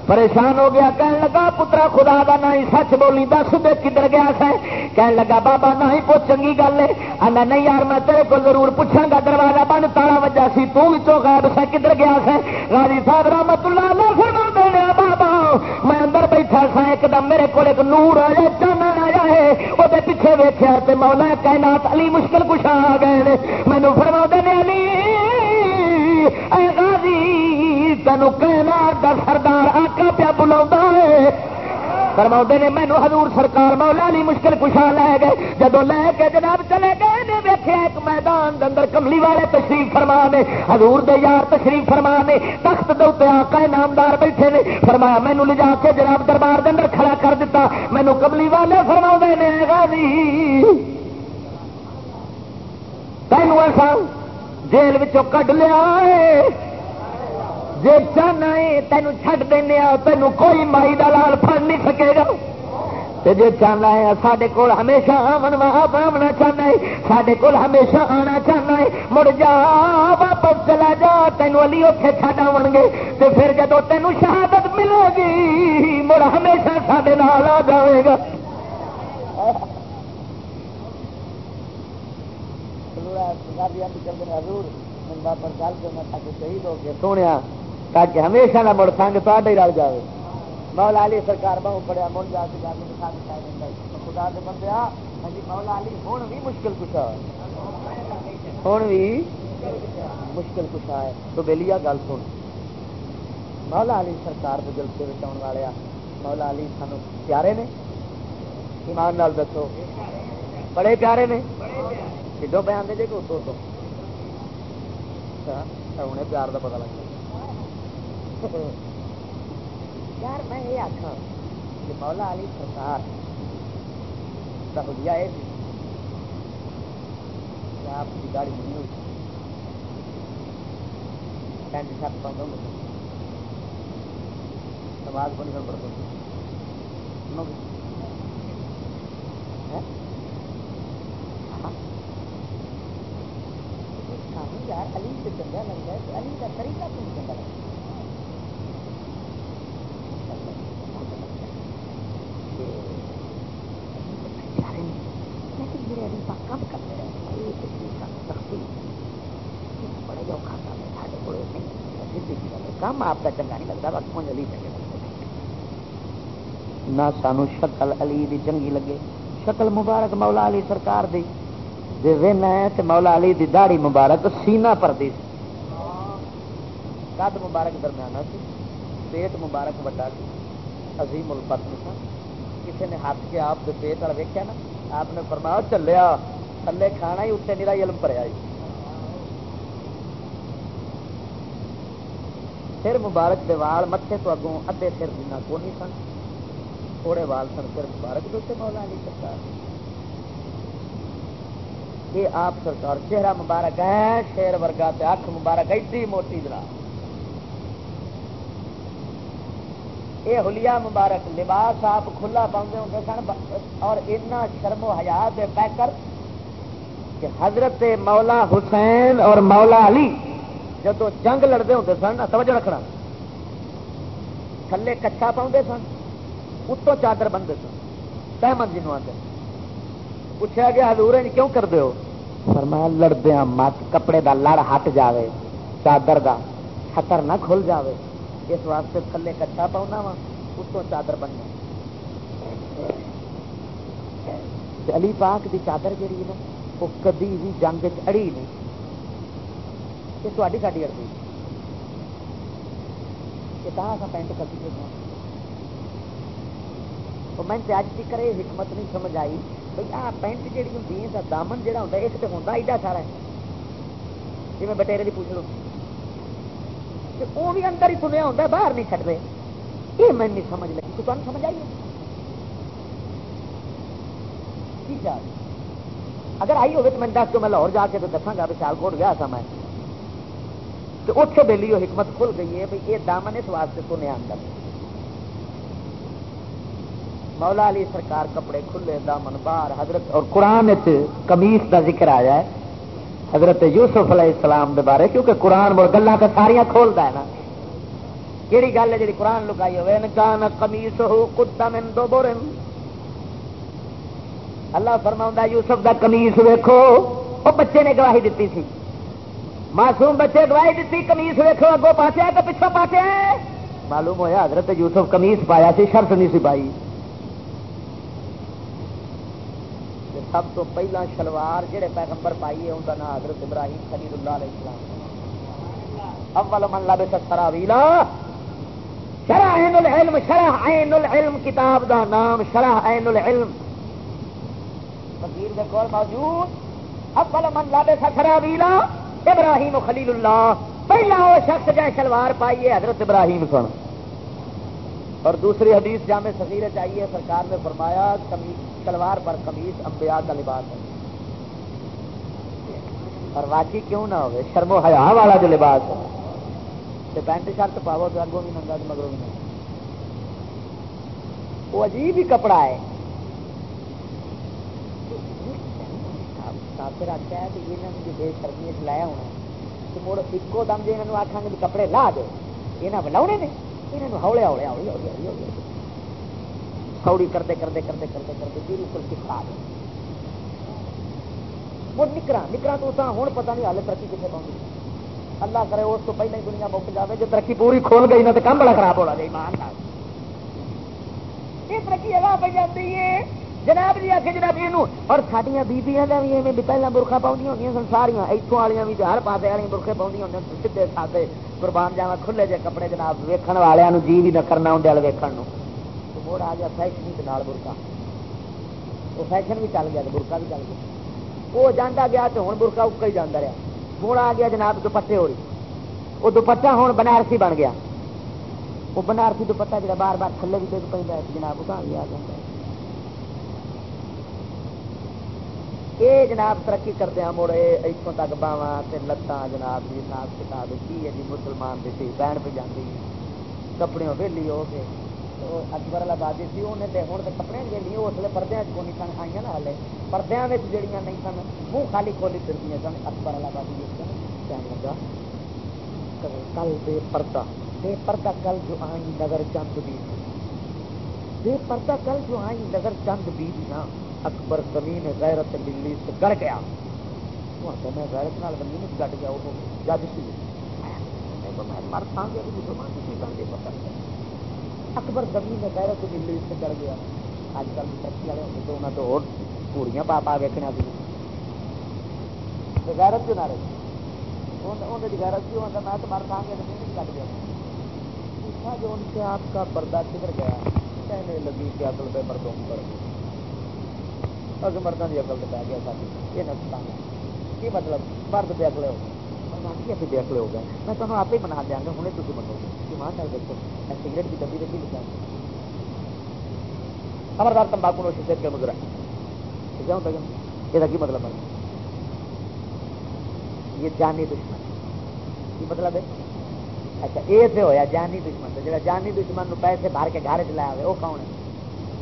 B: پریشان ہو گیا کہنے لگا، پترا خدا کا نہ ہی سچ بولی، دس دے کدھر گیا سا؟ کہنے لگا، بابا نہ ہی پوچھ، چنگی گل ہے۔ آنا نہیں یار، میں تیرے کو ضرور پوچھا گا دروازہ بند تالا وجہ سی تو غائب سا کدھر گیا سا؟ غازی صاحب رحمت اللہ اللہ فرما دینے بابا، میں اندر بیٹھا سا، ایک دم میرے کو ایک نور آیا چانن آیا ہے۔ وہ پیچھے ویچیا مولا کائنات علی مشکل کچھ آ گئے مینو فرما دینے علی، اے غازی تینوں کہنا در سردار آکا پیا بلا فرما نے، مینو حضور سرکار مولا علی مشکل کشا لے گئے۔ جب لے کے جناب چلے گئے نے ویکیا ایک میدان اندر کملی والے تشریف فرما نے، حضور دے یار تشریف فرما نے، تخت دے آقا نامدار بیٹھے نے۔ فرمایا مینو لے جا کے جناب دربار دے اندر کھڑا کر دیتا مینو کملی والے فرما نے غازی تینوں ایسا جیل کڈ لیا جی چاہنا ہے تینوں چڈ دینا تینوں کوئی مائی دلال پڑ نہیں سکے گا۔ جی چاہنا ہے سارے کول ہمیشہ آمن آمنا چاہنا ہے۔ سارے کول ہمیشہ آنا چاہنا ہے۔ مڑ جا، واپس چلا جا تینوں علی اوکھے چڈ آن گے۔ تو پھر جب تینوں شہادت ملے گی، مڑ ہمیشہ سارے نال آ جائے گا۔ شہید ہو کے سونے تاکہ ہمیشہ نہ مڑ سنگ تو ہی رل جائے۔ مولا علی سرکار بہو پڑیا من جا کے خدا کے بندے ہاں جی، مولا علی ہوں بھی مشکل کچھ ہوں بھی مشکل کچھ ہے۔ تو بہلی گل سن۔ مولا علی سرکار کے جلسے بچاؤ والے مولا علی سان پیارے نے۔ ایمان نال دسو۔ بڑے پیارے نے۔ کدو پہ آتے جی کہ اتوں تو ہوں پیار کا پتا لگتا یار میں یہ آخا کہ مولا علی سرکار کا ہدیا سہولیا ہے جی۔ آپ کی گاڑی نہیں ہوئی؟ پینٹ شرٹ پاؤں گے۔ سماج کو نہیں پڑتا یار علی سے چنگا لگتا ہے علی کا طریقہ کیوں چنگا لگتا ہے کام آپ کا چنگا نہیں لگتا، بس علی چنگے نہ سانو شکل علی دی چنگی لگے، شکل مبارک مولا علی سرکار دی۔ جی وین ہے تو مولا علی دی داڑی مبارک سینا پر دی۔ قد مبارک درمیانہ سی، پیٹ مبارک وڈا سی۔ عظیم البتن سن کسی نے ہاتھ کے آپ کے پیٹ والا ویکیا نا؟ آپ نے فرمایا، چلیا، تھلے کھانا ہی اتنے نیرا علم پڑیا جی سر مبارک دے وال متے تو اگوں ادے سر دینا کو نہیں سن۔ تھوڑے وال سن سر مبارک دے مولا علی سرکار۔ یہ آپ سرکار، چہرہ مبارک ہے، شیر ورگا تے اکھ مبارک، ایڈی موٹی جناب۔ یہ ہولیا مبارک، لباس آپ کھلا پاؤں ہوں سن، اور اتنا شرم و حیات پیکر کہ حضرت مولا حسین اور مولا علی جب جنگ لڑتے ہوتے سن توجہ رکھنا۔ تھلے کچا پاؤں سن، اتوں چادر بنتے سن۔ سہمت جنوب آتے پوچھا گیا، حضور کیوں کرتے ہو؟ فرمایا لڑدیا مت، کپڑے دا لڑ ہٹ جاوے، چادر دا خطر نہ کھل جاوے۔ اس واسطے تھلے کچا پاؤنا وا، اتوں چادر بننا۔ علی پاک دی چادر جہی نا وہ کدی بھی جنگ اڑی نہیں۔ یہ تاری ساری اڑی یہ پینٹ کدی میں اج تک یہ حکمت نہیں سمجھ آئی بھائی آ پینٹ جہی ہوں دامن جہاں ہوتا ایک تو ہوتا ایڈا سارا جی میں بٹیرے کی پوچھ لوں وہ بھی اندر ہی سنیا ہوتا باہر نہیں چڑھتے یہ میں نہیں سمجھ لگی تو تمہیں سمجھ آئی ٹھیک ہے اگر آئی ہوگی تو میں دس تو میں لاہور جا کے تو دساگا بھی سیال کوٹ گیا تھا میں تو اتنے بہلی وہ حکمت کھل گئی ہے بھائی یہ دامن اس واسطے سنیا اندر مولا علی سرکار کپڑے کھلے، دامن باہر حضرت، اور قرآن کمیس کا ذکر آیا ہے۔ حضرت یوسف علیہ السلام دے بارے، کیونکہ قرآن مڑ گلا تو ساریا کھولتا ہے نا۔ کہڑی گل ہے جی قرآن لکائی ہوئے؟ کان کمیس ہو کتا من دو بورن اللہ فرما یوسف دا کمیس ویکو وہ بچے نے گواہی دیتی سی معصوم بچے گواہی دیتی کمیس ویکو اگوں پاسے تو پچھوں پاسے معلوم ہوا حضرت یوسف کمیس پایا سی، شرط نہیں سی پائی. سب تو پہلا شلوار جہے پیغمبر پائیے ان کا نام حضرت ابراہیم خلیل اللہ علیہ السلام اول من لبے سرا ویلا شرح عین العلم، شرح عین العلم، کتاب دا نام، شرح عین العلم. فقیر کے کول موجود، اول من لبے سرا ویلا ابراہیم خلیل اللہ، پہلا وہ شخص جائے شلوار پائیے حضرت ابراہیم سن۔ اور دوسری حدیث جامع سفیر چاہیے، سرکار نے فرمایا شلوار پر کمیز انبیاء کا لباس ہے۔ اور واقعی کیوں نہ ہو شرم و حیا والا جو لباس ہے۔ تو پینٹ شرٹ پاو تو اگوں بھی ننگا تو مگروں بھی ننگا۔ وہ عجیب ہی کپڑا ہے۔ کافر آخیا ہے کہ یہ بے شرمی لایا ہونا تو مڑ ایکو دم جی یہ آخان گے کپڑے لا دو یہ بلاؤنے نے یہ ہولے ہولے ہولی ہولی ہولی ہولی سوڑی کرتے کرتے کرتے کرتے کرتے بالکل سکھا دے وہ نکرا نکرا تو ہوں پتا نہیں ہال ترقی کتنے پہنچ اللہ کرے اس کو پہلے ہی دنیا مک جائے جو ترقی پوری کھول گئی نا تو کم بڑا خراب ہونا چاہیے مان یہ ترقی اگا پہ جاتی ہے جناب جی آخر جناب جی یہ اور سڈیا بیبیاں بھی ایویں بھی پہلے برخا پاؤں ہوں سن ساریا اتوں والی بھی ہر پاسے والی برخے پاؤں ہوں سیدے سادے قربان جاوا کھلے جے کپڑے جناب ویکن والوں جی بھی نہ کرنا ہوں دل ویکن موڑ آ گیا فیشن کے نال برقا وہ فیشن بھی چل گیا تو برقا بھی چل گیا۔ وہ جانا گیا تو ہوں برقا اکا ہی جانا رہا ہوں آ گیا جناب دوپٹے ہو رہی وہ دوپٹا ہوں بنارسی بن گیا۔ وہ بنارسی دوپٹا جا بار بار تھلے بھی پہ جناب اتنا بھی آ جاتا یہ جناب، ترقی کرتے ہیں مڑے اتوں تک باوا لتان جناب جی حساب کتاب کی ہے جی مسلمان دی بہن پہ جاتی کپڑے ویلی ہو کے۔ اکبر والا بادی سی انہیں تو ہوں تو کپڑے جی نہیں اس لیے پردے کو نہیں سن آئی نا ہالے۔ پردے جہیا نہیں سن، منہ خالی کھولی پھرتی سن، اکبر والا بادی کہنے لگا، کل بے پردہ بے پردہ کل جو آئی نگر چند بھی۔ بے پردہ کل جو آئی نگر چند بھی نا اکبر زمین غیرت ملی سے گڑ گیا۔ تو میں غیرت نال زمین گٹ گیا، وہ جج سی میں مر تھا گیا مسلمان کی پتہ اکبر زمین غیرت ملی سے گڑ گیا۔ اج کل ترقی والے ہوتے تو انہوں تو اور پوریاں پا پا ویکنا سی غیرت جو نہ رہی غیرت کیوں؟ ہوتا میں تو مر کھا کے نہیں کٹ گیا۔ پوچھا جو ان سے آپ کا پردہ کدھر گیا، کہنے لگی کہ عقل پہ مردوں پر اگر مردوں کی عقل پہ گیا ساتھی یہ نقصان کی مطلب؟ مرد بے اکلے ہو گئے۔ ابھی بے اکلے ہو گئے۔ میں تمہیں آپ ہی بنا دیا گا، ہوں تھی منو گے کہ وہاں چل دیکھو۔ میں سگریٹ کی ڈبی دیکھی لکھا۔ خبردار تمباکو نوشی سے کے مگر۔ ٹھیک ہے یہ کی مطلب ہے؟ یہ جانی دشمن۔ کی مطلب ہے؟ اچھا یہ تو ہوا جانی دشمن۔ جا جانی دشمن پیسے بھر کے گھر چلایا ہوئے، وہ کون ہے؟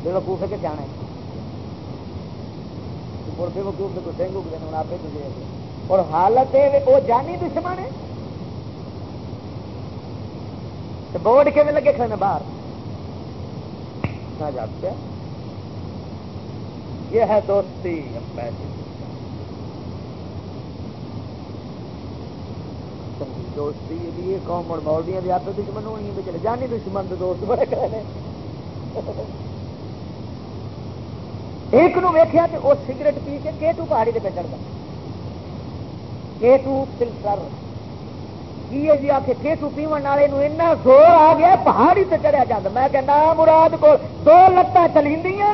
B: بے وقوف ہے کہ جانا ہے؟ بے وقوف سے کوئی ڈینگو کے دن آپ اور حالت ہے وہ جانی دشمن ہے۔ بورڈ کے لگے کھڑے باہر؟ نہ جاتے یہ ہے دوستی پیسے دوستی یہ قوم اور مولویاں بھی آپ دشمن ہونی ہے چلے جانی دشمن تو دوست بڑے کرے ایک نو ویخیا کہ وہ سگریٹ پی کے کیٹو پہاڑی پہ چڑھتا کیٹو فلٹر کی جی آ کے کیٹو پیون والے زور آ گیا، پہاڑی سے چڑھیا جاتا میں کہنا مراد کو دو لتاں چلی نہیں۔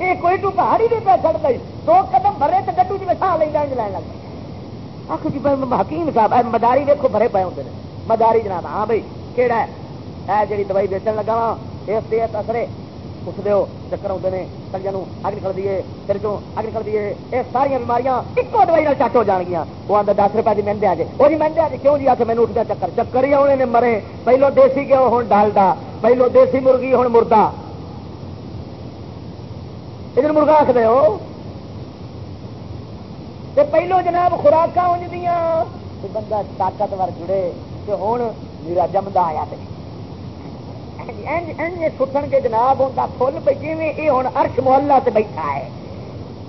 B: یہ کوئی تو پہاڑی پہ چڑھ گئی۔ دو قدم بھرے تو گڈو جی سا لینا انج لین لگ آخ جی حکیم صاحب مداری ویکو بھرے پے ہوتے ہیں مداری جناب ہاں بھائی کہڑا ہے؟ جی دوائی بیچن لگا وا اس اثرے، اس دو چکر آتے ہیں سنجا اگ نکل دیے پھر چوں اگ نکل دیے یہ ساری بیماریاں ایک دوائی چٹ ہو جان گیا وہ آتا دس روپئے کی مہنگے آج وہ جی مہنگے آج کیوں جی آ کے مینو اٹھتا چکر چکر ہی آنے نے مرے پہلو دیسی گیو ہوں ڈالڈا پہلو دیسی مرغی ہوں مردہ ادھر مرغا آخر ہو پہلو جناب خوراک انج دیا بندہ طاقتور جڑے کہ ہوں میرا جمدا آیا جی، سٹن کے جناب ہوتا فل پہ جی یہ ہوں ارش محلہ سے بیٹھا ہے۔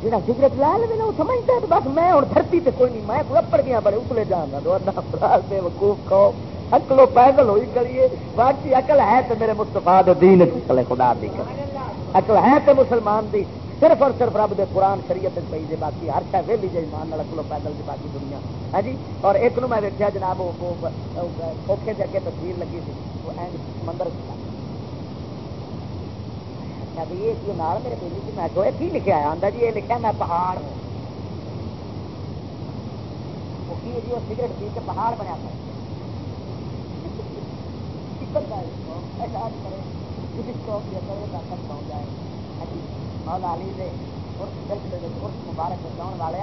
B: جہاں سگرٹ لا لے وہ سمجھتا ہے، بس میں ہوں دھرتی سے کوئی نہیں، میں اپڑ گیا بڑے اتلے جانا دو بے وقوف کھو اکلو پیدل ہوئی کریے۔ باقی اکل ہے تو میرے مستفا دین اکل خدا دی اکل ہے تو مسلمان دی، صرف اور صرف رب دے قرآن شریعت پی جی باقی ہر شاید ویلی جی مان اکلو پیدل کی باقی دنیا۔ ہے جی؟ اور ایک نو میں ویکیا جناب اوکھے سے اگے تصویر لگی تھی وہ مندر آخیا بھی یہ میرے بیلی جی میں کی لکھا آیا آتا جی یہ لکھا میں پہاڑ ہوں وہ کی جی وہ سگریٹ پی کے پہاڑ بنیا پہنچ جائے مولا علی دے مبارک بچاؤ والے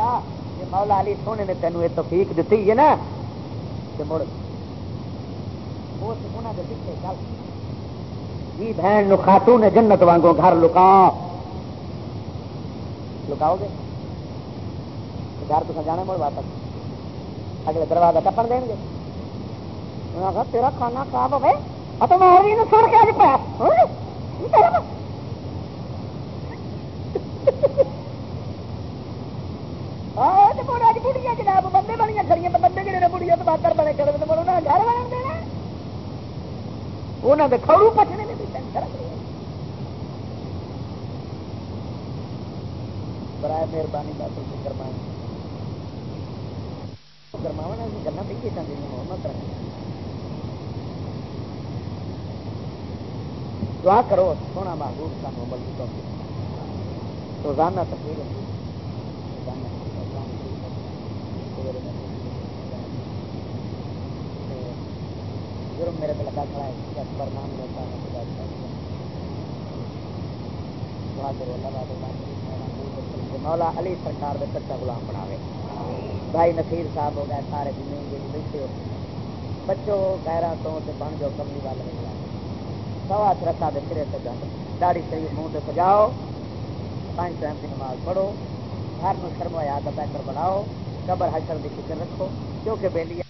B: جی مولا علی سونے نے تینوں یہ توفیق دیتی ہے نا مڑ پیچھے چل جی بہن نو خاتون نے جنت وانگو گھر لکا لکاؤ گے؟ گھر تو جانا مڑ واپس۔ اگلے دروازہ ٹپن دیں گے۔ تیرا کھانا خراب ہوئے؟ تو میں سن کے آج پایا جناب، بندے بڑی کھڑی بندے جڑے بڑیا تو باہر بڑے کرے، تو گھر بنا دینا انہوں نے کھڑو پچنے میں برائے مہربانی کا تو کرما کرما کرنا پہ چاہتے ہیں محمد دعا کرو، سونا محبوب سانو بلکہ روزانہ تقریر جرم میرے پہ لگا کھڑا ہے اکبر نام لیتا ہے مولا علی سرکار کے سچا غلام بناوے۔ بھائی نصیر صاحب ہو گئے، سارے زمین جی بیٹھے ہو۔ بچوں گہرا تو بن جاؤ، کملی والے سوا رکھا دے سرے سے جان داڑی شریف منہ سے سجاؤ۔ پانچ ٹائم کی نماز پڑھو۔ گھر میں شرم آیا کا بہتر بناؤ۔ قبر حشر کی فکر رکھو۔ کیونکہ بیلی